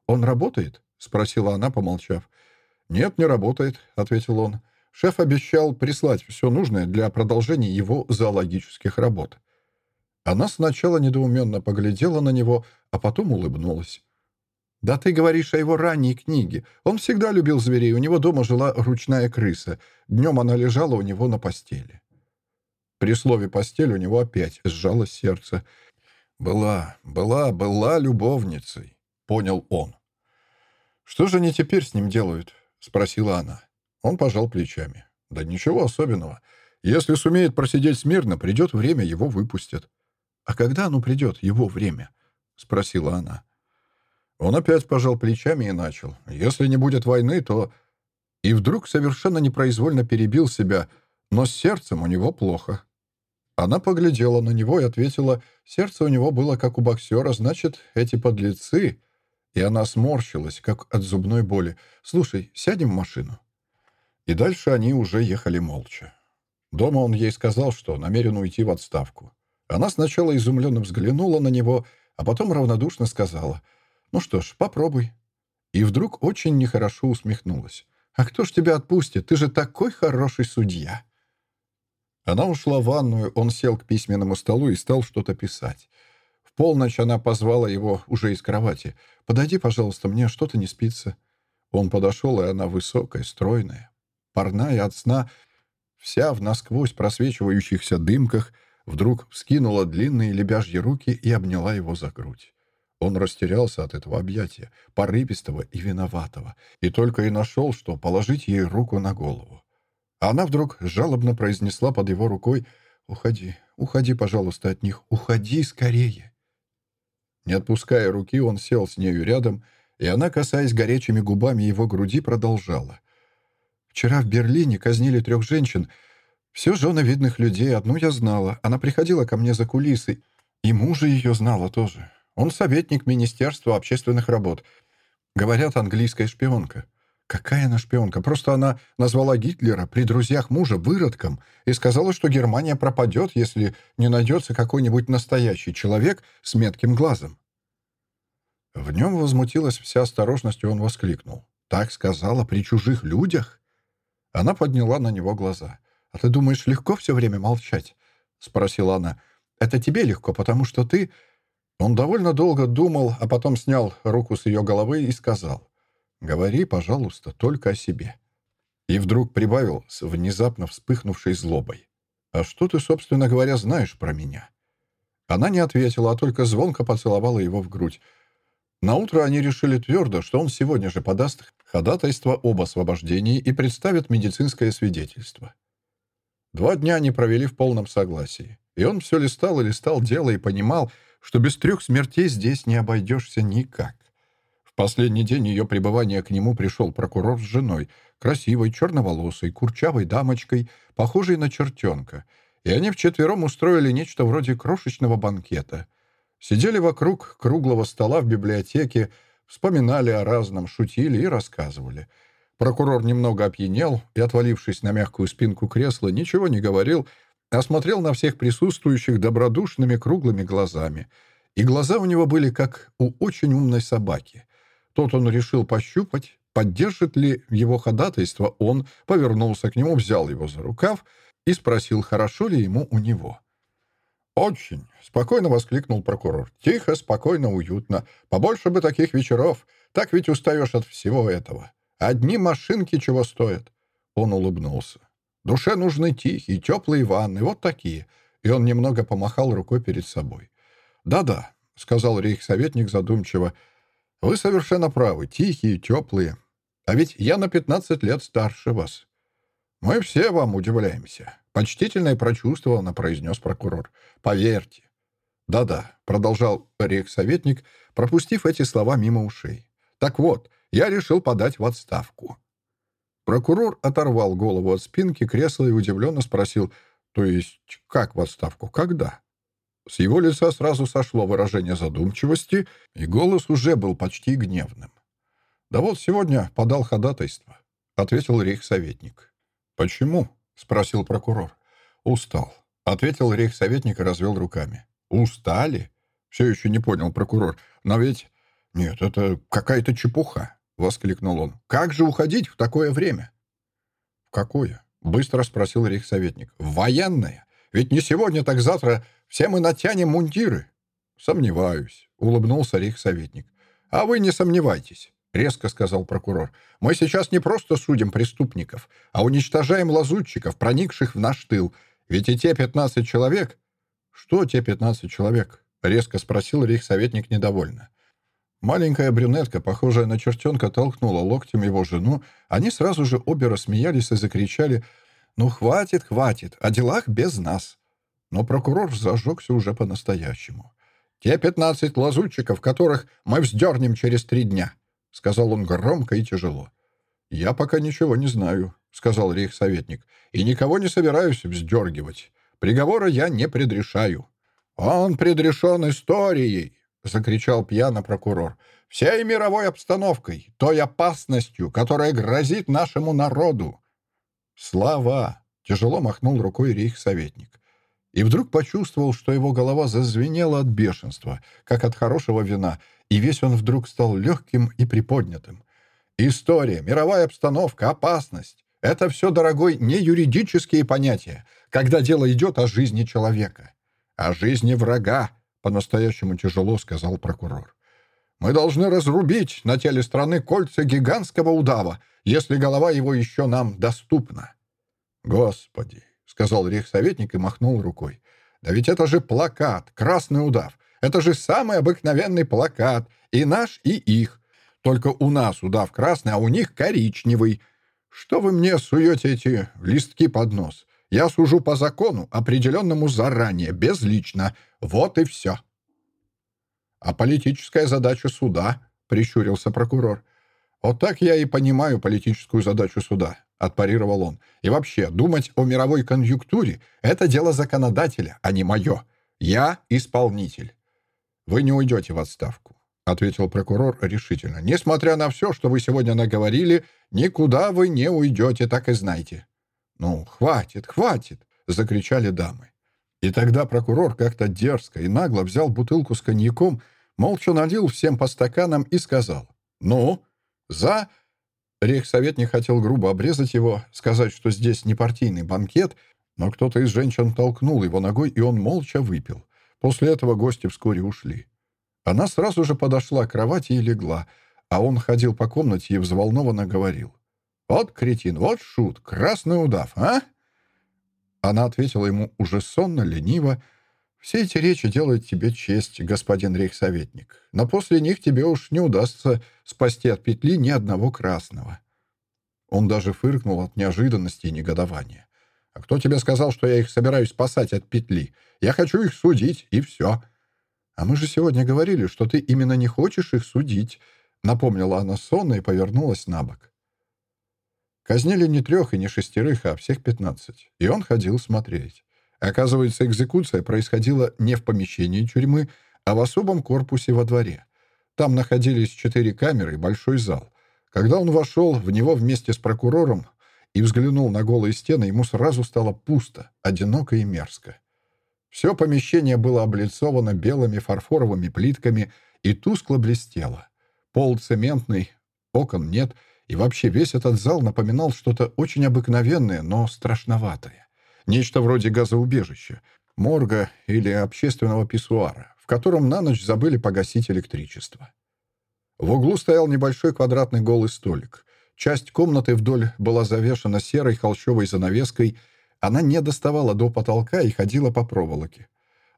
«Он работает?» — спросила она, помолчав. «Нет, не работает», — ответил он. Шеф обещал прислать все нужное для продолжения его зоологических работ. Она сначала недоуменно поглядела на него, а потом улыбнулась. «Да ты говоришь о его ранней книге. Он всегда любил зверей, у него дома жила ручная крыса. Днем она лежала у него на постели». При слове «постель» у него опять сжалось сердце. «Была, была, была любовницей», — понял он. «Что же они теперь с ним делают?» — спросила она. Он пожал плечами. «Да ничего особенного. Если сумеет просидеть смирно, придет время, его выпустят». «А когда оно придет, его время?» — спросила она. Он опять пожал плечами и начал. «Если не будет войны, то...» И вдруг совершенно непроизвольно перебил себя, но с сердцем у него плохо. Она поглядела на него и ответила, сердце у него было как у боксера, значит, эти подлецы... И она сморщилась, как от зубной боли. «Слушай, сядем в машину?» И дальше они уже ехали молча. Дома он ей сказал, что намерен уйти в отставку. Она сначала изумленно взглянула на него, а потом равнодушно сказала, «Ну что ж, попробуй». И вдруг очень нехорошо усмехнулась. «А кто ж тебя отпустит? Ты же такой хороший судья!» Она ушла в ванную, он сел к письменному столу и стал что-то писать. В полночь она позвала его уже из кровати. «Подойди, пожалуйста, мне что-то не спится». Он подошел, и она высокая, стройная, парная от сна, вся в насквозь просвечивающихся дымках, вдруг вскинула длинные лебяжьи руки и обняла его за грудь. Он растерялся от этого объятия, порывистого и виноватого, и только и нашел, что положить ей руку на голову. Она вдруг жалобно произнесла под его рукой «Уходи, уходи, пожалуйста, от них, уходи скорее». Не отпуская руки, он сел с нею рядом, и она, касаясь горячими губами его груди, продолжала. «Вчера в Берлине казнили трех женщин. Все жены видных людей, одну я знала. Она приходила ко мне за кулисы, и мужа ее знала тоже. Он советник Министерства общественных работ. Говорят, английская шпионка. Какая она шпионка? Просто она назвала Гитлера при друзьях мужа выродком и сказала, что Германия пропадет, если не найдется какой-нибудь настоящий человек с метким глазом. В нем возмутилась вся осторожность, и он воскликнул. «Так сказала при чужих людях?» Она подняла на него глаза. «А ты думаешь, легко все время молчать?» — спросила она. «Это тебе легко, потому что ты...» Он довольно долго думал, а потом снял руку с ее головы и сказал. «Говори, пожалуйста, только о себе». И вдруг прибавил с внезапно вспыхнувшей злобой. «А что ты, собственно говоря, знаешь про меня?» Она не ответила, а только звонко поцеловала его в грудь. Наутро они решили твердо, что он сегодня же подаст ходатайство об освобождении и представит медицинское свидетельство. Два дня они провели в полном согласии. И он все листал и листал дело и понимал, что без трех смертей здесь не обойдешься никак. В последний день ее пребывания к нему пришел прокурор с женой, красивой, черноволосой, курчавой дамочкой, похожей на чертенка, и они вчетвером устроили нечто вроде крошечного банкета. Сидели вокруг круглого стола в библиотеке, вспоминали о разном, шутили и рассказывали. Прокурор немного опьянел и, отвалившись на мягкую спинку кресла, ничего не говорил, а смотрел на всех присутствующих добродушными круглыми глазами. И глаза у него были как у очень умной собаки. Тот он решил пощупать, поддержит ли его ходатайство, он повернулся к нему, взял его за рукав и спросил, хорошо ли ему у него. «Очень!» — спокойно воскликнул прокурор. «Тихо, спокойно, уютно. Побольше бы таких вечеров. Так ведь устаешь от всего этого. Одни машинки чего стоят». Он улыбнулся. «Душе нужны тихие, теплые ванны, вот такие». И он немного помахал рукой перед собой. «Да-да», — сказал рейхсоветник задумчиво. «Вы совершенно правы, тихие, теплые. А ведь я на пятнадцать лет старше вас». «Мы все вам удивляемся», — почтительно и прочувствованно произнес прокурор. «Поверьте». «Да-да», — продолжал рейхсоветник, пропустив эти слова мимо ушей. «Так вот, я решил подать в отставку». Прокурор оторвал голову от спинки кресла и удивленно спросил, «То есть как в отставку? Когда?» С его лица сразу сошло выражение задумчивости, и голос уже был почти гневным. «Да вот сегодня подал ходатайство», — ответил рейхсоветник. «Почему?» — спросил прокурор. «Устал», — ответил рейхсоветник и развел руками. «Устали?» — все еще не понял прокурор. «Но ведь...» «Нет, это какая-то чепуха», — воскликнул он. «Как же уходить в такое время?» «В какое?» — быстро спросил рейхсоветник. «В военное. Ведь не сегодня, так завтра все мы натянем мундиры». «Сомневаюсь», — улыбнулся рейхсоветник. «А вы не сомневайтесь. — резко сказал прокурор. «Мы сейчас не просто судим преступников, а уничтожаем лазутчиков, проникших в наш тыл. Ведь и те пятнадцать человек...» «Что те пятнадцать человек?» — резко спросил рейхсоветник недовольно. Маленькая брюнетка, похожая на чертенка, толкнула локтем его жену. Они сразу же обе рассмеялись и закричали «Ну, хватит, хватит, о делах без нас». Но прокурор зажегся уже по-настоящему. «Те пятнадцать лазутчиков, которых мы вздернем через три дня», — сказал он громко и тяжело. «Я пока ничего не знаю», — сказал рейхсоветник, «и никого не собираюсь вздергивать. Приговора я не предрешаю». «Он предрешен историей», — закричал пьяно прокурор, «всей мировой обстановкой, той опасностью, которая грозит нашему народу». «Слава!» — тяжело махнул рукой рейхсоветник. И вдруг почувствовал, что его голова зазвенела от бешенства, как от хорошего вина, и весь он вдруг стал легким и приподнятым. История, мировая обстановка, опасность — это все, дорогой, не юридические понятия, когда дело идет о жизни человека. О жизни врага, по-настоящему тяжело сказал прокурор. Мы должны разрубить на теле страны кольца гигантского удава, если голова его еще нам доступна. Господи, — сказал рейхсоветник и махнул рукой. «Да ведь это же плакат, красный удав. Это же самый обыкновенный плакат, и наш, и их. Только у нас удав красный, а у них коричневый. Что вы мне суете эти листки под нос? Я сужу по закону, определенному заранее, безлично. Вот и все». «А политическая задача суда?» — прищурился прокурор. «Вот так я и понимаю политическую задачу суда», — отпарировал он. «И вообще, думать о мировой конъюнктуре — это дело законодателя, а не мое. Я исполнитель». «Вы не уйдете в отставку», — ответил прокурор решительно. «Несмотря на все, что вы сегодня наговорили, никуда вы не уйдете, так и знайте». «Ну, хватит, хватит!» — закричали дамы. И тогда прокурор как-то дерзко и нагло взял бутылку с коньяком, молча налил всем по стаканам и сказал «Ну, за...» Рейхсоветник хотел грубо обрезать его, сказать, что здесь не партийный банкет, но кто-то из женщин толкнул его ногой, и он молча выпил. После этого гости вскоре ушли. Она сразу же подошла к кровати и легла, а он ходил по комнате и взволнованно говорил. «Вот кретин, вот шут, красный удав, а?» Она ответила ему уже сонно, лениво. «Все эти речи делают тебе честь, господин рейхсоветник, но после них тебе уж не удастся спасти от петли ни одного красного». Он даже фыркнул от неожиданности и негодования. «А кто тебе сказал, что я их собираюсь спасать от петли? Я хочу их судить, и все». «А мы же сегодня говорили, что ты именно не хочешь их судить», — напомнила она сонно и повернулась на бок. Казнили не трех и не шестерых, а всех пятнадцать. И он ходил смотреть. Оказывается, экзекуция происходила не в помещении тюрьмы, а в особом корпусе во дворе. Там находились четыре камеры и большой зал. Когда он вошел в него вместе с прокурором и взглянул на голые стены, ему сразу стало пусто, одиноко и мерзко. Все помещение было облицовано белыми фарфоровыми плитками и тускло блестело. Пол цементный, окон нет, и вообще весь этот зал напоминал что-то очень обыкновенное, но страшноватое. Нечто вроде газоубежища, морга или общественного писсуара, в котором на ночь забыли погасить электричество. В углу стоял небольшой квадратный голый столик. Часть комнаты вдоль была завешена серой холщовой занавеской — она не доставала до потолка и ходила по проволоке.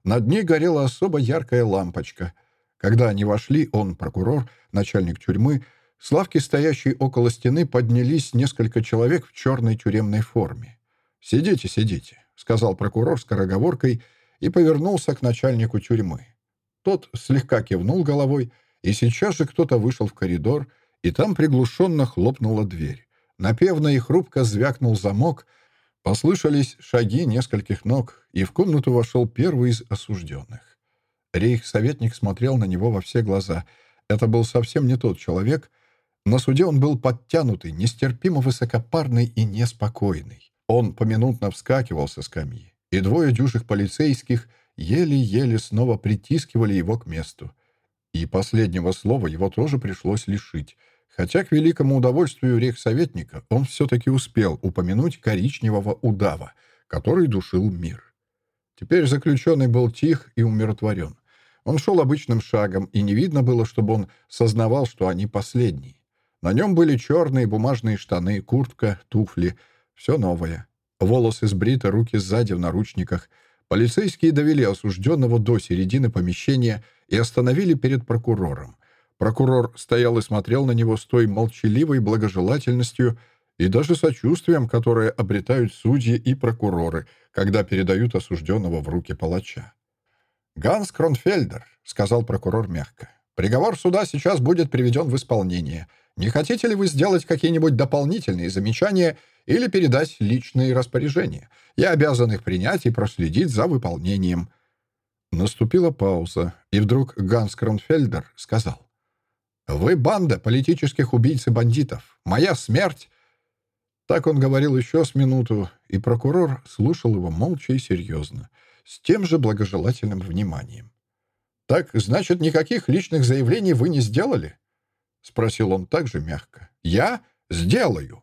Над ней горела особо яркая лампочка. Когда они вошли, он, прокурор, начальник тюрьмы, с лавки, стоящей около стены, поднялись несколько человек в черной тюремной форме. «Сидите, сидите», — сказал прокурор скороговоркой и повернулся к начальнику тюрьмы. Тот слегка кивнул головой, и сейчас же кто-то вышел в коридор, и там приглушенно хлопнула дверь. Напевно и хрупко звякнул замок, Послышались шаги нескольких ног, и в комнату вошел первый из осужденных. Рейх-советник смотрел на него во все глаза. Это был совсем не тот человек. На суде он был подтянутый, нестерпимо высокопарный и неспокойный. Он поминутно вскакивал со скамьи, и двое дюжих полицейских еле-еле снова притискивали его к месту. И последнего слова его тоже пришлось лишить — Хотя, к великому удовольствию рейхсоветника, он все-таки успел упомянуть коричневого удава, который душил мир. Теперь заключенный был тих и умиротворен. Он шел обычным шагом, и не видно было, чтобы он сознавал, что они последние. На нем были черные бумажные штаны, куртка, туфли. Все новое. Волосы сбриты, руки сзади в наручниках. Полицейские довели осужденного до середины помещения и остановили перед прокурором. Прокурор стоял и смотрел на него с той молчаливой благожелательностью и даже сочувствием, которое обретают судьи и прокуроры, когда передают осужденного в руки палача. «Ганс Кронфельдер», — сказал прокурор мягко, — «приговор суда сейчас будет приведен в исполнение. Не хотите ли вы сделать какие-нибудь дополнительные замечания или передать личные распоряжения? Я обязан их принять и проследить за выполнением». Наступила пауза, и вдруг Ганс Кронфельдер сказал, «Вы банда политических убийц и бандитов. Моя смерть...» Так он говорил еще с минуту, и прокурор слушал его молча и серьезно, с тем же благожелательным вниманием. «Так, значит, никаких личных заявлений вы не сделали?» — спросил он также мягко. «Я сделаю!»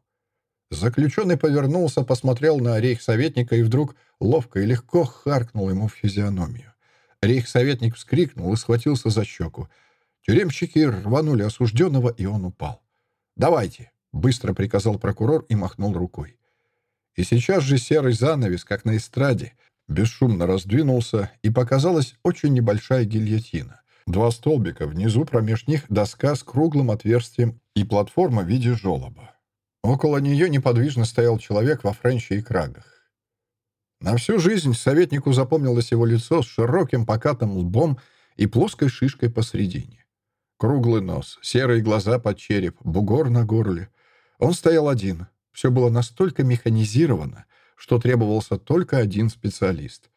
Заключенный повернулся, посмотрел на рейхсоветника и вдруг ловко и легко харкнул ему в физиономию. Рейхсоветник вскрикнул и схватился за щеку. Тюремщики рванули осужденного, и он упал. «Давайте!» — быстро приказал прокурор и махнул рукой. И сейчас же серый занавес, как на эстраде, бесшумно раздвинулся, и показалась очень небольшая гильотина. Два столбика, внизу промеж них доска с круглым отверстием и платформа в виде желоба. Около нее неподвижно стоял человек во френче и крагах. На всю жизнь советнику запомнилось его лицо с широким покатым лбом и плоской шишкой посредине. Круглый нос, серые глаза под череп, бугор на горле. Он стоял один. Все было настолько механизировано, что требовался только один специалист.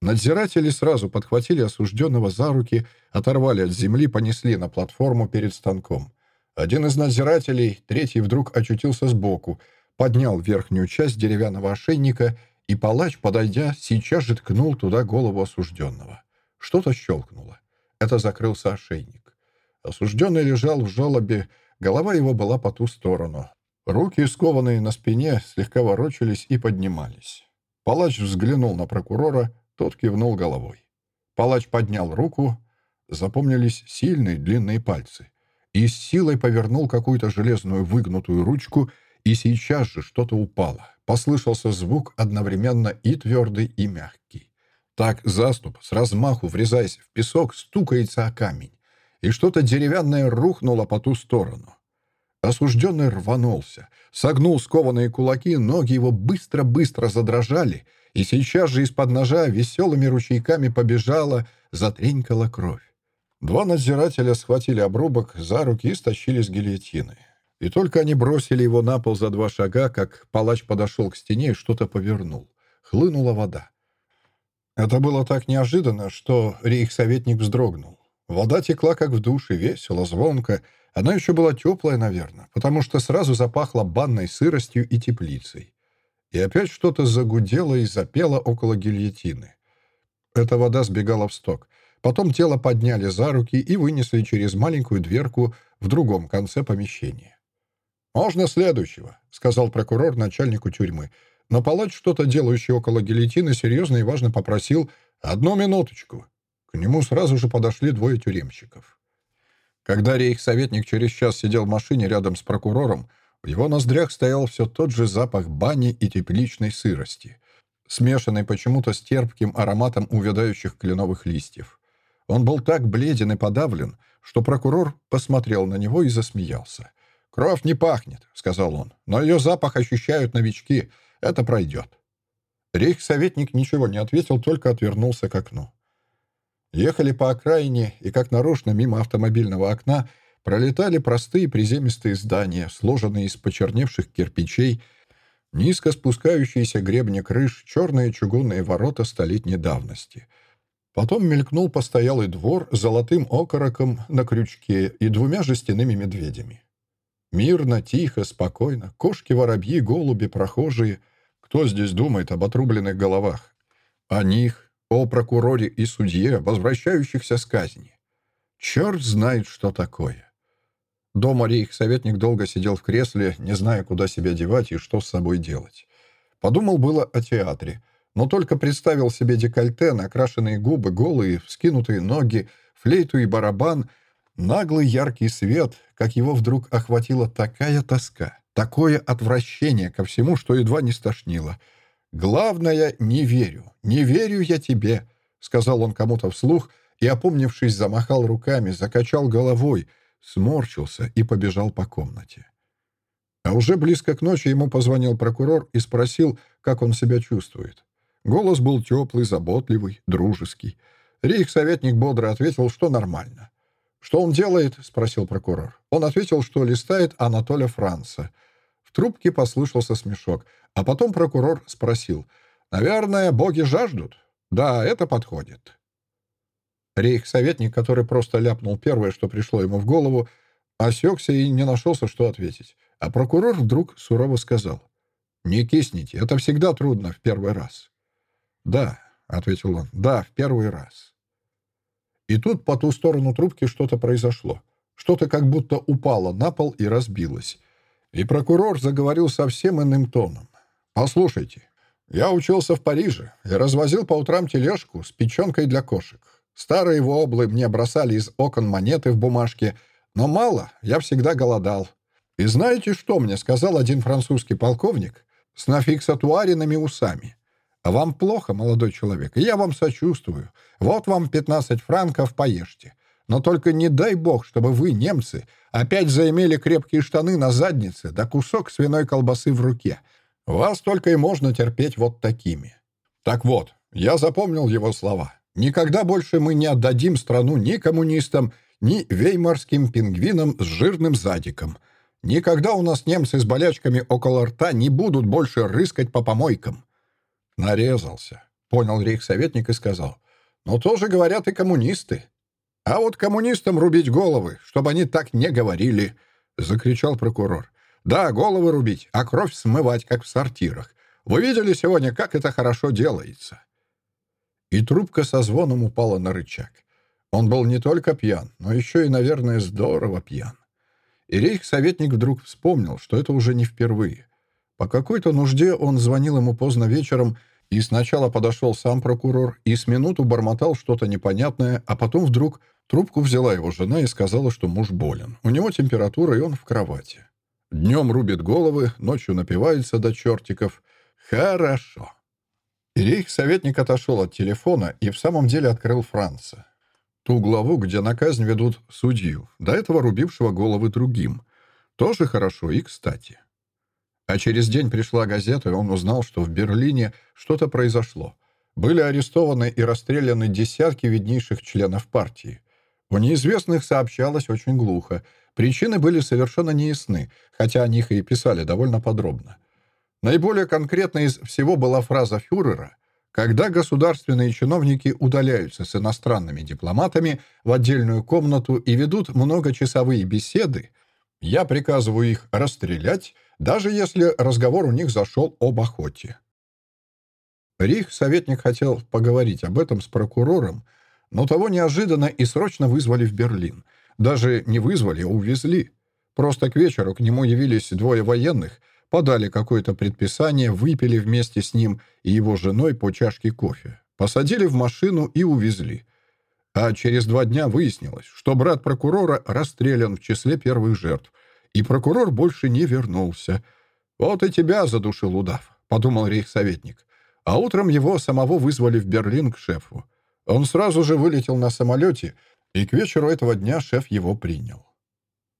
Надзиратели сразу подхватили осужденного за руки, оторвали от земли, понесли на платформу перед станком. Один из надзирателей, третий вдруг очутился сбоку, поднял верхнюю часть деревянного ошейника, и палач, подойдя, сейчас же ткнул туда голову осужденного. Что-то щелкнуло. Это закрылся ошейник. Осужденный лежал в желобе, голова его была по ту сторону. Руки, скованные на спине, слегка ворочались и поднимались. Палач взглянул на прокурора, тот кивнул головой. Палач поднял руку, запомнились сильные длинные пальцы, и с силой повернул какую-то железную выгнутую ручку, и сейчас же что-то упало. Послышался звук одновременно и твердый, и мягкий. Так заступ, с размаху врезаясь в песок, стукается о камень, и что-то деревянное рухнуло по ту сторону. Осужденный рванулся, согнул скованные кулаки, ноги его быстро-быстро задрожали, и сейчас же из-под ножа веселыми ручейками побежала, затренькала кровь. Два надзирателя схватили обрубок за руки и стащили с гильотины. И только они бросили его на пол за два шага, как палач подошел к стене и что-то повернул. Хлынула вода. Это было так неожиданно, что рейхсоветник вздрогнул. Вода текла, как в душе, весело, звонко. Она еще была теплая, наверное, потому что сразу запахло банной сыростью и теплицей. И опять что-то загудело и запело около гильотины. Эта вода сбегала в сток. Потом тело подняли за руки и вынесли через маленькую дверку в другом конце помещения. «Можно следующего», — сказал прокурор начальнику тюрьмы. Но палач, что-то делающий около гильотины, серьезно и важно попросил «одну минуточку». К нему сразу же подошли двое тюремщиков. Когда рейхсоветник через час сидел в машине рядом с прокурором, в его ноздрях стоял все тот же запах бани и тепличной сырости, смешанный почему-то с терпким ароматом увядающих кленовых листьев. Он был так бледен и подавлен, что прокурор посмотрел на него и засмеялся. «Кровь не пахнет», — сказал он, — «но ее запах ощущают новички. Это пройдет». Рейхсоветник ничего не ответил, только отвернулся к окну. Ехали по окраине, и как нарочно мимо автомобильного окна пролетали простые приземистые здания, сложенные из почерневших кирпичей, низко спускающиеся гребни крыш, черные чугунные ворота столетней давности. Потом мелькнул постоялый двор с золотым окороком на крючке и двумя жестяными медведями. Мирно, тихо, спокойно, кошки, воробьи, голуби, прохожие — кто здесь думает об отрубленных головах? О них, о прокуроре и судье, возвращающихся с казни. Черт знает, что такое. Дома рейх-советник долго сидел в кресле, не зная, куда себя девать и что с собой делать. Подумал было о театре, но только представил себе декольте, накрашенные губы, голые, вскинутые ноги, флейту и барабан, наглый яркий свет, как его вдруг охватила такая тоска. Такое отвращение ко всему, что едва не стошнило. «Главное, не верю. Не верю я тебе», — сказал он кому-то вслух и, опомнившись, замахал руками, закачал головой, сморщился и побежал по комнате. А уже близко к ночи ему позвонил прокурор и спросил, как он себя чувствует. Голос был теплый, заботливый, дружеский. Рейх-советник бодро ответил, что нормально. «Что он делает?» — спросил прокурор. Он ответил, что листает Анатоля Франца — трубке послышался смешок, а потом прокурор спросил. «Наверное, боги жаждут?» «Да, это подходит». Рейх-советник, который просто ляпнул первое, что пришло ему в голову, осекся и не нашелся, что ответить. А прокурор вдруг сурово сказал. «Не кисните, это всегда трудно в первый раз». «Да», — ответил он, — «да, в первый раз». И тут по ту сторону трубки что-то произошло. Что-то как будто упало на пол и разбилось. И прокурор заговорил совсем иным тоном. «Послушайте, я учился в Париже и развозил по утрам тележку с печенкой для кошек. Старые воблы мне бросали из окон монеты в бумажке, но мало, я всегда голодал. И знаете, что мне сказал один французский полковник с нафиксатуаренными усами? «Вам плохо, молодой человек, я вам сочувствую. Вот вам 15 франков, поешьте. Но только не дай бог, чтобы вы, немцы, опять заимели крепкие штаны на заднице да кусок свиной колбасы в руке. Вас только и можно терпеть вот такими. Так вот, я запомнил его слова. Никогда больше мы не отдадим страну ни коммунистам, ни веймарским пингвинам с жирным задиком. Никогда у нас немцы с болячками около рта не будут больше рыскать по помойкам». Нарезался, понял рейхсоветник и сказал. «Но тоже говорят и коммунисты. А вот коммунистам рубить головы, чтобы они так не говорили», — закричал прокурор. «Да, головы рубить, а кровь смывать, как в сортирах. Вы видели сегодня, как это хорошо делается?» И трубка со звоном упала на рычаг. Он был не только пьян, но еще и, наверное, здорово пьян. И рейх-советник вдруг вспомнил, что это уже не впервые. По какой-то нужде он звонил ему поздно вечером, и сначала подошел сам прокурор, и с минуту бормотал что-то непонятное, а потом вдруг трубку взяла его жена и сказала, что муж болен. У него температура, и он в кровати. Днем рубит головы, ночью напивается до чертиков. Хорошо. И рейх-советник отошел от телефона и в самом деле открыл Франца. Ту главу, где на казнь ведут судью, до этого рубившего головы другим. Тоже хорошо и кстати. А через день пришла газета, и он узнал, что в Берлине что-то произошло. Были арестованы и расстреляны десятки виднейших членов партии. У неизвестных сообщалось очень глухо. Причины были совершенно неясны, хотя о них и писали довольно подробно. Наиболее конкретной из всего была фраза фюрера «Когда государственные чиновники удаляются с иностранными дипломатами в отдельную комнату и ведут многочасовые беседы, я приказываю их расстрелять, даже если разговор у них зашел об охоте». Рих, советник, хотел поговорить об этом с прокурором, но того неожиданно и срочно вызвали в Берлин. Даже не вызвали, а увезли. Просто к вечеру к нему явились двое военных — подали какое-то предписание, выпили вместе с ним и его женой по чашке кофе, посадили в машину и увезли. А через два дня выяснилось, что брат прокурора расстрелян в числе первых жертв, и прокурор больше не вернулся. «Вот и тебя задушил удав», — подумал рейхсоветник. А утром его самого вызвали в Берлин к шефу. Он сразу же вылетел на самолете, и к вечеру этого дня шеф его принял.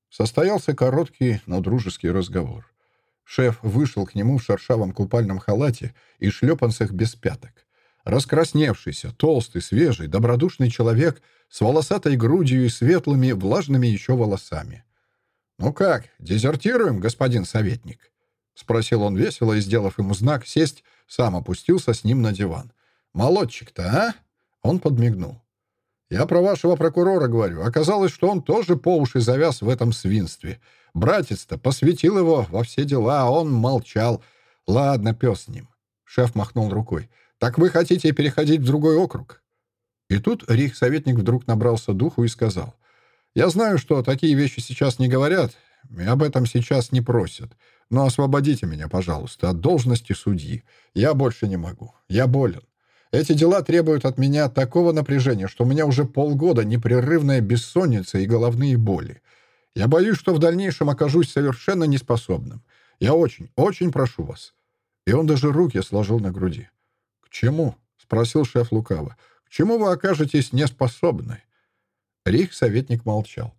Состоялся короткий, но дружеский разговор. Шеф вышел к нему в шершавом купальном халате и шлепанцах без пяток. Раскрасневшийся, толстый, свежий, добродушный человек с волосатой грудью и светлыми, влажными еще волосами. «Ну как, дезертируем, господин советник?» — спросил он весело и, сделав ему знак сесть, сам опустился с ним на диван. «Молодчик-то, а?» Он подмигнул. «Я про вашего прокурора говорю. Оказалось, что он тоже по уши завяз в этом свинстве. Братец-то посвятил его во все дела, а он молчал. Ладно, пес с ним. Шеф махнул рукой. «Так вы хотите переходить в другой округ?» И тут рейхсоветник вдруг набрался духу и сказал. «Я знаю, что такие вещи сейчас не говорят, и об этом сейчас не просят. Но освободите меня, пожалуйста, от должности судьи. Я больше не могу. Я болен. Эти дела требуют от меня такого напряжения, что у меня уже полгода непрерывная бессонница и головные боли. Я боюсь, что в дальнейшем окажусь совершенно неспособным. Я очень, очень прошу вас». И он даже руки сложил на груди. «К чему?» — спросил шеф лукаво. «К чему вы окажетесь неспособны?» Рих-советник молчал.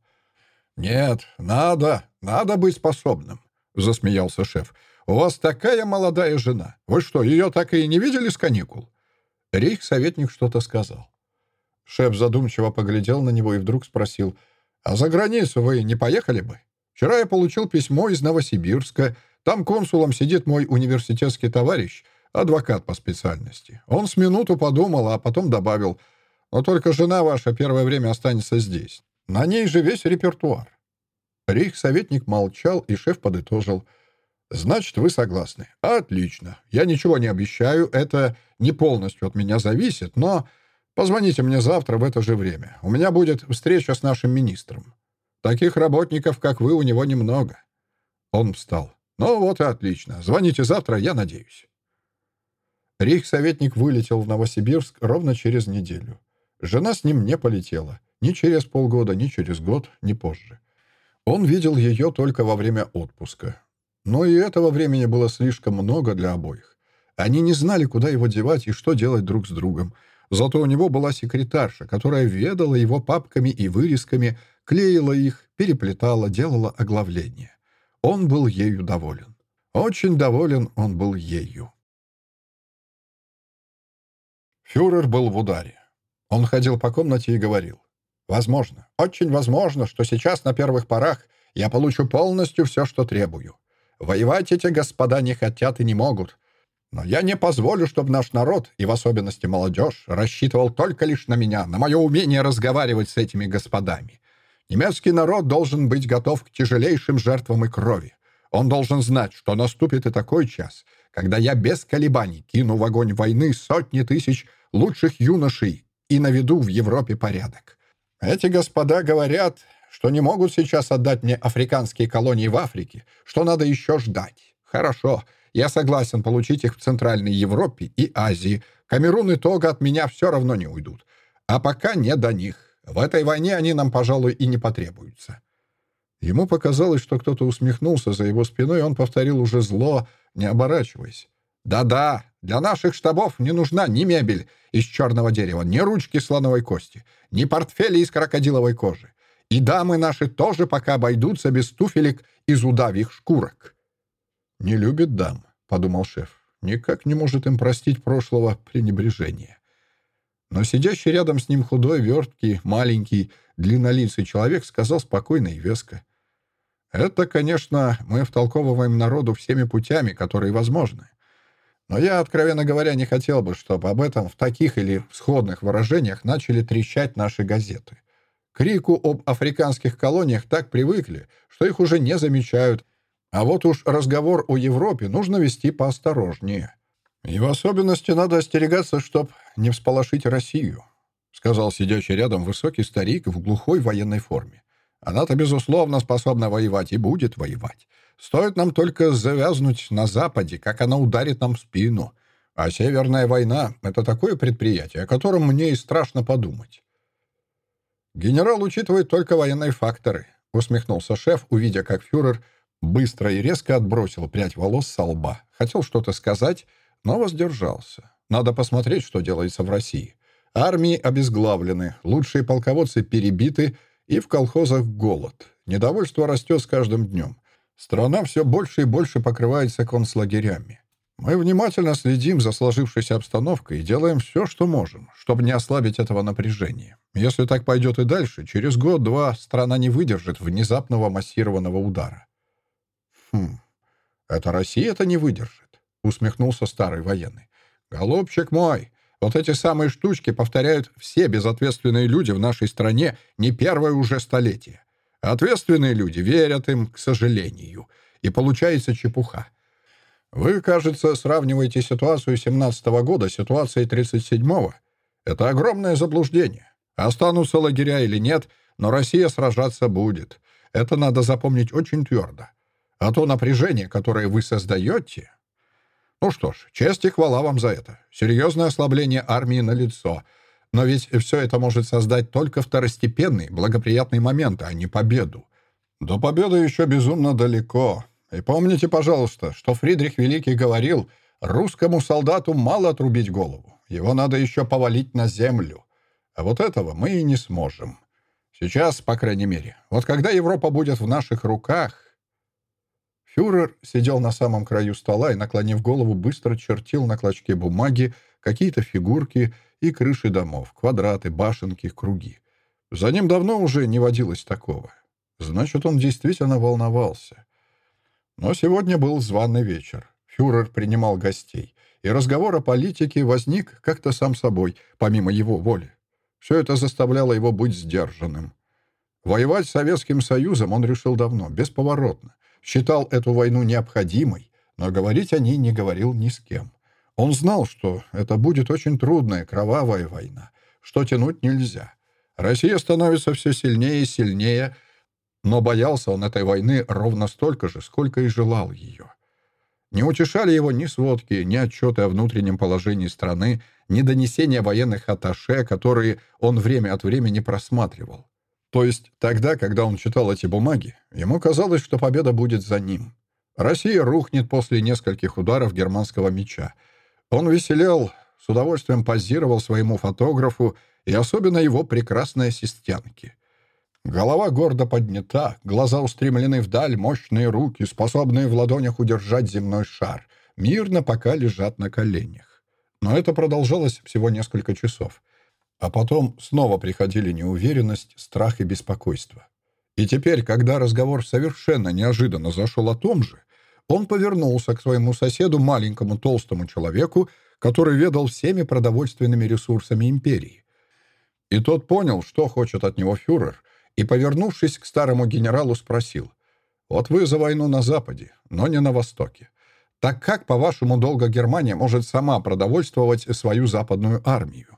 «Нет, надо, надо быть способным», — засмеялся шеф. «У вас такая молодая жена. Вы что, ее так и не видели с каникул?» Рейх-советник что-то сказал. Шеф задумчиво поглядел на него и вдруг спросил — «А за границу вы не поехали бы? Вчера я получил письмо из Новосибирска. Там консулом сидит мой университетский товарищ, адвокат по специальности. Он с минуту подумал, а потом добавил, «Но только жена ваша первое время останется здесь. На ней же весь репертуар». Рейх-советник молчал, и шеф подытожил, «Значит, вы согласны. Отлично. Я ничего не обещаю, это не полностью от меня зависит, но Позвоните мне завтра в это же время. У меня будет встреча с нашим министром. Таких работников, как вы, у него немного». Он встал. «Ну вот и отлично. Звоните завтра, я надеюсь». Рейхсоветник вылетел в Новосибирск ровно через неделю. Жена с ним не полетела. Ни через полгода, ни через год, ни позже. Он видел ее только во время отпуска. Но и этого времени было слишком много для обоих. Они не знали, куда его девать и что делать друг с другом. Зато у него была секретарша, которая ведала его папками и вырезками, клеила их, переплетала, делала оглавление. Он был ею доволен. Очень доволен он был ею. Фюрер был в ударе. Он ходил по комнате и говорил. «Возможно, очень возможно, что сейчас на первых порах я получу полностью все, что требую. Воевать эти господа не хотят и не могут. Но я не позволю, чтобы наш народ, и в особенности молодежь, рассчитывал только лишь на меня, на мое умение разговаривать с этими господами. Немецкий народ должен быть готов к тяжелейшим жертвам и крови. Он должен знать, что наступит и такой час, когда я без колебаний кину в огонь войны сотни тысяч лучших юношей и наведу в Европе порядок. Эти господа говорят, что не могут сейчас отдать мне африканские колонии в Африке, что надо еще ждать. Хорошо, я согласен получить их в Центральной Европе и Азии. Камерун и Тога от меня все равно не уйдут. А пока не до них. В этой войне они нам, пожалуй, и не потребуются». Ему показалось, что кто-то усмехнулся за его спиной, и он повторил уже зло, не оборачиваясь. «Да-да, для наших штабов не нужна ни мебель из черного дерева, ни ручки слоновой кости, ни портфели из крокодиловой кожи. И дамы наши тоже пока обойдутся без туфелек из удавьих шкурок». «Не любит дам», — подумал шеф. «Никак не может им простить прошлого пренебрежения». Но сидящий рядом с ним худой, верткий, маленький, длиннолицый человек сказал спокойно и веско. «Это, конечно, мы втолковываем народу всеми путями, которые возможны. Но я, откровенно говоря, не хотел бы, чтобы об этом в таких или сходных выражениях начали трещать наши газеты. Крику об африканских колониях так привыкли, что их уже не замечают, а вот уж разговор о Европе нужно вести поосторожнее. И в особенности надо остерегаться, чтоб не всполошить Россию, сказал сидящий рядом высокий старик в глухой военной форме. Она-то, безусловно, способна воевать и будет воевать. Стоит нам только завязнуть на Западе, как она ударит нам в спину. А Северная война — это такое предприятие, о котором мне и страшно подумать. «Генерал учитывает только военные факторы», — усмехнулся шеф, увидя, как фюрер быстро и резко отбросил прядь волос со лба. Хотел что-то сказать, но воздержался. Надо посмотреть, что делается в России. Армии обезглавлены, лучшие полководцы перебиты, и в колхозах голод. Недовольство растет с каждым днем. Страна все больше и больше покрывается концлагерями. Мы внимательно следим за сложившейся обстановкой и делаем все, что можем, чтобы не ослабить этого напряжения. Если так пойдет и дальше, через год-два страна не выдержит внезапного массированного удара. «Хм, это Россия-то не выдержит», — усмехнулся старый военный. «Голубчик мой, вот эти самые штучки повторяют все безответственные люди в нашей стране не первое уже столетие. Ответственные люди верят им, к сожалению, и получается чепуха. Вы, кажется, сравниваете ситуацию 17 -го года с ситуацией 37-го. Это огромное заблуждение. Останутся лагеря или нет, но Россия сражаться будет. Это надо запомнить очень твердо. А то напряжение, которое вы создаете... Ну что ж, честь и хвала вам за это. Серьезное ослабление армии на лицо — но ведь все это может создать только второстепенный, благоприятный момент, а не победу. До победы еще безумно далеко. И помните, пожалуйста, что Фридрих Великий говорил, русскому солдату мало отрубить голову. Его надо еще повалить на землю. А вот этого мы и не сможем. Сейчас, по крайней мере. Вот когда Европа будет в наших руках... Фюрер сидел на самом краю стола и, наклонив голову, быстро чертил на клочке бумаги какие-то фигурки и крыши домов, квадраты, башенки, круги. За ним давно уже не водилось такого. Значит, он действительно волновался. Но сегодня был званый вечер. Фюрер принимал гостей, и разговор о политике возник как-то сам собой, помимо его воли. Все это заставляло его быть сдержанным. Воевать с Советским Союзом он решил давно, бесповоротно. Считал эту войну необходимой, но говорить о ней не говорил ни с кем. Он знал, что это будет очень трудная, кровавая война, что тянуть нельзя. Россия становится все сильнее и сильнее, но боялся он этой войны ровно столько же, сколько и желал ее. Не утешали его ни сводки, ни отчеты о внутреннем положении страны, ни донесения военных атташе, которые он время от времени просматривал. То есть тогда, когда он читал эти бумаги, ему казалось, что победа будет за ним. Россия рухнет после нескольких ударов германского меча, он веселел, с удовольствием позировал своему фотографу и особенно его прекрасной ассистентке. Голова гордо поднята, глаза устремлены вдаль, мощные руки, способные в ладонях удержать земной шар, мирно пока лежат на коленях. Но это продолжалось всего несколько часов. А потом снова приходили неуверенность, страх и беспокойство. И теперь, когда разговор совершенно неожиданно зашел о том же, он повернулся к своему соседу, маленькому толстому человеку, который ведал всеми продовольственными ресурсами империи. И тот понял, что хочет от него фюрер, и, повернувшись к старому генералу, спросил, «Вот вы за войну на Западе, но не на Востоке. Так как, по-вашему, долго Германия может сама продовольствовать свою западную армию?»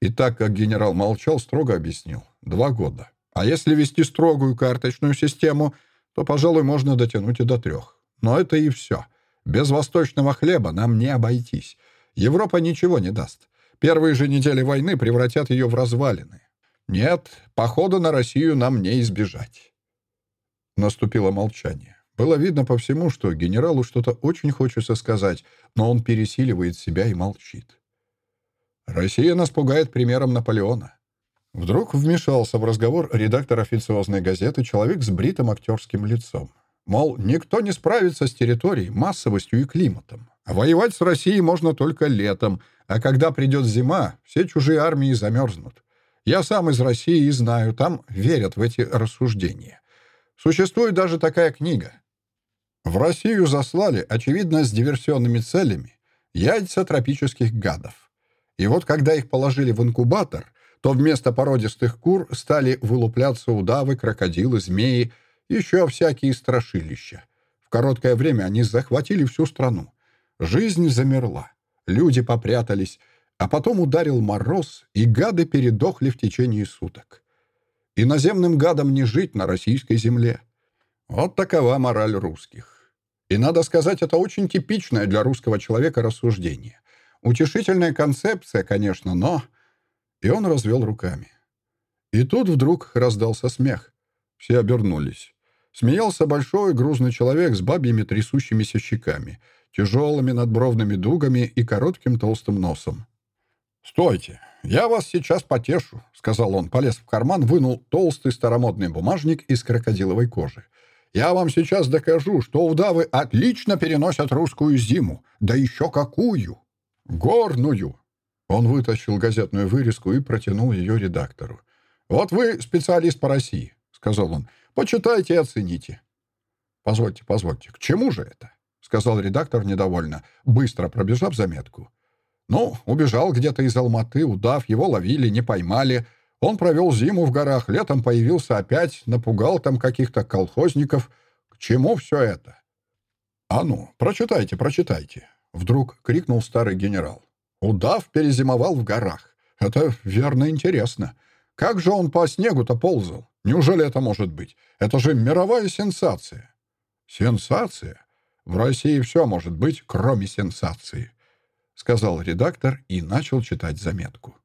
И так как генерал молчал, строго объяснил, «Два года. А если вести строгую карточную систему, то, пожалуй, можно дотянуть и до трех. Но это и все. Без восточного хлеба нам не обойтись. Европа ничего не даст. Первые же недели войны превратят ее в развалины. Нет, похода на Россию нам не избежать. Наступило молчание. Было видно по всему, что генералу что-то очень хочется сказать, но он пересиливает себя и молчит. Россия нас пугает примером Наполеона. Вдруг вмешался в разговор редактор официозной газеты человек с бритым актерским лицом. Мол, никто не справится с территорией, массовостью и климатом. А воевать с Россией можно только летом, а когда придет зима, все чужие армии замерзнут. Я сам из России и знаю, там верят в эти рассуждения. Существует даже такая книга. В Россию заслали, очевидно, с диверсионными целями, яйца тропических гадов. И вот когда их положили в инкубатор, то вместо породистых кур стали вылупляться удавы, крокодилы, змеи, еще всякие страшилища. В короткое время они захватили всю страну. Жизнь замерла. Люди попрятались, а потом ударил мороз, и гады передохли в течение суток. Иноземным гадам не жить на российской земле. Вот такова мораль русских. И, надо сказать, это очень типичное для русского человека рассуждение. Утешительная концепция, конечно, но... И он развел руками. И тут вдруг раздался смех. Все обернулись. Смеялся большой грузный человек с бабьими трясущимися щеками — тяжелыми надбровными дугами и коротким толстым носом. «Стойте, я вас сейчас потешу», — сказал он, полез в карман, вынул толстый старомодный бумажник из крокодиловой кожи. «Я вам сейчас докажу, что удавы отлично переносят русскую зиму. Да еще какую! Горную!» Он вытащил газетную вырезку и протянул ее редактору. «Вот вы специалист по России», — сказал он. «Почитайте и оцените». «Позвольте, позвольте, к чему же это?» сказал редактор недовольно, быстро пробежав заметку. «Ну, убежал где-то из Алматы, удав, его ловили, не поймали. Он провел зиму в горах, летом появился опять, напугал там каких-то колхозников. К чему все это?» «А ну, прочитайте, прочитайте!» — вдруг крикнул старый генерал. «Удав перезимовал в горах. Это верно интересно. Как же он по снегу-то ползал? Неужели это может быть? Это же мировая сенсация!» «Сенсация? В России все может быть, кроме сенсации», — сказал редактор и начал читать заметку.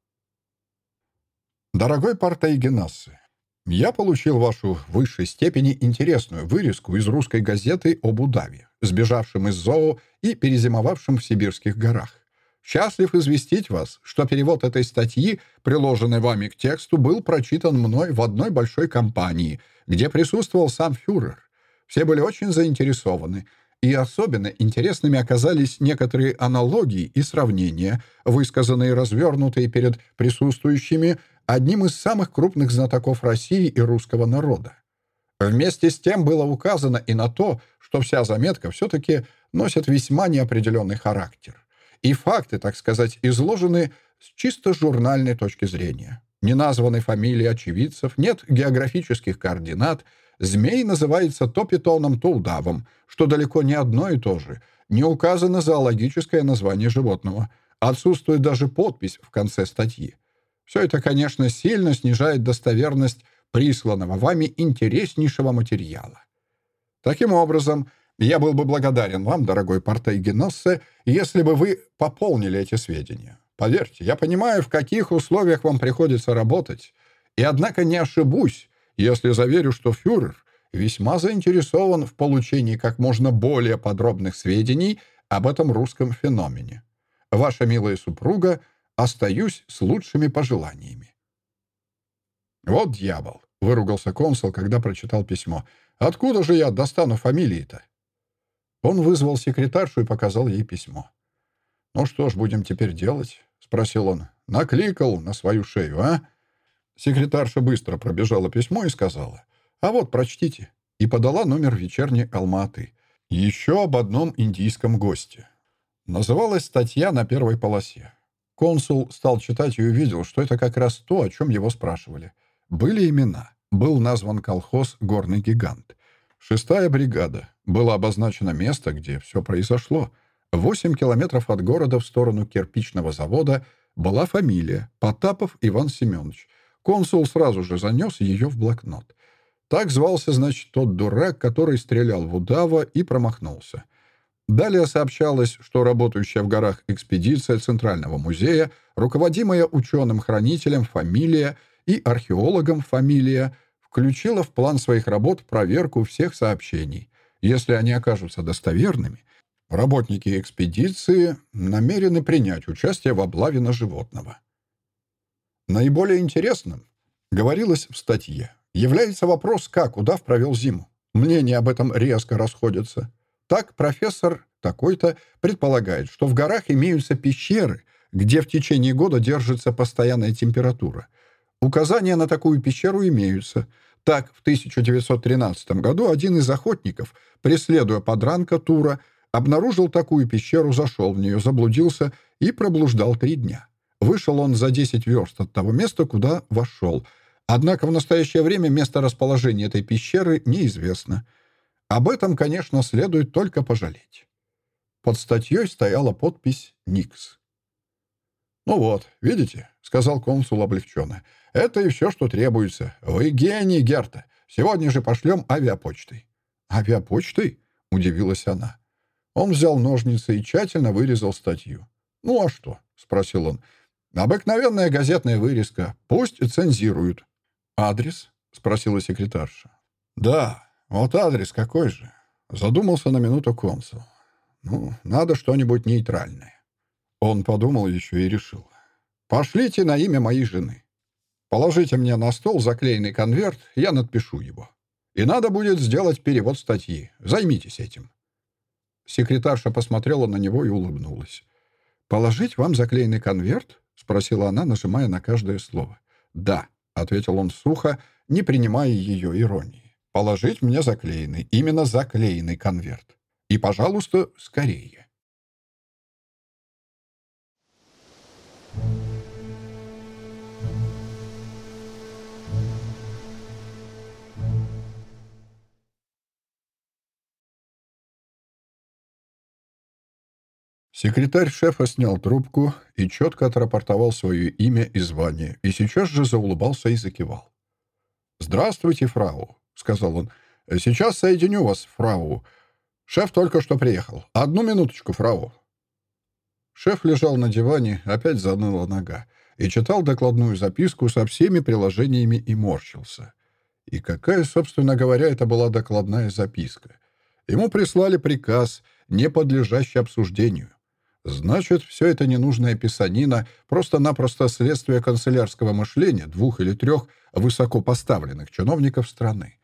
«Дорогой Партей Генассе, я получил вашу в высшей степени интересную вырезку из русской газеты об удаве, сбежавшем из зоо и перезимовавшем в сибирских горах. Счастлив известить вас, что перевод этой статьи, приложенный вами к тексту, был прочитан мной в одной большой компании, где присутствовал сам фюрер. Все были очень заинтересованы — и особенно интересными оказались некоторые аналогии и сравнения, высказанные и развернутые перед присутствующими одним из самых крупных знатоков России и русского народа. Вместе с тем было указано и на то, что вся заметка все-таки носит весьма неопределенный характер. И факты, так сказать, изложены с чисто журнальной точки зрения. Не названы фамилии очевидцев, нет географических координат – Змей называется то питоном, то удавом, что далеко не одно и то же. Не указано зоологическое название животного. Отсутствует даже подпись в конце статьи. Все это, конечно, сильно снижает достоверность присланного вами интереснейшего материала. Таким образом, я был бы благодарен вам, дорогой Портей Геноссе, если бы вы пополнили эти сведения. Поверьте, я понимаю, в каких условиях вам приходится работать, и однако не ошибусь, если заверю, что фюрер весьма заинтересован в получении как можно более подробных сведений об этом русском феномене. Ваша милая супруга, остаюсь с лучшими пожеланиями. «Вот дьявол!» — выругался консул, когда прочитал письмо. «Откуда же я достану фамилии-то?» Он вызвал секретаршу и показал ей письмо. «Ну что ж будем теперь делать?» — спросил он. Накликал на свою шею, а?» Секретарша быстро пробежала письмо и сказала. «А вот, прочтите». И подала номер вечерней Алматы. Еще об одном индийском госте. Называлась статья на первой полосе. Консул стал читать и увидел, что это как раз то, о чем его спрашивали. Были имена. Был назван колхоз «Горный гигант». Шестая бригада. Было обозначено место, где все произошло. Восемь километров от города в сторону кирпичного завода была фамилия Потапов Иван Семенович. Консул сразу же занес ее в блокнот. Так звался, значит, тот дурак, который стрелял в удава и промахнулся. Далее сообщалось, что работающая в горах экспедиция Центрального музея, руководимая ученым-хранителем фамилия и археологом фамилия, включила в план своих работ проверку всех сообщений. Если они окажутся достоверными, работники экспедиции намерены принять участие в облаве на животного. Наиболее интересным, говорилось в статье, является вопрос, как удав провел зиму. Мнения об этом резко расходятся. Так профессор такой-то предполагает, что в горах имеются пещеры, где в течение года держится постоянная температура. Указания на такую пещеру имеются. Так, в 1913 году один из охотников, преследуя подранка Тура, обнаружил такую пещеру, зашел в нее, заблудился и проблуждал три дня. Вышел он за 10 верст от того места, куда вошел. Однако в настоящее время место расположения этой пещеры неизвестно — об этом, конечно, следует только пожалеть. Под статьей стояла подпись «Никс». «Ну вот, видите», — сказал консул облегченно, — «это и все, что требуется. Вы гений, Герта. Сегодня же пошлем авиапочтой». «Авиапочтой?» — удивилась она. Он взял ножницы и тщательно вырезал статью. «Ну а что?» — спросил он. «Обыкновенная газетная вырезка. Пусть цензируют». «Адрес?» — спросила секретарша. «Да, «Вот адрес какой же?» Задумался на минуту консул. «Ну, надо что-нибудь нейтральное». Он подумал еще и решил. «Пошлите на имя моей жены. Положите мне на стол заклеенный конверт, я надпишу его. И надо будет сделать перевод статьи. Займитесь этим». Секретарша посмотрела на него и улыбнулась. «Положить вам заклеенный конверт?» — спросила она, нажимая на каждое слово. «Да», — ответил он сухо, не принимая ее иронии. Положить мне заклеенный, именно заклеенный конверт. И, пожалуйста, скорее. Секретарь шефа снял трубку и четко отрапортовал свое имя и звание, и сейчас же заулыбался и закивал. «Здравствуйте, фрау. — сказал он. «Сейчас соединю вас, фрау. Шеф только что приехал. Одну минуточку, фрау». Шеф лежал на диване, опять заныла нога, и читал докладную записку со всеми приложениями и морщился. И какая, собственно говоря, это была докладная записка? Ему прислали приказ, не подлежащий обсуждению. Значит, все это ненужная писанина, просто-напросто следствие канцелярского мышления двух или трех высокопоставленных чиновников страны.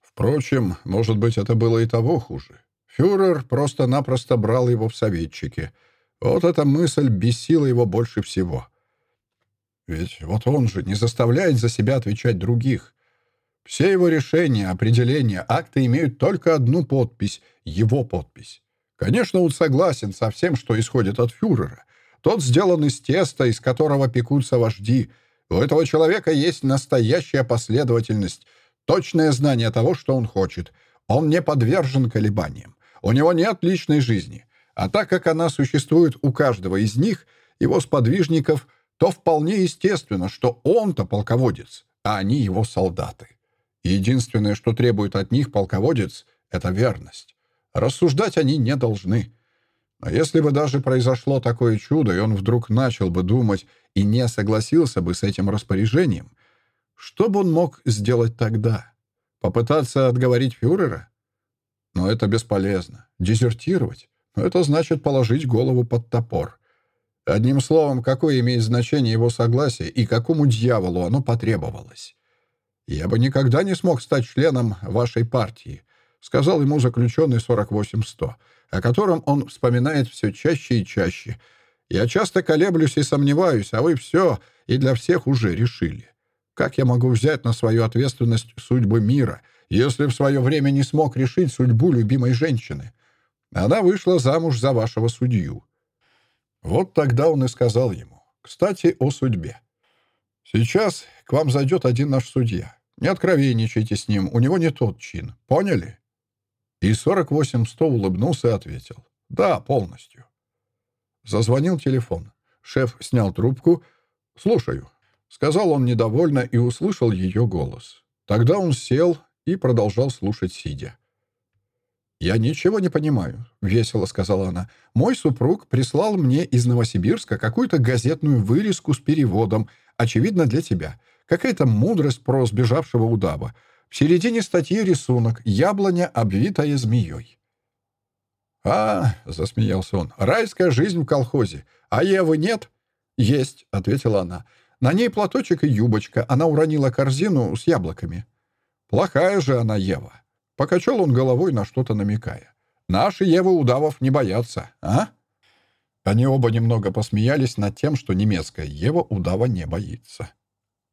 Впрочем, может быть, это было и того хуже. Фюрер просто-напросто брал его в советчики. Вот эта мысль бесила его больше всего. Ведь вот он же не заставляет за себя отвечать других. Все его решения, определения, акты имеют только одну подпись — его подпись. Конечно, он согласен со всем, что исходит от фюрера. Тот сделан из теста, из которого пекутся вожди. У этого человека есть настоящая последовательность — точное знание того, что он хочет. Он не подвержен колебаниям. У него нет личной жизни. А так как она существует у каждого из них, его сподвижников, то вполне естественно, что он-то полководец, а они его солдаты. Единственное, что требует от них полководец, — это верность. Рассуждать они не должны. А если бы даже произошло такое чудо, и он вдруг начал бы думать и не согласился бы с этим распоряжением, что бы он мог сделать тогда? Попытаться отговорить фюрера? Но это бесполезно. Дезертировать? Но это значит положить голову под топор. Одним словом, какое имеет значение его согласие и какому дьяволу оно потребовалось? «Я бы никогда не смог стать членом вашей партии», сказал ему заключенный 48-100, о котором он вспоминает все чаще и чаще. Я часто колеблюсь и сомневаюсь, а вы все и для всех уже решили. Как я могу взять на свою ответственность судьбы мира, если в свое время не смог решить судьбу любимой женщины? Она вышла замуж за вашего судью. Вот тогда он и сказал ему. Кстати, о судьбе. Сейчас к вам зайдет один наш судья. Не откровенничайте с ним, у него не тот чин. Поняли? И 48-100 улыбнулся и ответил. Да, полностью. Зазвонил телефон. Шеф снял трубку. «Слушаю», — сказал он недовольно и услышал ее голос. Тогда он сел и продолжал слушать, сидя. «Я ничего не понимаю», — весело сказала она. «Мой супруг прислал мне из Новосибирска какую-то газетную вырезку с переводом, очевидно, для тебя. Какая-то мудрость про сбежавшего удава. В середине статьи рисунок «Яблоня, обвитая змеей». «А, — засмеялся он, — райская жизнь в колхозе. А Евы нет?» «Есть», — ответила она. «На ней платочек и юбочка. Она уронила корзину с яблоками». «Плохая же она, Ева». Покачал он головой, на что-то намекая. «Наши Евы удавов не боятся, а?» Они оба немного посмеялись над тем, что немецкая Ева удава не боится.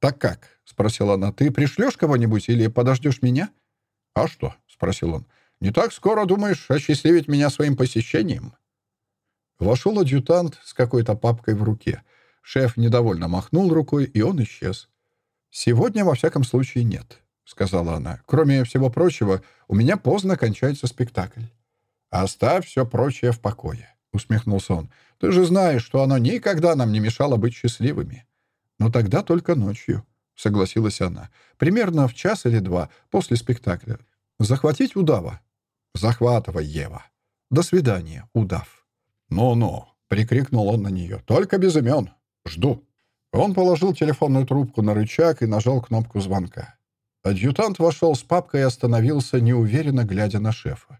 «Так как?» — спросила она. «Ты пришлешь кого-нибудь или подождешь меня?» «А что?» — спросил он. Не так скоро думаешь осчастливить меня своим посещением?» Вошел адъютант с какой-то папкой в руке. Шеф недовольно махнул рукой, и он исчез. «Сегодня, во всяком случае, нет», — сказала она. «Кроме всего прочего, у меня поздно кончается спектакль». «Оставь все прочее в покое», — усмехнулся он. «Ты же знаешь, что оно никогда нам не мешало быть счастливыми». «Но тогда только ночью», — согласилась она. «Примерно в час или два после спектакля. Захватить удава?» «Захватывай, Ева. До свидания, удав». «Ну-ну», — прикрикнул он на нее. «Только без имен. Жду». Он положил телефонную трубку на рычаг и нажал кнопку звонка. Адъютант вошел с папкой и остановился, неуверенно глядя на шефа.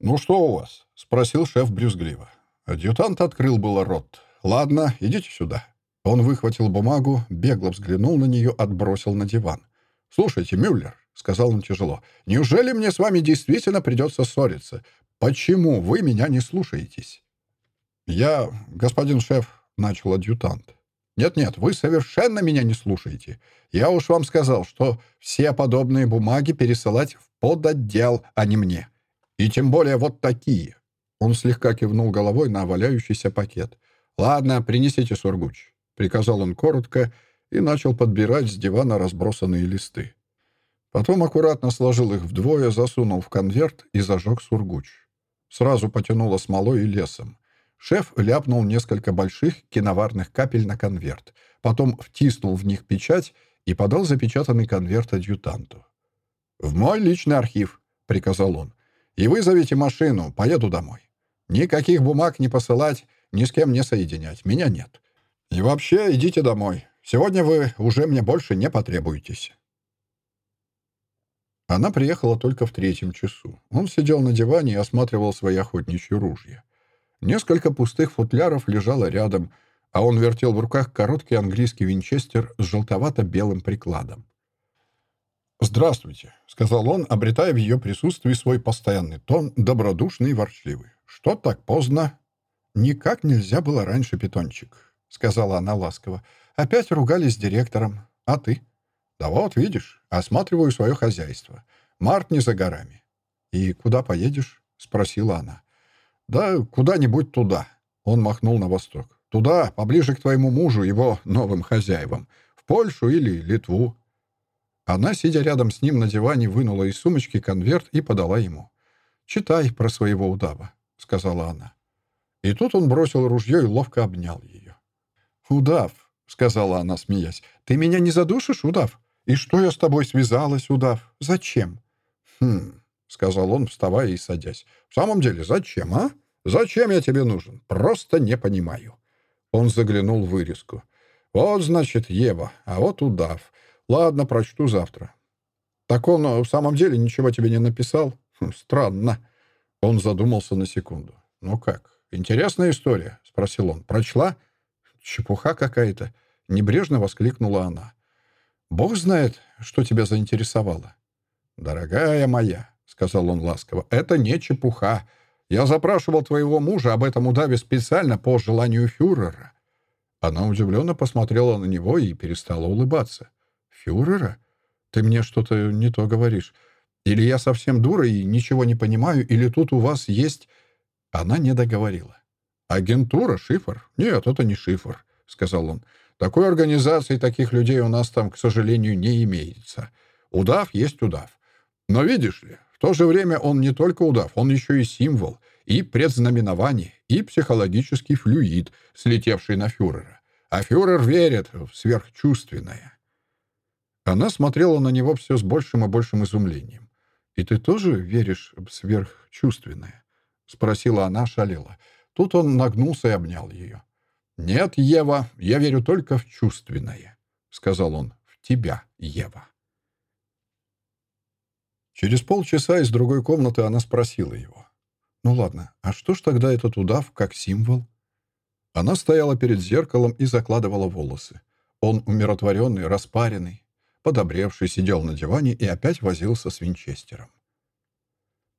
«Ну что у вас?» — спросил шеф брюзгливо. Адъютант открыл было рот. «Ладно, идите сюда». Он выхватил бумагу, бегло взглянул на нее, отбросил на диван. «Слушайте, Мюллер, — сказал он тяжело. «Неужели мне с вами действительно придется ссориться? Почему вы меня не слушаетесь?» «Я, господин шеф», — начал адъютант. «Нет-нет, вы совершенно меня не слушаете. Я уж вам сказал, что все подобные бумаги пересылать в подотдел, а не мне. И тем более вот такие». Он слегка кивнул головой на валяющийся пакет. «Ладно, принесите сургуч», — приказал он коротко и начал подбирать с дивана разбросанные листы. Потом аккуратно сложил их вдвое, засунул в конверт и зажег сургуч. Сразу потянуло смолой и лесом. Шеф ляпнул несколько больших киноварных капель на конверт, потом втиснул в них печать и подал запечатанный конверт адъютанту. «В мой личный архив», — приказал он, — «и вызовите машину, поеду домой. Никаких бумаг не посылать, ни с кем не соединять, меня нет. И вообще идите домой. Сегодня вы уже мне больше не потребуетесь». Она приехала только в третьем часу. Он сидел на диване и осматривал свои охотничьи ружья. Несколько пустых футляров лежало рядом, а он вертел в руках короткий английский винчестер с желтовато-белым прикладом. «Здравствуйте», — сказал он, обретая в ее присутствии свой постоянный тон, добродушный и ворчливый. «Что так поздно?» «Никак нельзя было раньше, питончик», — сказала она ласково. «Опять ругались с директором. А ты?» «Да вот, видишь, осматриваю свое хозяйство. Март не за горами». «И куда поедешь?» — спросила она. «Да куда-нибудь туда». Он махнул на восток. «Туда, поближе к твоему мужу, его новым хозяевам. В Польшу или Литву». Она, сидя рядом с ним на диване, вынула из сумочки конверт и подала ему. «Читай про своего удава», — сказала она. И тут он бросил ружье и ловко обнял ее. «Удав», — сказала она, смеясь, — «ты меня не задушишь, удав?» «И что я с тобой связалась, удав? Зачем?» «Хм», — сказал он, вставая и садясь. «В самом деле, зачем, а? Зачем я тебе нужен? Просто не понимаю». Он заглянул в вырезку. «Вот, значит, Ева, а вот удав. Ладно, прочту завтра». «Так он э, в самом деле ничего тебе не написал? Хм, странно». Он задумался на секунду. «Ну как, интересная история?» — спросил он. «Прочла?» «Чепуха какая-то», — небрежно воскликнула она. Бог знает, что тебя заинтересовало. «Дорогая моя», — сказал он ласково, — «это не чепуха. Я запрашивал твоего мужа об этом удаве специально по желанию фюрера». Она удивленно посмотрела на него и перестала улыбаться. «Фюрера? Ты мне что-то не то говоришь. Или я совсем дура и ничего не понимаю, или тут у вас есть...» Она не договорила. «Агентура? Шифр? Нет, это не шифр», — сказал он. «Такой организации, таких людей у нас там, к сожалению, не имеется. Удав есть удав. Но видишь ли, в то же время он не только удав, он еще и символ, и предзнаменование, и психологический флюид, слетевший на фюрера. А фюрер верит в сверхчувственное». Она смотрела на него все с большим и большим изумлением. «И ты тоже веришь в сверхчувственное?» — спросила она, шалела. Тут он нагнулся и обнял ее. «Нет, Ева, я верю только в чувственное», — сказал он. «В тебя, Ева». Через полчаса из другой комнаты она спросила его. «Ну ладно, а что ж тогда этот удав как символ?» Она стояла перед зеркалом и закладывала волосы. Он умиротворенный, распаренный, подобревший, сидел на диване и опять возился с винчестером.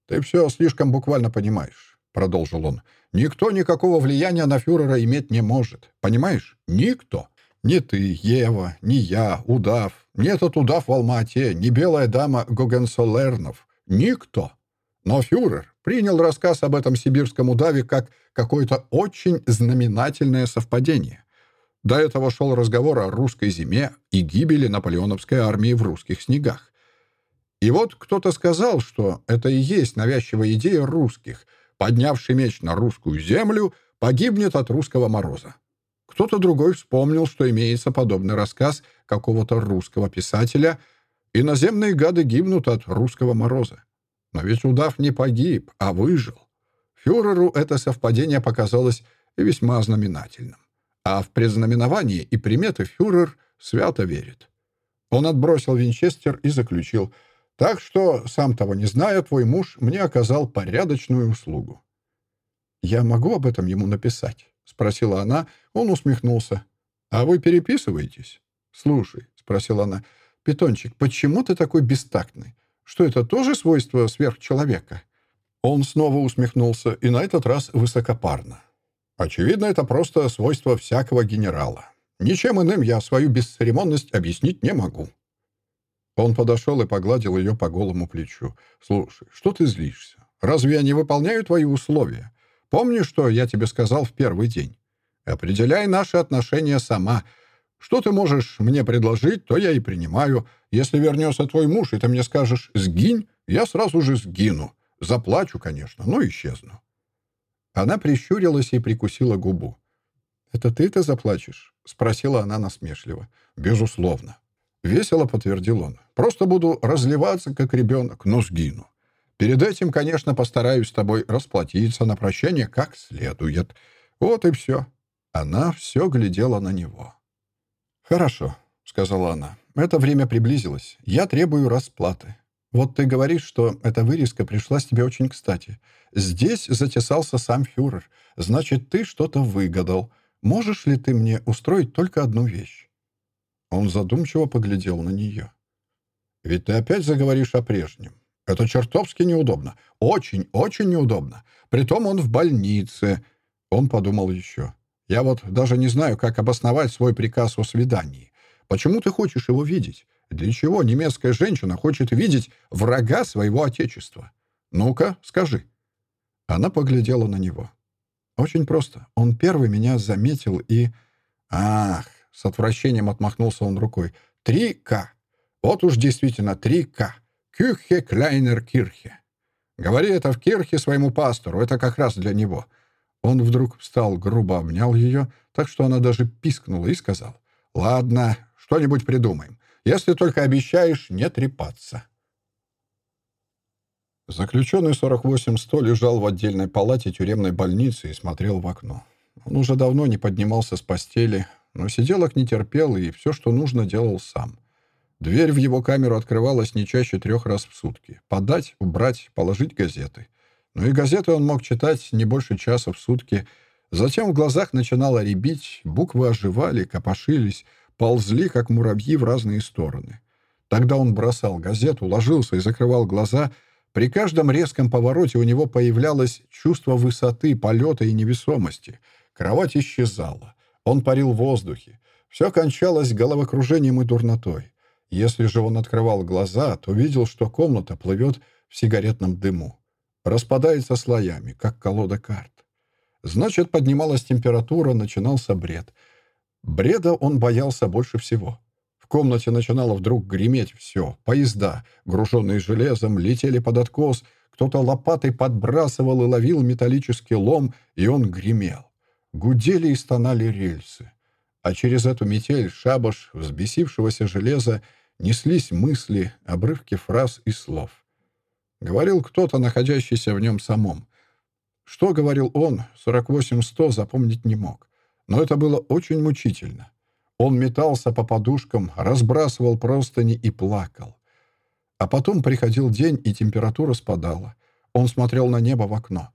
«Ты все слишком буквально понимаешь», — продолжил он. «Никто никакого влияния на фюрера иметь не может. Понимаешь? Никто. Ни ты, Ева, ни я, удав, ни этот удав в Алмате, ни белая дама Гогенсолернов. Никто. Но фюрер принял рассказ об этом сибирском удаве как какое-то очень знаменательное совпадение. До этого шел разговор о русской зиме и гибели наполеоновской армии в русских снегах. И вот кто-то сказал, что это и есть навязчивая идея русских. Поднявший меч на русскую землю погибнет от русского мороза. Кто-то другой вспомнил, что имеется подобный рассказ какого-то русского писателя «Иноземные гады гибнут от русского мороза». Но ведь удав не погиб, а выжил. Фюреру это совпадение показалось весьма знаменательным. А в предзнаменование и приметы фюрер свято верит. Он отбросил винчестер и заключил – так что, сам того не зная, твой муж мне оказал порядочную услугу». «Я могу об этом ему написать?» — спросила она. Он усмехнулся. «А вы переписываетесь?» «Слушай», — спросила она, — «Питончик, почему ты такой бестактный? Что это тоже свойство сверхчеловека?» Он снова усмехнулся, и на этот раз высокопарно. «Очевидно, это просто свойство всякого генерала. Ничем иным я свою бесцеремонность объяснить не могу». Он подошел и погладил ее по голому плечу. «Слушай, что ты злишься? Разве я не выполняю твои условия? Помнишь, что я тебе сказал в первый день? Определяй наши отношения сама. Что ты можешь мне предложить, то я и принимаю. Если вернется твой муж, и ты мне скажешь «сгинь», я сразу же сгину. Заплачу, конечно, но исчезну». Она прищурилась и прикусила губу. «Это ты-то заплачешь?» — спросила она насмешливо. «Безусловно. Весело подтвердил он. Просто буду разливаться, как ребенок, но сгину. Перед этим, конечно, постараюсь с тобой расплатиться на прощение как следует. Вот и все. Она все глядела на него. «Хорошо», — сказала она. «Это время приблизилось. Я требую расплаты. Вот ты говоришь, что эта вырезка пришлась тебе очень кстати. Здесь затесался сам фюрер. Значит, ты что-то выгадал. Можешь ли ты мне устроить только одну вещь? Он задумчиво поглядел на нее. «Ведь ты опять заговоришь о прежнем. Это чертовски неудобно. Очень, очень неудобно. Притом он в больнице». Он подумал еще. «Я вот даже не знаю, как обосновать свой приказ о свидании. Почему ты хочешь его видеть? Для чего немецкая женщина хочет видеть врага своего отечества? Ну-ка, скажи». Она поглядела на него. «Очень просто. Он первый меня заметил и...» «Ах, с отвращением отмахнулся он рукой. «Три К. Вот уж действительно три К. Кюхе Кляйнер Кирхе. Говори это в Кирхе своему пастору, это как раз для него». Он вдруг встал, грубо обнял ее, так что она даже пискнула и сказал. «Ладно, что-нибудь придумаем, если только обещаешь не трепаться». Заключенный 48-100 лежал в отдельной палате тюремной больницы и смотрел в окно. Он уже давно не поднимался с постели, но сиделок не терпел и все, что нужно, делал сам. Дверь в его камеру открывалась не чаще трех раз в сутки. Подать, убрать, положить газеты. Но и газеты он мог читать не больше часа в сутки. Затем в глазах начинало рябить, буквы оживали, копошились, ползли, как муравьи, в разные стороны. Тогда он бросал газету, ложился и закрывал глаза, При каждом резком повороте у него появлялось чувство высоты, полета и невесомости. Кровать исчезала. Он парил в воздухе. Все кончалось головокружением и дурнотой. Если же он открывал глаза, то видел, что комната плывет в сигаретном дыму. Распадается слоями, как колода карт. Значит, поднималась температура, начинался бред. Бреда он боялся больше всего. В комнате начинало вдруг греметь все. Поезда, груженные железом, летели под откос, кто-то лопатой подбрасывал и ловил металлический лом, и он гремел. Гудели и стонали рельсы. А через эту метель, шабаш взбесившегося железа, неслись мысли, обрывки фраз и слов. Говорил кто-то, находящийся в нем самом. Что говорил он, 48-100 запомнить не мог. Но это было очень мучительно. Он метался по подушкам, разбрасывал простыни и плакал. А потом приходил день, и температура спадала. Он смотрел на небо в окно.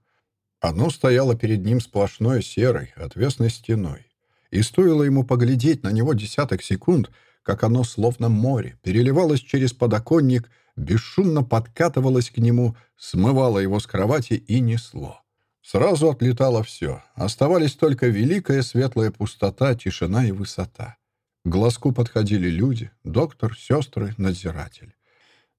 Оно стояло перед ним сплошной серой, отвесной стеной. И стоило ему поглядеть на него десяток секунд, как оно, словно море, переливалось через подоконник, бесшумно подкатывалось к нему, смывало его с кровати и несло. Сразу отлетало все. Оставались только великая светлая пустота, тишина и высота. К глазку подходили люди, доктор, сестры, надзиратель.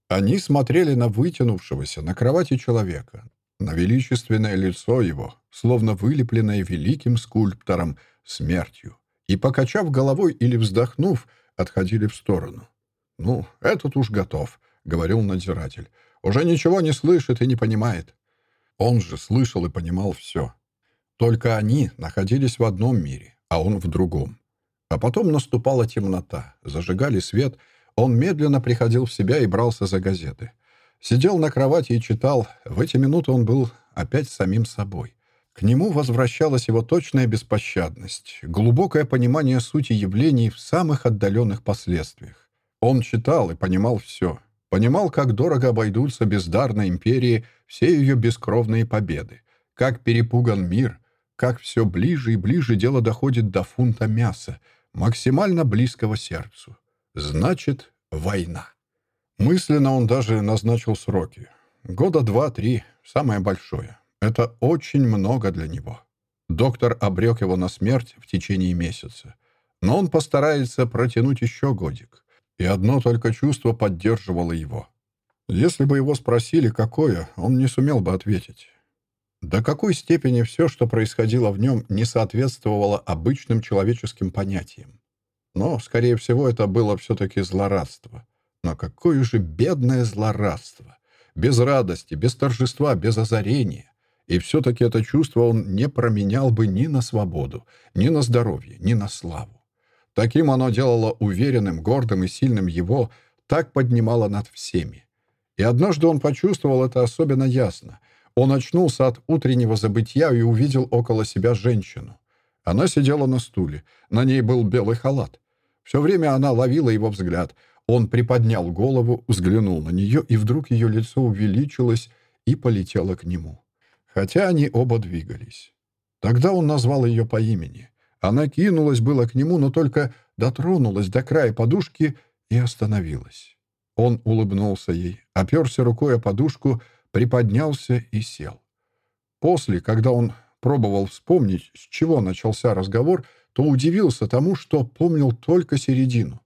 Они смотрели на вытянувшегося на кровати человека, на величественное лицо его, словно вылепленное великим скульптором, смертью, и, покачав головой или вздохнув, отходили в сторону. «Ну, этот уж готов», — говорил надзиратель. «Уже ничего не слышит и не понимает. Он же слышал и понимал все. Только они находились в одном мире, а он в другом. А потом наступала темнота, зажигали свет, он медленно приходил в себя и брался за газеты. Сидел на кровати и читал. В эти минуты он был опять самим собой. К нему возвращалась его точная беспощадность, глубокое понимание сути явлений в самых отдаленных последствиях. Он читал и понимал все. Понимал, как дорого обойдутся бездарной империи все ее бескровные победы, как перепуган мир, как все ближе и ближе дело доходит до фунта мяса, максимально близкого сердцу. Значит, война. Мысленно он даже назначил сроки. Года два-три, самое большое. Это очень много для него. Доктор обрек его на смерть в течение месяца. Но он постарается протянуть еще годик и одно только чувство поддерживало его. Если бы его спросили, какое, он не сумел бы ответить. До какой степени все, что происходило в нем, не соответствовало обычным человеческим понятиям. Но, скорее всего, это было все-таки злорадство. Но какое же бедное злорадство! Без радости, без торжества, без озарения. И все-таки это чувство он не променял бы ни на свободу, ни на здоровье, ни на славу. Таким оно делало уверенным, гордым и сильным его, так поднимало над всеми. И однажды он почувствовал это особенно ясно. Он очнулся от утреннего забытья и увидел около себя женщину. Она сидела на стуле. На ней был белый халат. Все время она ловила его взгляд. Он приподнял голову, взглянул на нее, и вдруг ее лицо увеличилось и полетело к нему. Хотя они оба двигались. Тогда он назвал ее по имени. Она кинулась было к нему, но только дотронулась до края подушки и остановилась. Он улыбнулся ей, оперся рукой о подушку, приподнялся и сел. После, когда он пробовал вспомнить, с чего начался разговор, то удивился тому, что помнил только середину.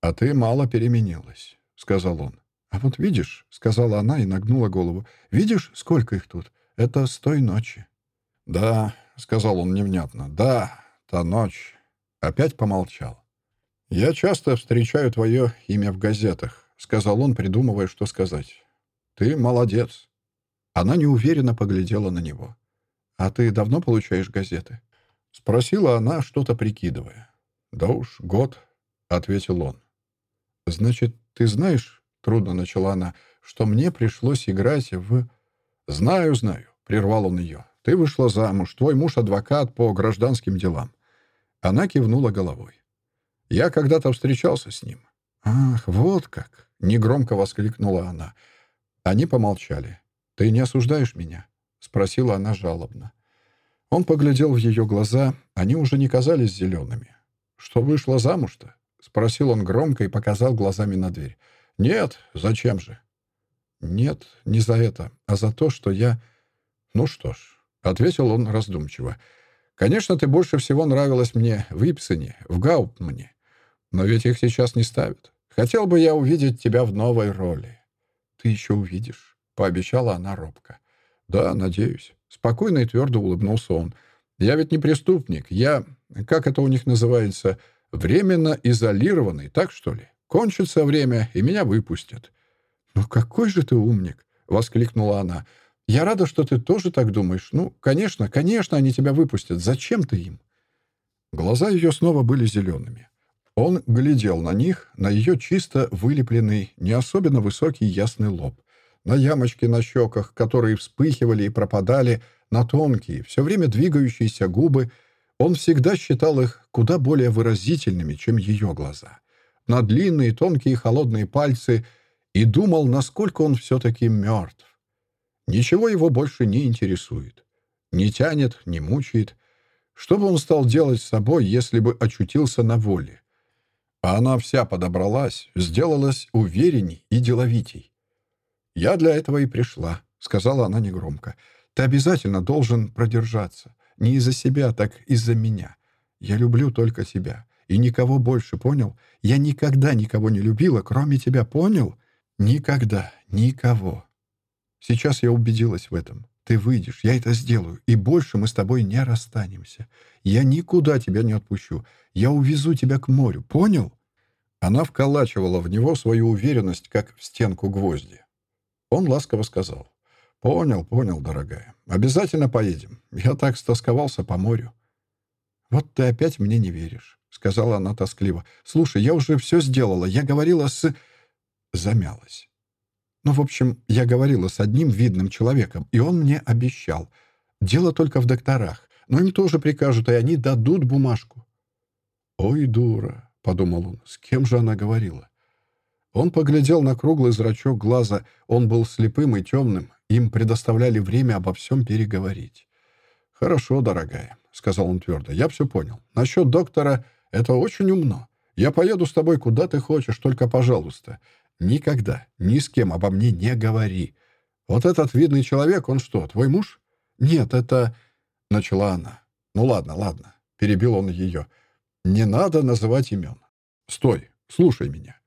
«А ты мало переменилась», — сказал он. «А вот видишь», — сказала она и нагнула голову, — «видишь, сколько их тут? Это с той ночи». «Да», — сказал он невнятно, — «да, та ночь...» Опять помолчал. «Я часто встречаю твое имя в газетах», — сказал он, придумывая, что сказать. «Ты молодец». Она неуверенно поглядела на него. «А ты давно получаешь газеты?» Спросила она, что-то прикидывая. «Да уж, год», — ответил он. «Значит, ты знаешь, — трудно начала она, — что мне пришлось играть в...» «Знаю, знаю», — прервал он ее. «Ты вышла замуж, твой муж — адвокат по гражданским делам. Она кивнула головой. «Я когда-то встречался с ним». «Ах, вот как!» — негромко воскликнула она. Они помолчали. «Ты не осуждаешь меня?» — спросила она жалобно. Он поглядел в ее глаза, они уже не казались зелеными. «Что вышла замуж-то?» — спросил он громко и показал глазами на дверь. «Нет, зачем же?» «Нет, не за это, а за то, что я...» «Ну что ж», — ответил он раздумчиво. «Конечно, ты больше всего нравилась мне в Ипсене, в Гауптмане. Но ведь их сейчас не ставят. Хотел бы я увидеть тебя в новой роли». «Ты еще увидишь», — пообещала она робко. «Да, надеюсь». Спокойно и твердо улыбнулся он. «Я ведь не преступник. Я, как это у них называется, временно изолированный, так что ли? Кончится время, и меня выпустят». «Ну какой же ты умник!» — воскликнула она. «Я рада, что ты тоже так думаешь. Ну, конечно, конечно, они тебя выпустят. Зачем ты им?» Глаза ее снова были зелеными. Он глядел на них, на ее чисто вылепленный, не особенно высокий ясный лоб, на ямочки на щеках, которые вспыхивали и пропадали, на тонкие, все время двигающиеся губы. Он всегда считал их куда более выразительными, чем ее глаза. На длинные, тонкие, холодные пальцы и думал, насколько он все-таки мертв. Ничего его больше не интересует. Не тянет, не мучает. Что бы он стал делать с собой, если бы очутился на воле? А она вся подобралась, сделалась уверенней и деловитей. «Я для этого и пришла», — сказала она негромко. «Ты обязательно должен продержаться. Не из-за себя, так из-за меня. Я люблю только тебя. И никого больше, понял? Я никогда никого не любила, кроме тебя, понял? Никогда, никого. Сейчас я убедилась в этом. Ты выйдешь, я это сделаю, и больше мы с тобой не расстанемся. Я никуда тебя не отпущу. Я увезу тебя к морю, понял?» Она вколачивала в него свою уверенность, как в стенку гвозди. Он ласково сказал. «Понял, понял, дорогая. Обязательно поедем. Я так стосковался по морю». «Вот ты опять мне не веришь», — сказала она тоскливо. «Слушай, я уже все сделала. Я говорила с...» Замялась. Ну, в общем, я говорила с одним видным человеком, и он мне обещал. Дело только в докторах. Но им тоже прикажут, и они дадут бумажку. «Ой, дура», — подумал он, — «с кем же она говорила?» Он поглядел на круглый зрачок глаза. Он был слепым и темным. Им предоставляли время обо всем переговорить. «Хорошо, дорогая», — сказал он твердо. «Я все понял. Насчет доктора — это очень умно. Я поеду с тобой куда ты хочешь, только пожалуйста. Никогда, ни с кем обо мне не говори. Вот этот видный человек, он что, твой муж? Нет, это... Начала она. Ну ладно, ладно. Перебил он ее. Не надо называть имен. Стой, слушай меня.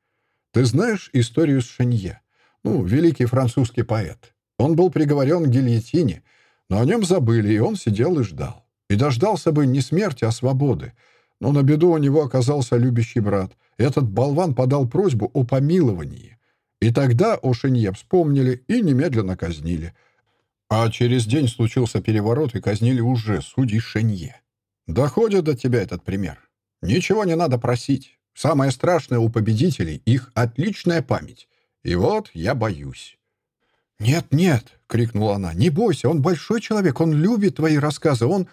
Ты знаешь историю с Шенье? Ну, великий французский поэт. Он был приговорен к гильотине, но о нем забыли, и он сидел и ждал. И дождался бы не смерти, а свободы. Но на беду у него оказался любящий брат. Этот болван подал просьбу о помиловании. И тогда о Шенье вспомнили и немедленно казнили. А через день случился переворот, и казнили уже судей Шенье. Доходит до тебя этот пример. Ничего не надо просить. Самое страшное у победителей — их отличная память. И вот я боюсь. «Нет, нет!» — крикнула она. «Не бойся, он большой человек, он любит твои рассказы, он...»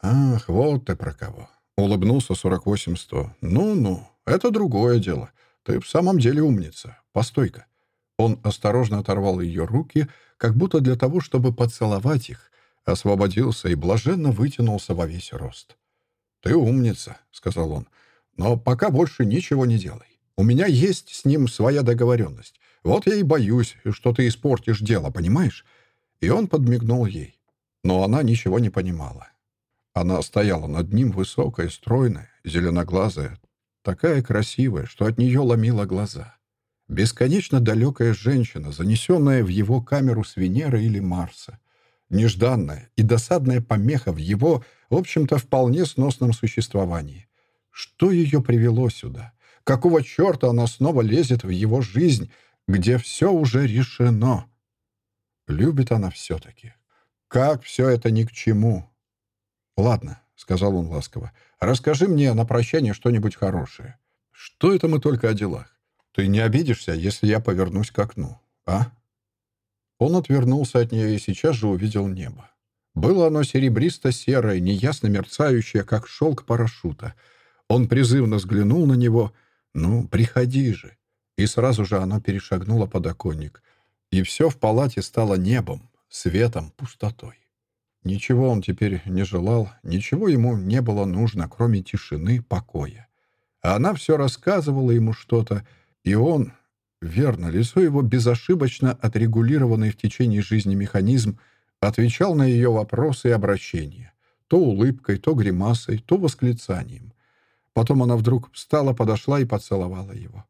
«Ах, вот ты про кого!» — улыбнулся 48-100. «Ну-ну, это другое дело. Ты в самом деле умница. Постой-ка». Он осторожно оторвал ее руки, как будто для того, чтобы поцеловать их, освободился и блаженно вытянулся во весь рост. «Ты умница», — сказал он, — «но пока больше ничего не делай. У меня есть с ним своя договоренность. Вот я и боюсь, что ты испортишь дело, понимаешь?» И он подмигнул ей. Но она ничего не понимала. Она стояла над ним высокая, стройная, зеленоглазая, такая красивая, что от нее ломила глаза. Бесконечно далекая женщина, занесенная в его камеру с Венеры или Марса. Нежданная и досадная помеха в его, в общем-то, вполне сносном существовании. Что ее привело сюда? Какого черта она снова лезет в его жизнь, где все уже решено? Любит она все-таки. Как все это ни к чему? «Ладно», — сказал он ласково, — «расскажи мне на прощание что-нибудь хорошее. Что это мы только о делах? Ты не обидишься, если я повернусь к окну, а?» Он отвернулся от нее и сейчас же увидел небо. Было оно серебристо-серое, неясно мерцающее, как шелк парашюта. Он призывно взглянул на него. «Ну, приходи же!» И сразу же оно перешагнуло подоконник. И все в палате стало небом, светом, пустотой. Ничего он теперь не желал, ничего ему не было нужно, кроме тишины, покоя. А она все рассказывала ему что-то, и он... Верно, лицо его, безошибочно отрегулированный в течение жизни механизм, отвечал на ее вопросы и обращения. То улыбкой, то гримасой, то восклицанием. Потом она вдруг встала, подошла и поцеловала его.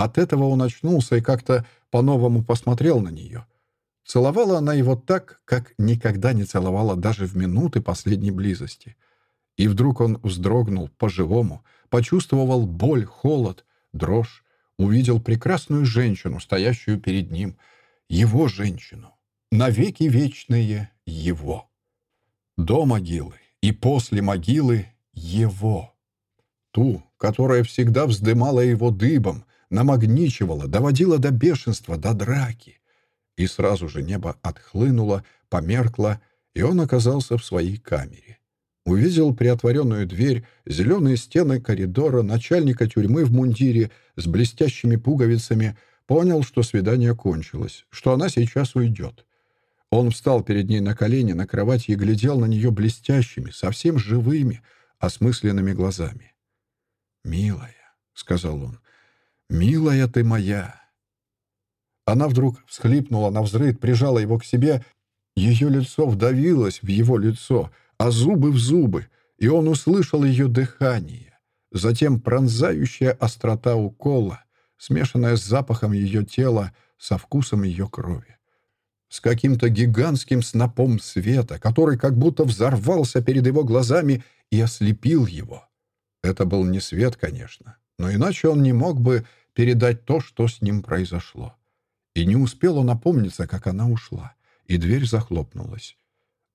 От этого он очнулся и как-то по-новому посмотрел на нее. Целовала она его так, как никогда не целовала даже в минуты последней близости. И вдруг он вздрогнул по-живому, почувствовал боль, холод, дрожь, увидел прекрасную женщину, стоящую перед ним, его женщину, навеки вечные его. До могилы и после могилы его. Ту, которая всегда вздымала его дыбом, намагничивала, доводила до бешенства, до драки. И сразу же небо отхлынуло, померкло, и он оказался в своей камере. Увидел приотворенную дверь, зеленые стены коридора, начальника тюрьмы в мундире с блестящими пуговицами, понял, что свидание кончилось, что она сейчас уйдет. Он встал перед ней на колени на кровати и глядел на нее блестящими, совсем живыми, осмысленными глазами. «Милая», — сказал он, — «милая ты моя». Она вдруг всхлипнула на взрыв, прижала его к себе. Ее лицо вдавилось в его лицо, а зубы в зубы, и он услышал ее дыхание. Затем пронзающая острота укола, смешанная с запахом ее тела, со вкусом ее крови с каким-то гигантским снопом света, который как будто взорвался перед его глазами и ослепил его. Это был не свет, конечно, но иначе он не мог бы передать то, что с ним произошло. И не успел он опомниться, как она ушла, и дверь захлопнулась.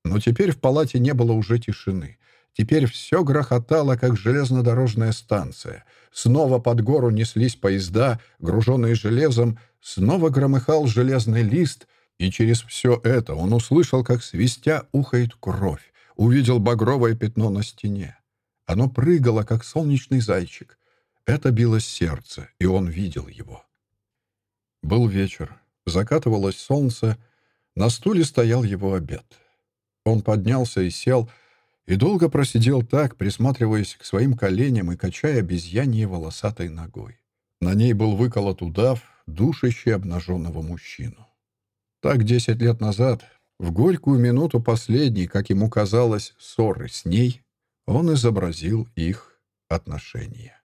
Но теперь в палате не было уже тишины. Теперь все грохотало, как железнодорожная станция. Снова под гору неслись поезда, груженные железом, снова громыхал железный лист, и через все это он услышал, как свистя ухает кровь, увидел багровое пятно на стене. Оно прыгало, как солнечный зайчик. Это билось сердце, и он видел его. Был вечер. Закатывалось солнце. На стуле стоял его обед. Он поднялся и сел, и долго просидел так, присматриваясь к своим коленям и качая обезьяньей волосатой ногой. На ней был выколот удав, душащий обнаженного мужчину. Так десять лет назад, в горькую минуту последней, как ему казалось, ссоры с ней, он изобразил их отношения.